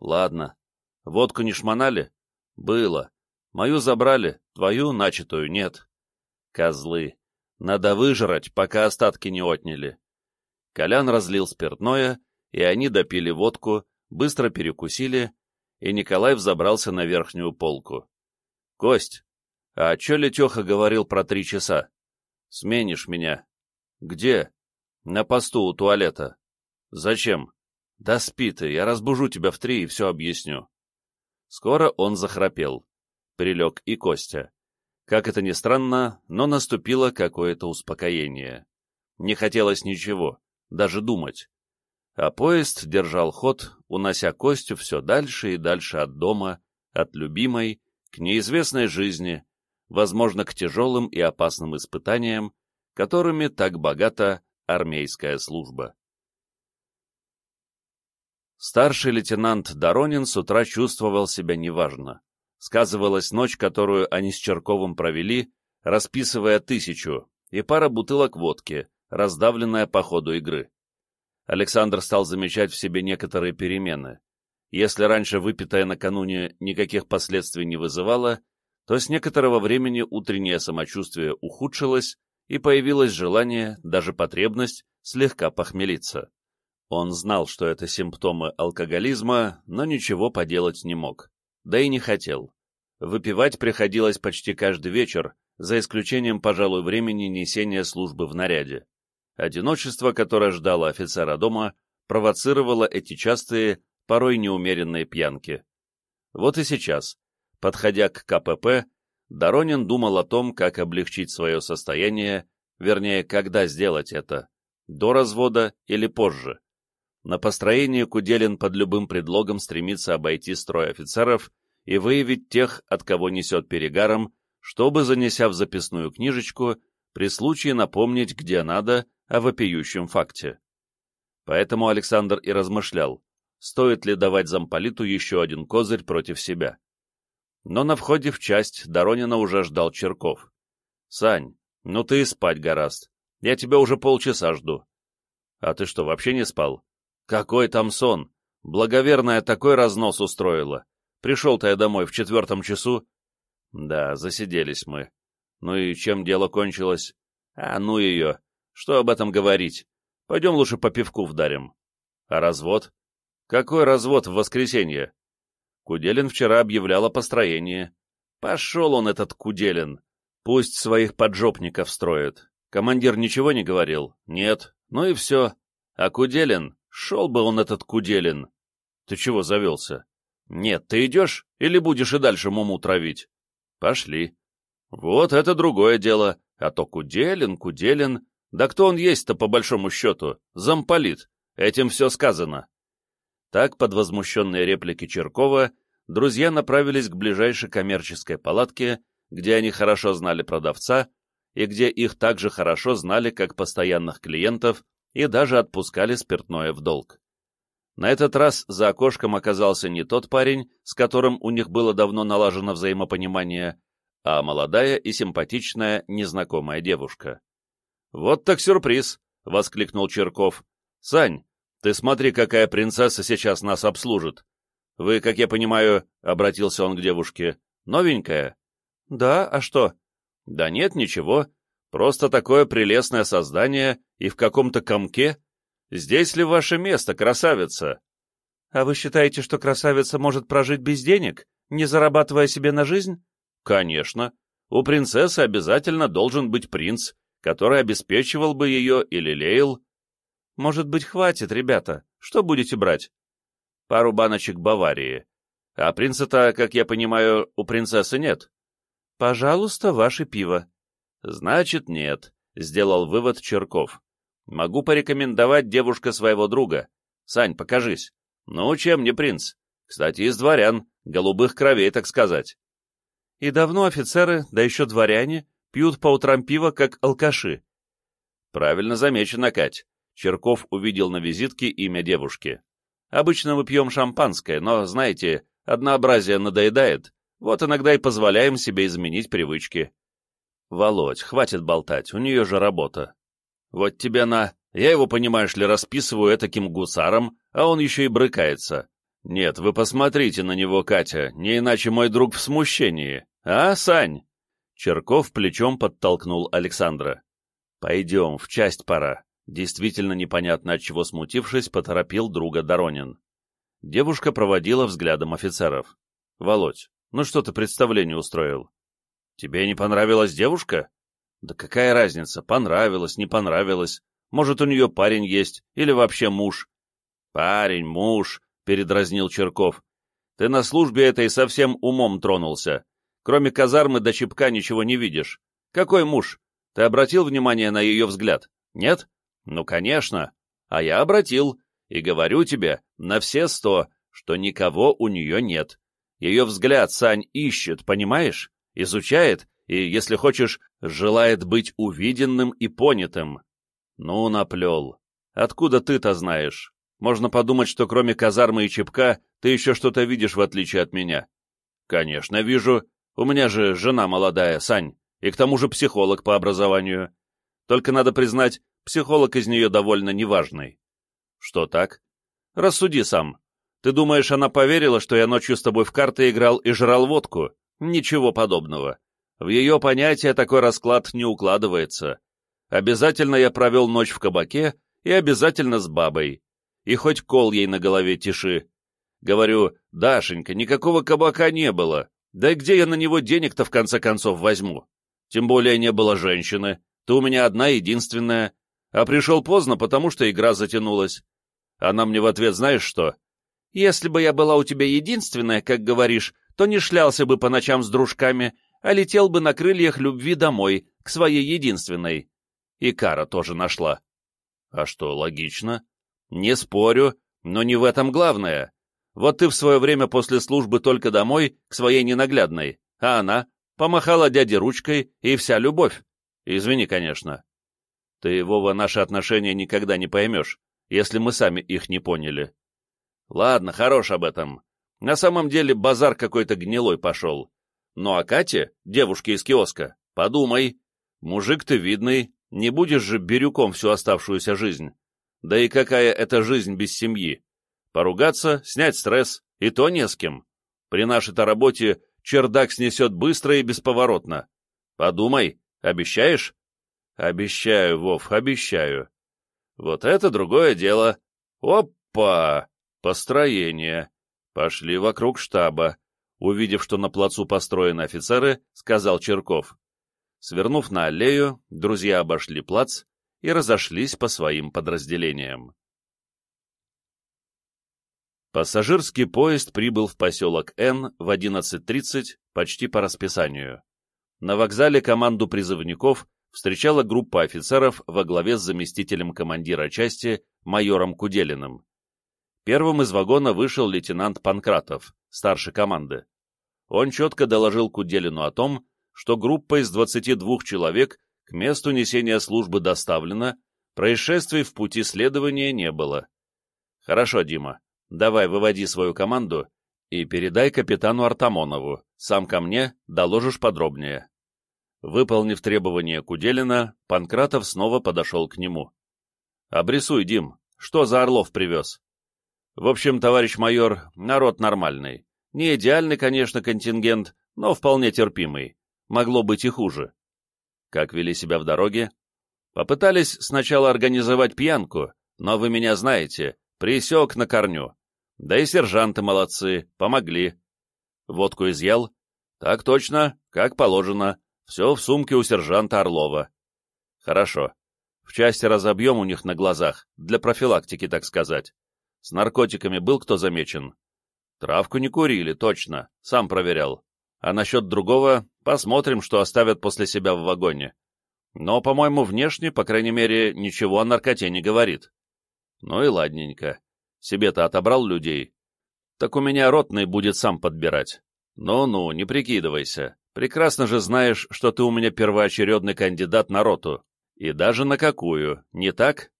Ладно. Водку не шмонали? Было. Мою забрали, твою начатую нет. Козлы. Надо выжрать, пока остатки не отняли. Колян разлил спиртное, и они допили водку, быстро перекусили и Николай взобрался на верхнюю полку. — Кость, а чё Летеха говорил про три часа? — Сменишь меня. — Где? — На посту у туалета. — Зачем? — Да спи ты, я разбужу тебя в три и все объясню. Скоро он захрапел. Прилег и Костя. Как это ни странно, но наступило какое-то успокоение. Не хотелось ничего, даже думать а поезд держал ход, унося Костю все дальше и дальше от дома, от любимой, к неизвестной жизни, возможно, к тяжелым и опасным испытаниям, которыми так богата армейская служба. Старший лейтенант Доронин с утра чувствовал себя неважно. Сказывалась ночь, которую они с Черковым провели, расписывая тысячу, и пара бутылок водки, раздавленная по ходу игры. Александр стал замечать в себе некоторые перемены. Если раньше выпитое накануне никаких последствий не вызывало, то с некоторого времени утреннее самочувствие ухудшилось, и появилось желание, даже потребность, слегка похмелиться. Он знал, что это симптомы алкоголизма, но ничего поделать не мог. Да и не хотел. Выпивать приходилось почти каждый вечер, за исключением, пожалуй, времени несения службы в наряде. Одиночество, которое ждало офицера дома, провоцировало эти частые, порой неумеренные пьянки. Вот и сейчас, подходя к КПП, Доронин думал о том, как облегчить свое состояние, вернее, когда сделать это, до развода или позже. На построении Куделин под любым предлогом стремится обойти строй офицеров и выявить тех, от кого несет перегаром, чтобы, занеся в записную книжечку, при случае напомнить, где надо, о вопиющем факте. Поэтому Александр и размышлял, стоит ли давать замполиту еще один козырь против себя. Но на входе в часть Доронина уже ждал Черков. «Сань, ну ты и спать гораст. Я тебя уже полчаса жду». «А ты что, вообще не спал?» «Какой там сон? Благоверная такой разнос устроила. Пришел-то я домой в четвертом часу». «Да, засиделись мы. Ну и чем дело кончилось?» «А ну ее. Что об этом говорить? Пойдем лучше по пивку вдарим». «А развод?» «Какой развод в воскресенье?» Куделин вчера объявлял о построении. Пошел он, этот Куделин. Пусть своих поджопников строит. Командир ничего не говорил? Нет. Ну и все. А Куделин? Шел бы он, этот Куделин. Ты чего завелся? Нет, ты идешь или будешь и дальше муму травить? Пошли. Вот это другое дело. А то Куделин, Куделин. Да кто он есть-то, по большому счету? Замполит. Этим все сказано. Так, под возмущенные реплики Черкова, друзья направились к ближайшей коммерческой палатке, где они хорошо знали продавца и где их также хорошо знали как постоянных клиентов и даже отпускали спиртное в долг. На этот раз за окошком оказался не тот парень, с которым у них было давно налажено взаимопонимание, а молодая и симпатичная незнакомая девушка. «Вот так сюрприз!» — воскликнул Черков. «Сань, ты смотри, какая принцесса сейчас нас обслужит. Вы, как я понимаю, — обратился он к девушке, — новенькая? Да, а что? Да нет, ничего. Просто такое прелестное создание и в каком-то комке. Здесь ли ваше место, красавица? А вы считаете, что красавица может прожить без денег, не зарабатывая себе на жизнь? Конечно. У принцессы обязательно должен быть принц, который обеспечивал бы ее и лелеял, может быть, хватит, ребята? Что будете брать? Пару баночек Баварии. А принца-то, как я понимаю, у принцессы нет. Пожалуйста, ваше пиво. Значит, нет, — сделал вывод Черков. Могу порекомендовать девушка своего друга. Сань, покажись. Ну, чем не принц? Кстати, из дворян, голубых кровей, так сказать. И давно офицеры, да еще дворяне, пьют по утрам пиво, как алкаши. Правильно замечено, Кать. Черков увидел на визитке имя девушки. «Обычно мы пьем шампанское, но, знаете, однообразие надоедает, вот иногда и позволяем себе изменить привычки». «Володь, хватит болтать, у нее же работа». «Вот тебе на... Я его, понимаешь ли, расписываю этаким гусаром, а он еще и брыкается. Нет, вы посмотрите на него, Катя, не иначе мой друг в смущении. А, Сань?» Черков плечом подтолкнул Александра. «Пойдем, в часть пора. Действительно непонятно от чего смутившись, поторопил друга Доронин. Девушка проводила взглядом офицеров. «Володь, ну что ты представление устроил?» «Тебе не понравилась девушка?» «Да какая разница, понравилась, не понравилась. Может, у нее парень есть, или вообще муж?» «Парень, муж», — передразнил Черков. «Ты на службе этой совсем умом тронулся. Кроме казармы до чепка ничего не видишь. Какой муж? Ты обратил внимание на ее взгляд? Нет? Ну, конечно. А я обратил, и говорю тебе, на все сто, что никого у нее нет. Ее взгляд Сань ищет, понимаешь? Изучает и, если хочешь, желает быть увиденным и понятым. Ну, наплел. Откуда ты-то знаешь? Можно подумать, что кроме казармы и чепка ты еще что-то видишь, в отличие от меня. Конечно, вижу. У меня же жена молодая, Сань, и к тому же психолог по образованию. Только надо признать, Психолог из нее довольно неважный. Что так? Рассуди сам. Ты думаешь, она поверила, что я ночью с тобой в карты играл и жрал водку? Ничего подобного. В ее понятие такой расклад не укладывается. Обязательно я провел ночь в кабаке и обязательно с бабой. И хоть кол ей на голове тиши. Говорю, Дашенька, никакого кабака не было. Да и где я на него денег-то в конце концов возьму? Тем более не было женщины. Ты у меня одна единственная. А пришел поздно, потому что игра затянулась. Она мне в ответ знаешь что? Если бы я была у тебя единственная, как говоришь, то не шлялся бы по ночам с дружками, а летел бы на крыльях любви домой, к своей единственной. И Кара тоже нашла. А что, логично? Не спорю, но не в этом главное. Вот ты в свое время после службы только домой, к своей ненаглядной, а она помахала дяде ручкой, и вся любовь. Извини, конечно. Ты, Вова, наши отношения никогда не поймешь, если мы сами их не поняли. Ладно, хорош об этом. На самом деле базар какой-то гнилой пошел. Ну а Кате, девушке из киоска, подумай. Мужик ты видный, не будешь же бирюком всю оставшуюся жизнь. Да и какая это жизнь без семьи? Поругаться, снять стресс, и то не с кем. При нашей-то работе чердак снесет быстро и бесповоротно. Подумай, обещаешь? Обещаю, Вов, обещаю. Вот это другое дело. Опа! Построение. Пошли вокруг штаба. Увидев, что на плацу построены офицеры, сказал Черков. Свернув на аллею, друзья обошли плац и разошлись по своим подразделениям. Пассажирский поезд прибыл в поселок Н в 11.30, почти по расписанию. На вокзале команду призывников встречала группа офицеров во главе с заместителем командира части майором Куделиным. Первым из вагона вышел лейтенант Панкратов, старший команды. Он четко доложил Куделину о том, что группа из 22 человек к месту несения службы доставлена, происшествий в пути следования не было. Хорошо, Дима, давай выводи свою команду и передай капитану Артамонову, сам ко мне доложишь подробнее. Выполнив требования Куделина, Панкратов снова подошел к нему. «Обрисуй, Дим, что за Орлов привез?» «В общем, товарищ майор, народ нормальный. Не идеальный, конечно, контингент, но вполне терпимый могло быть и хуже. Как вели себя в дороге? Попытались сначала организовать пьянку, но вы меня знаете, присек на корню. Да и сержанты молодцы, помогли. Водку изъял? Так точно, как положено. Все в сумке у сержанта Орлова. Хорошо. В части разобьем у них на глазах, для профилактики, так сказать. С наркотиками был кто замечен? Травку не курили, точно, сам проверял. А насчет другого посмотрим, что оставят после себя в вагоне. Но, по-моему, внешне, по крайней мере, ничего о наркоте не говорит. Ну и ладненько. Себе-то отобрал людей. Так у меня ротный будет сам подбирать. Ну-ну, не прикидывайся. Прекрасно же знаешь, что ты у меня первоочередный кандидат на роту. И даже на какую, не так?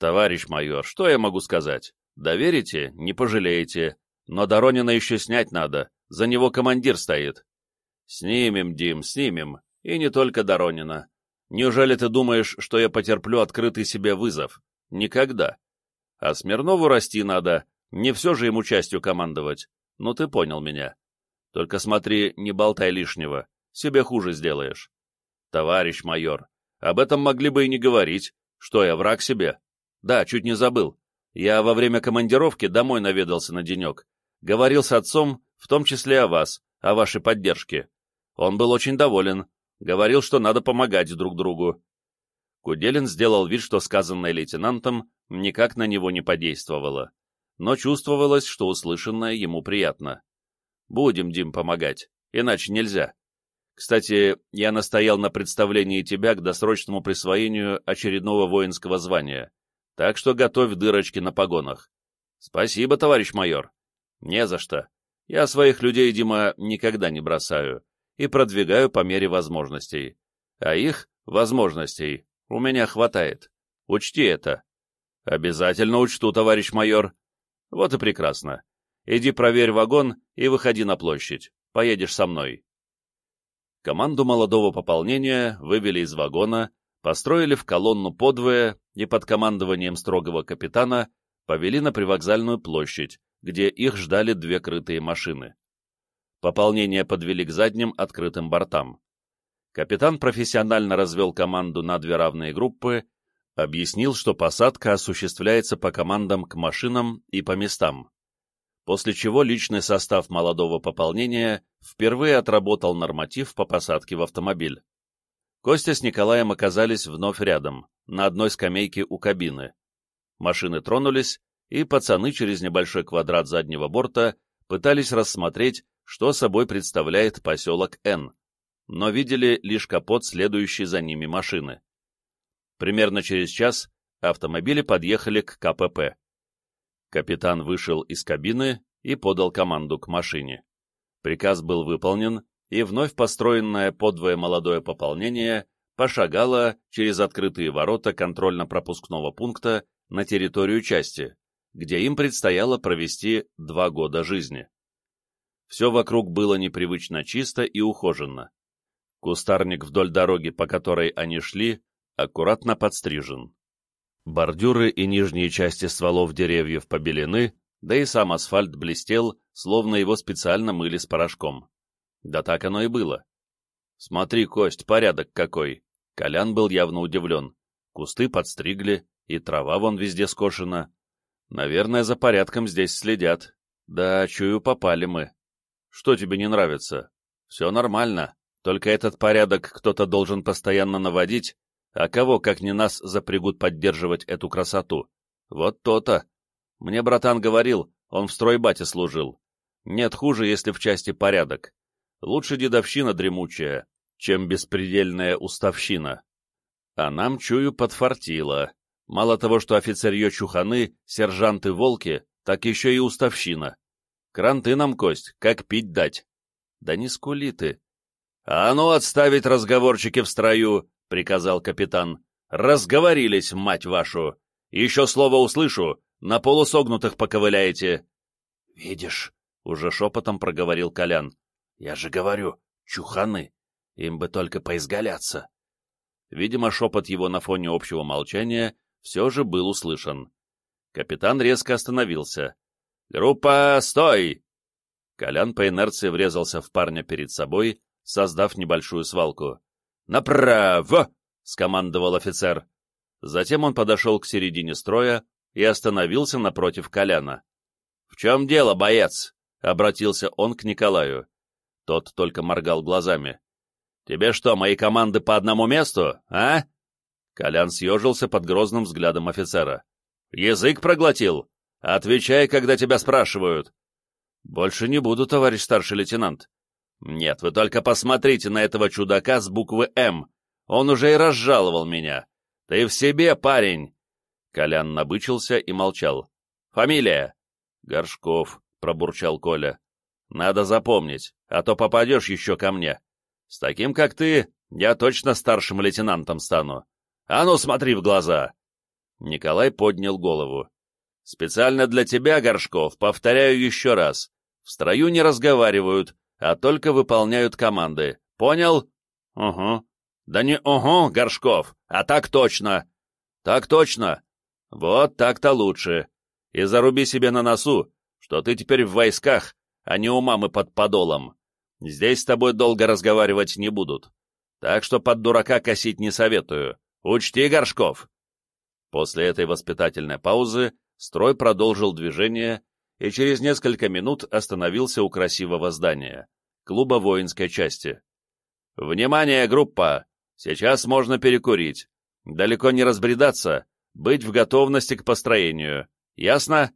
Товарищ майор, что я могу сказать? Доверите, не пожалеете. Но Доронина еще снять надо, за него командир стоит. Снимем, Дим, снимем. И не только Доронина. Неужели ты думаешь, что я потерплю открытый себе вызов? Никогда. А Смирнову расти надо, не все же ему частью командовать. Ну ты понял меня. Только смотри, не болтай лишнего, себе хуже сделаешь. Товарищ майор, об этом могли бы и не говорить. Что я, враг себе? Да, чуть не забыл. Я во время командировки домой наведался на денек. Говорил с отцом, в том числе о вас, о вашей поддержке. Он был очень доволен, говорил, что надо помогать друг другу. Куделин сделал вид, что сказанное лейтенантом никак на него не подействовало, но чувствовалось, что услышанное ему приятно. «Будем, Дим, помогать, иначе нельзя. Кстати, я настоял на представлении тебя к досрочному присвоению очередного воинского звания, так что готовь дырочки на погонах. Спасибо, товарищ майор. Не за что. Я своих людей, Дима, никогда не бросаю и продвигаю по мере возможностей. А их, возможностей, у меня хватает. Учти это. Обязательно учту, товарищ майор. Вот и прекрасно. Иди проверь вагон и выходи на площадь. Поедешь со мной. Команду молодого пополнения вывели из вагона, построили в колонну подвое и под командованием строгого капитана повели на привокзальную площадь, где их ждали две крытые машины. Пополнение подвели к задним открытым бортам. Капитан профессионально развел команду на две равные группы, объяснил, что посадка осуществляется по командам к машинам и по местам. После чего личный состав молодого пополнения впервые отработал норматив по посадке в автомобиль. Костя с Николаем оказались вновь рядом, на одной скамейке у кабины. Машины тронулись, и пацаны через небольшой квадрат заднего борта пытались рассмотреть, что собой представляет поселок Н, но видели лишь капот следующей за ними машины. Примерно через час автомобили подъехали к КПП. Капитан вышел из кабины и подал команду к машине. Приказ был выполнен, и вновь построенное подвое молодое пополнение пошагало через открытые ворота контрольно-пропускного пункта на территорию части, где им предстояло провести два года жизни. Все вокруг было непривычно чисто и ухоженно. Кустарник вдоль дороги, по которой они шли, аккуратно подстрижен. Бордюры и нижние части стволов деревьев побелены, да и сам асфальт блестел, словно его специально мыли с порошком. Да так оно и было. «Смотри, Кость, порядок какой!» Колян был явно удивлен. Кусты подстригли, и трава вон везде скошена. Наверное, за порядком здесь следят. Да, чую, попали мы. Что тебе не нравится? Все нормально, только этот порядок кто-то должен постоянно наводить, а кого, как не нас, запрягут поддерживать эту красоту? Вот то-то. Мне братан говорил, он в стройбате служил. Нет хуже, если в части порядок. Лучше дедовщина дремучая, чем беспредельная уставщина. А нам, чую, подфартило. Мало того, что офицерье чуханы, сержанты-волки, так еще и уставщина. Кранты нам, Кость, как пить дать. Да не скули ты. А ну, отставить разговорчики в строю, — приказал капитан. Разговорились, мать вашу. Еще слово услышу, на полусогнутых поковыляете. Видишь, — уже шепотом проговорил Колян. Я же говорю, чуханы. Им бы только поизгаляться. Видимо, шепот его на фоне общего молчания все же был услышан. Капитан резко остановился. «Группа, стой!» Колян по инерции врезался в парня перед собой, создав небольшую свалку. «Направо!» — скомандовал офицер. Затем он подошел к середине строя и остановился напротив Коляна. «В чем дело, боец?» — обратился он к Николаю. Тот только моргал глазами. «Тебе что, мои команды по одному месту, а?» Колян съежился под грозным взглядом офицера. «Язык проглотил? Отвечай, когда тебя спрашивают. Больше не буду, товарищ старший лейтенант. Нет, вы только посмотрите на этого чудака с буквы «М». Он уже и разжаловал меня. Ты в себе, парень. Колян набычился и молчал. Фамилия? Горшков, пробурчал Коля. Надо запомнить, а то попадешь еще ко мне. С таким, как ты, я точно старшим лейтенантом стану. А ну, смотри в глаза. Николай поднял голову. Специально для тебя, Горшков, повторяю еще раз. В строю не разговаривают, а только выполняют команды. Понял? Угу. Да не угу, Горшков, а так точно. Так точно. Вот так-то лучше. И заруби себе на носу, что ты теперь в войсках, а не у мамы под подолом. Здесь с тобой долго разговаривать не будут. Так что под дурака косить не советую. Учти, Горшков. После этой воспитательной паузы Строй продолжил движение и через несколько минут остановился у красивого здания, клуба воинской части. «Внимание, группа! Сейчас можно перекурить. Далеко не разбредаться, быть в готовности к построению. Ясно?»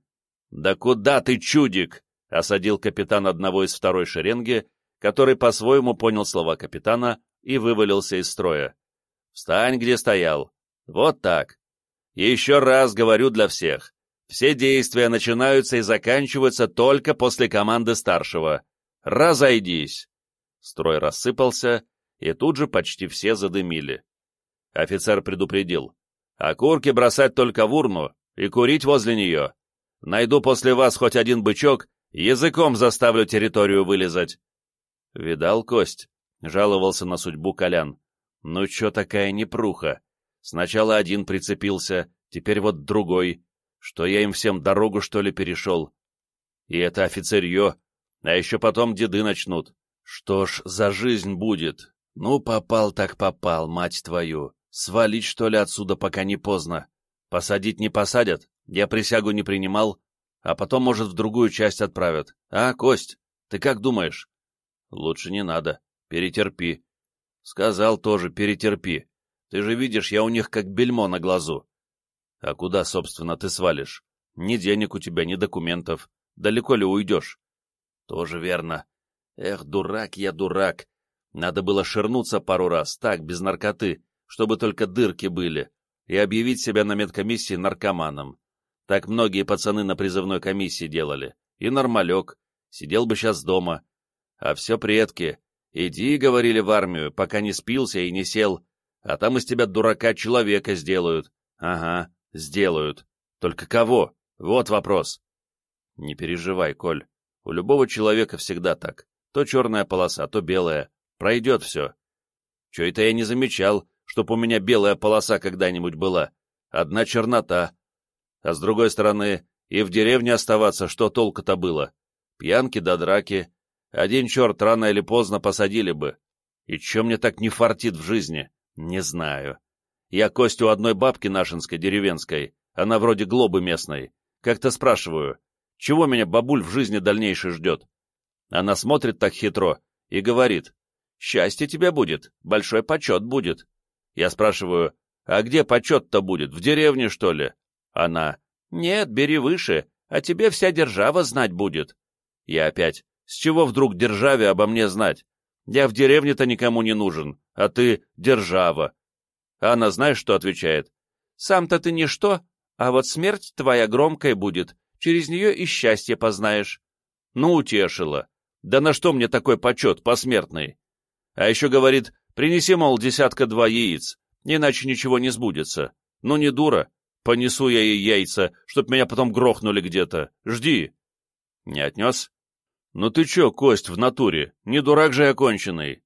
«Да куда ты, чудик?» — осадил капитан одного из второй шеренги, который по-своему понял слова капитана и вывалился из строя. «Встань, где стоял. Вот так. Еще раз говорю для всех. Все действия начинаются и заканчиваются только после команды старшего. «Разойдись!» Строй рассыпался, и тут же почти все задымили. Офицер предупредил. «Окурки бросать только в урну и курить возле нее. Найду после вас хоть один бычок, языком заставлю территорию вылезать». «Видал, Кость?» — жаловался на судьбу Колян. «Ну чё такая непруха? Сначала один прицепился, теперь вот другой. Что я им всем дорогу, что ли, перешел? И это офицерье, а еще потом деды начнут. Что ж за жизнь будет? Ну, попал так попал, мать твою. Свалить, что ли, отсюда, пока не поздно. Посадить не посадят, я присягу не принимал, а потом, может, в другую часть отправят. А, Кость, ты как думаешь? Лучше не надо, перетерпи. Сказал тоже, перетерпи. Ты же видишь, я у них как бельмо на глазу. А куда, собственно, ты свалишь? Ни денег у тебя, ни документов. Далеко ли уйдешь? Тоже верно. Эх, дурак я, дурак. Надо было ширнуться пару раз, так, без наркоты, чтобы только дырки были, и объявить себя на медкомиссии наркоманом. Так многие пацаны на призывной комиссии делали. И нормалек. Сидел бы сейчас дома. А все предки. Иди, говорили в армию, пока не спился и не сел. А там из тебя дурака человека сделают. Ага, сделают. Только кого? Вот вопрос. Не переживай, Коль. У любого человека всегда так. То черная полоса, то белая. Пройдет все. Че это я не замечал, чтоб у меня белая полоса когда-нибудь была. Одна чернота. А с другой стороны, и в деревне оставаться, что толку-то было? Пьянки до драки. Один черт рано или поздно посадили бы. И че мне так не фартит в жизни? Не знаю. Я Костю одной бабки нашинской, деревенской, она вроде глобы местной, как-то спрашиваю, чего меня бабуль в жизни дальнейшей ждет? Она смотрит так хитро и говорит, счастье тебе будет, большой почет будет. Я спрашиваю, а где почет-то будет, в деревне, что ли? Она, нет, бери выше, а тебе вся держава знать будет. Я опять, с чего вдруг державе обо мне знать? Я в деревне-то никому не нужен, а ты — держава. Она знаешь, что отвечает? Сам-то ты ничто, а вот смерть твоя громкая будет, через нее и счастье познаешь. Ну, утешила. Да на что мне такой почет посмертный? А еще говорит, принеси, мол, десятка-два яиц, иначе ничего не сбудется. Ну, не дура. Понесу я ей яйца, чтоб меня потом грохнули где-то. Жди. Не отнес? Ну ты че, Кость, в натуре? Не дурак же оконченный.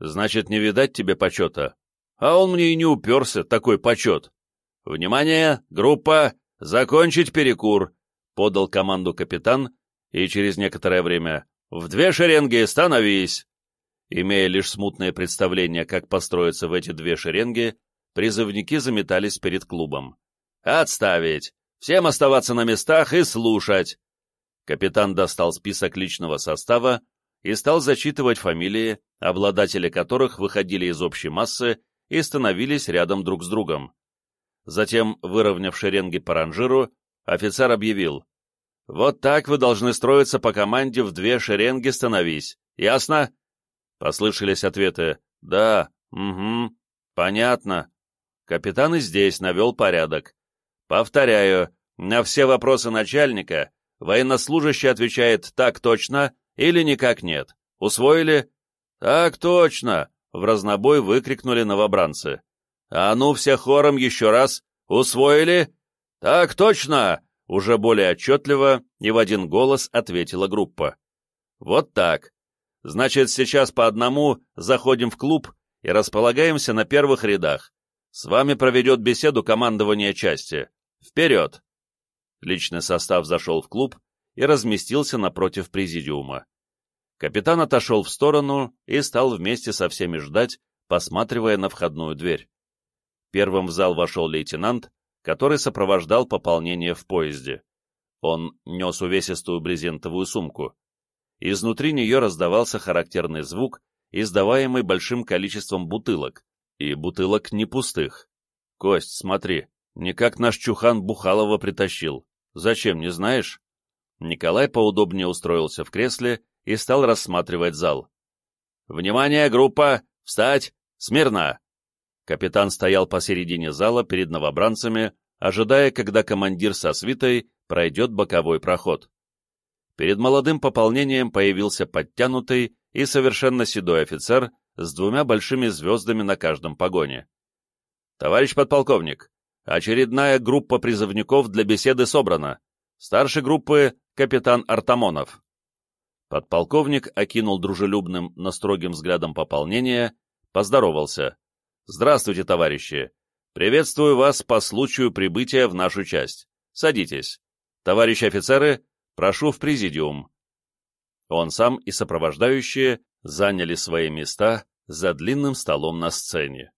Значит, не видать тебе почета. А он мне и не уперся, такой почет. Внимание, группа, закончить перекур. — подал команду капитан, и через некоторое время «В две шеренги становись!» Имея лишь смутное представление, как построиться в эти две шеренги, призывники заметались перед клубом. «Отставить! Всем оставаться на местах и слушать!» Капитан достал список личного состава и стал зачитывать фамилии, обладатели которых выходили из общей массы и становились рядом друг с другом. Затем, выровняв шеренги по ранжиру, офицер объявил. «Вот так вы должны строиться по команде в две шеренги становись. Ясно?» Послышались ответы. «Да, угу, понятно». Капитан и здесь навел порядок. Повторяю, на все вопросы начальника военнослужащий отвечает «так точно» или «никак нет». Усвоили? «Так точно!» — в разнобой выкрикнули новобранцы. «А ну все хором еще раз! Усвоили?» «Так точно!» — уже более отчетливо и в один голос ответила группа. «Вот так. Значит, сейчас по одному заходим в клуб и располагаемся на первых рядах. С вами проведет беседу командование части. Вперед!» Личный состав зашел в клуб и разместился напротив президиума. Капитан отошел в сторону и стал вместе со всеми ждать, посматривая на входную дверь. Первым в зал вошел лейтенант, который сопровождал пополнение в поезде. Он нес увесистую брезентовую сумку. Изнутри нее раздавался характерный звук, издаваемый большим количеством бутылок, и бутылок не пустых. «Кость, смотри, не как наш чухан Бухалова притащил. Зачем, не знаешь?» Николай поудобнее устроился в кресле и стал рассматривать зал. «Внимание, группа! Встать! Смирно!» Капитан стоял посередине зала перед новобранцами, ожидая, когда командир со свитой пройдет боковой проход. Перед молодым пополнением появился подтянутый и совершенно седой офицер с двумя большими звездами на каждом погоне. «Товарищ подполковник, очередная группа призывников для беседы собрана. Старший группы — капитан Артамонов». Подполковник окинул дружелюбным, но строгим взглядом пополнения, поздоровался. Здравствуйте, товарищи! Приветствую вас по случаю прибытия в нашу часть. Садитесь. Товарищи офицеры, Прошу в президиум». Он сам и сопровождающие заняли свои места за длинным столом на сцене.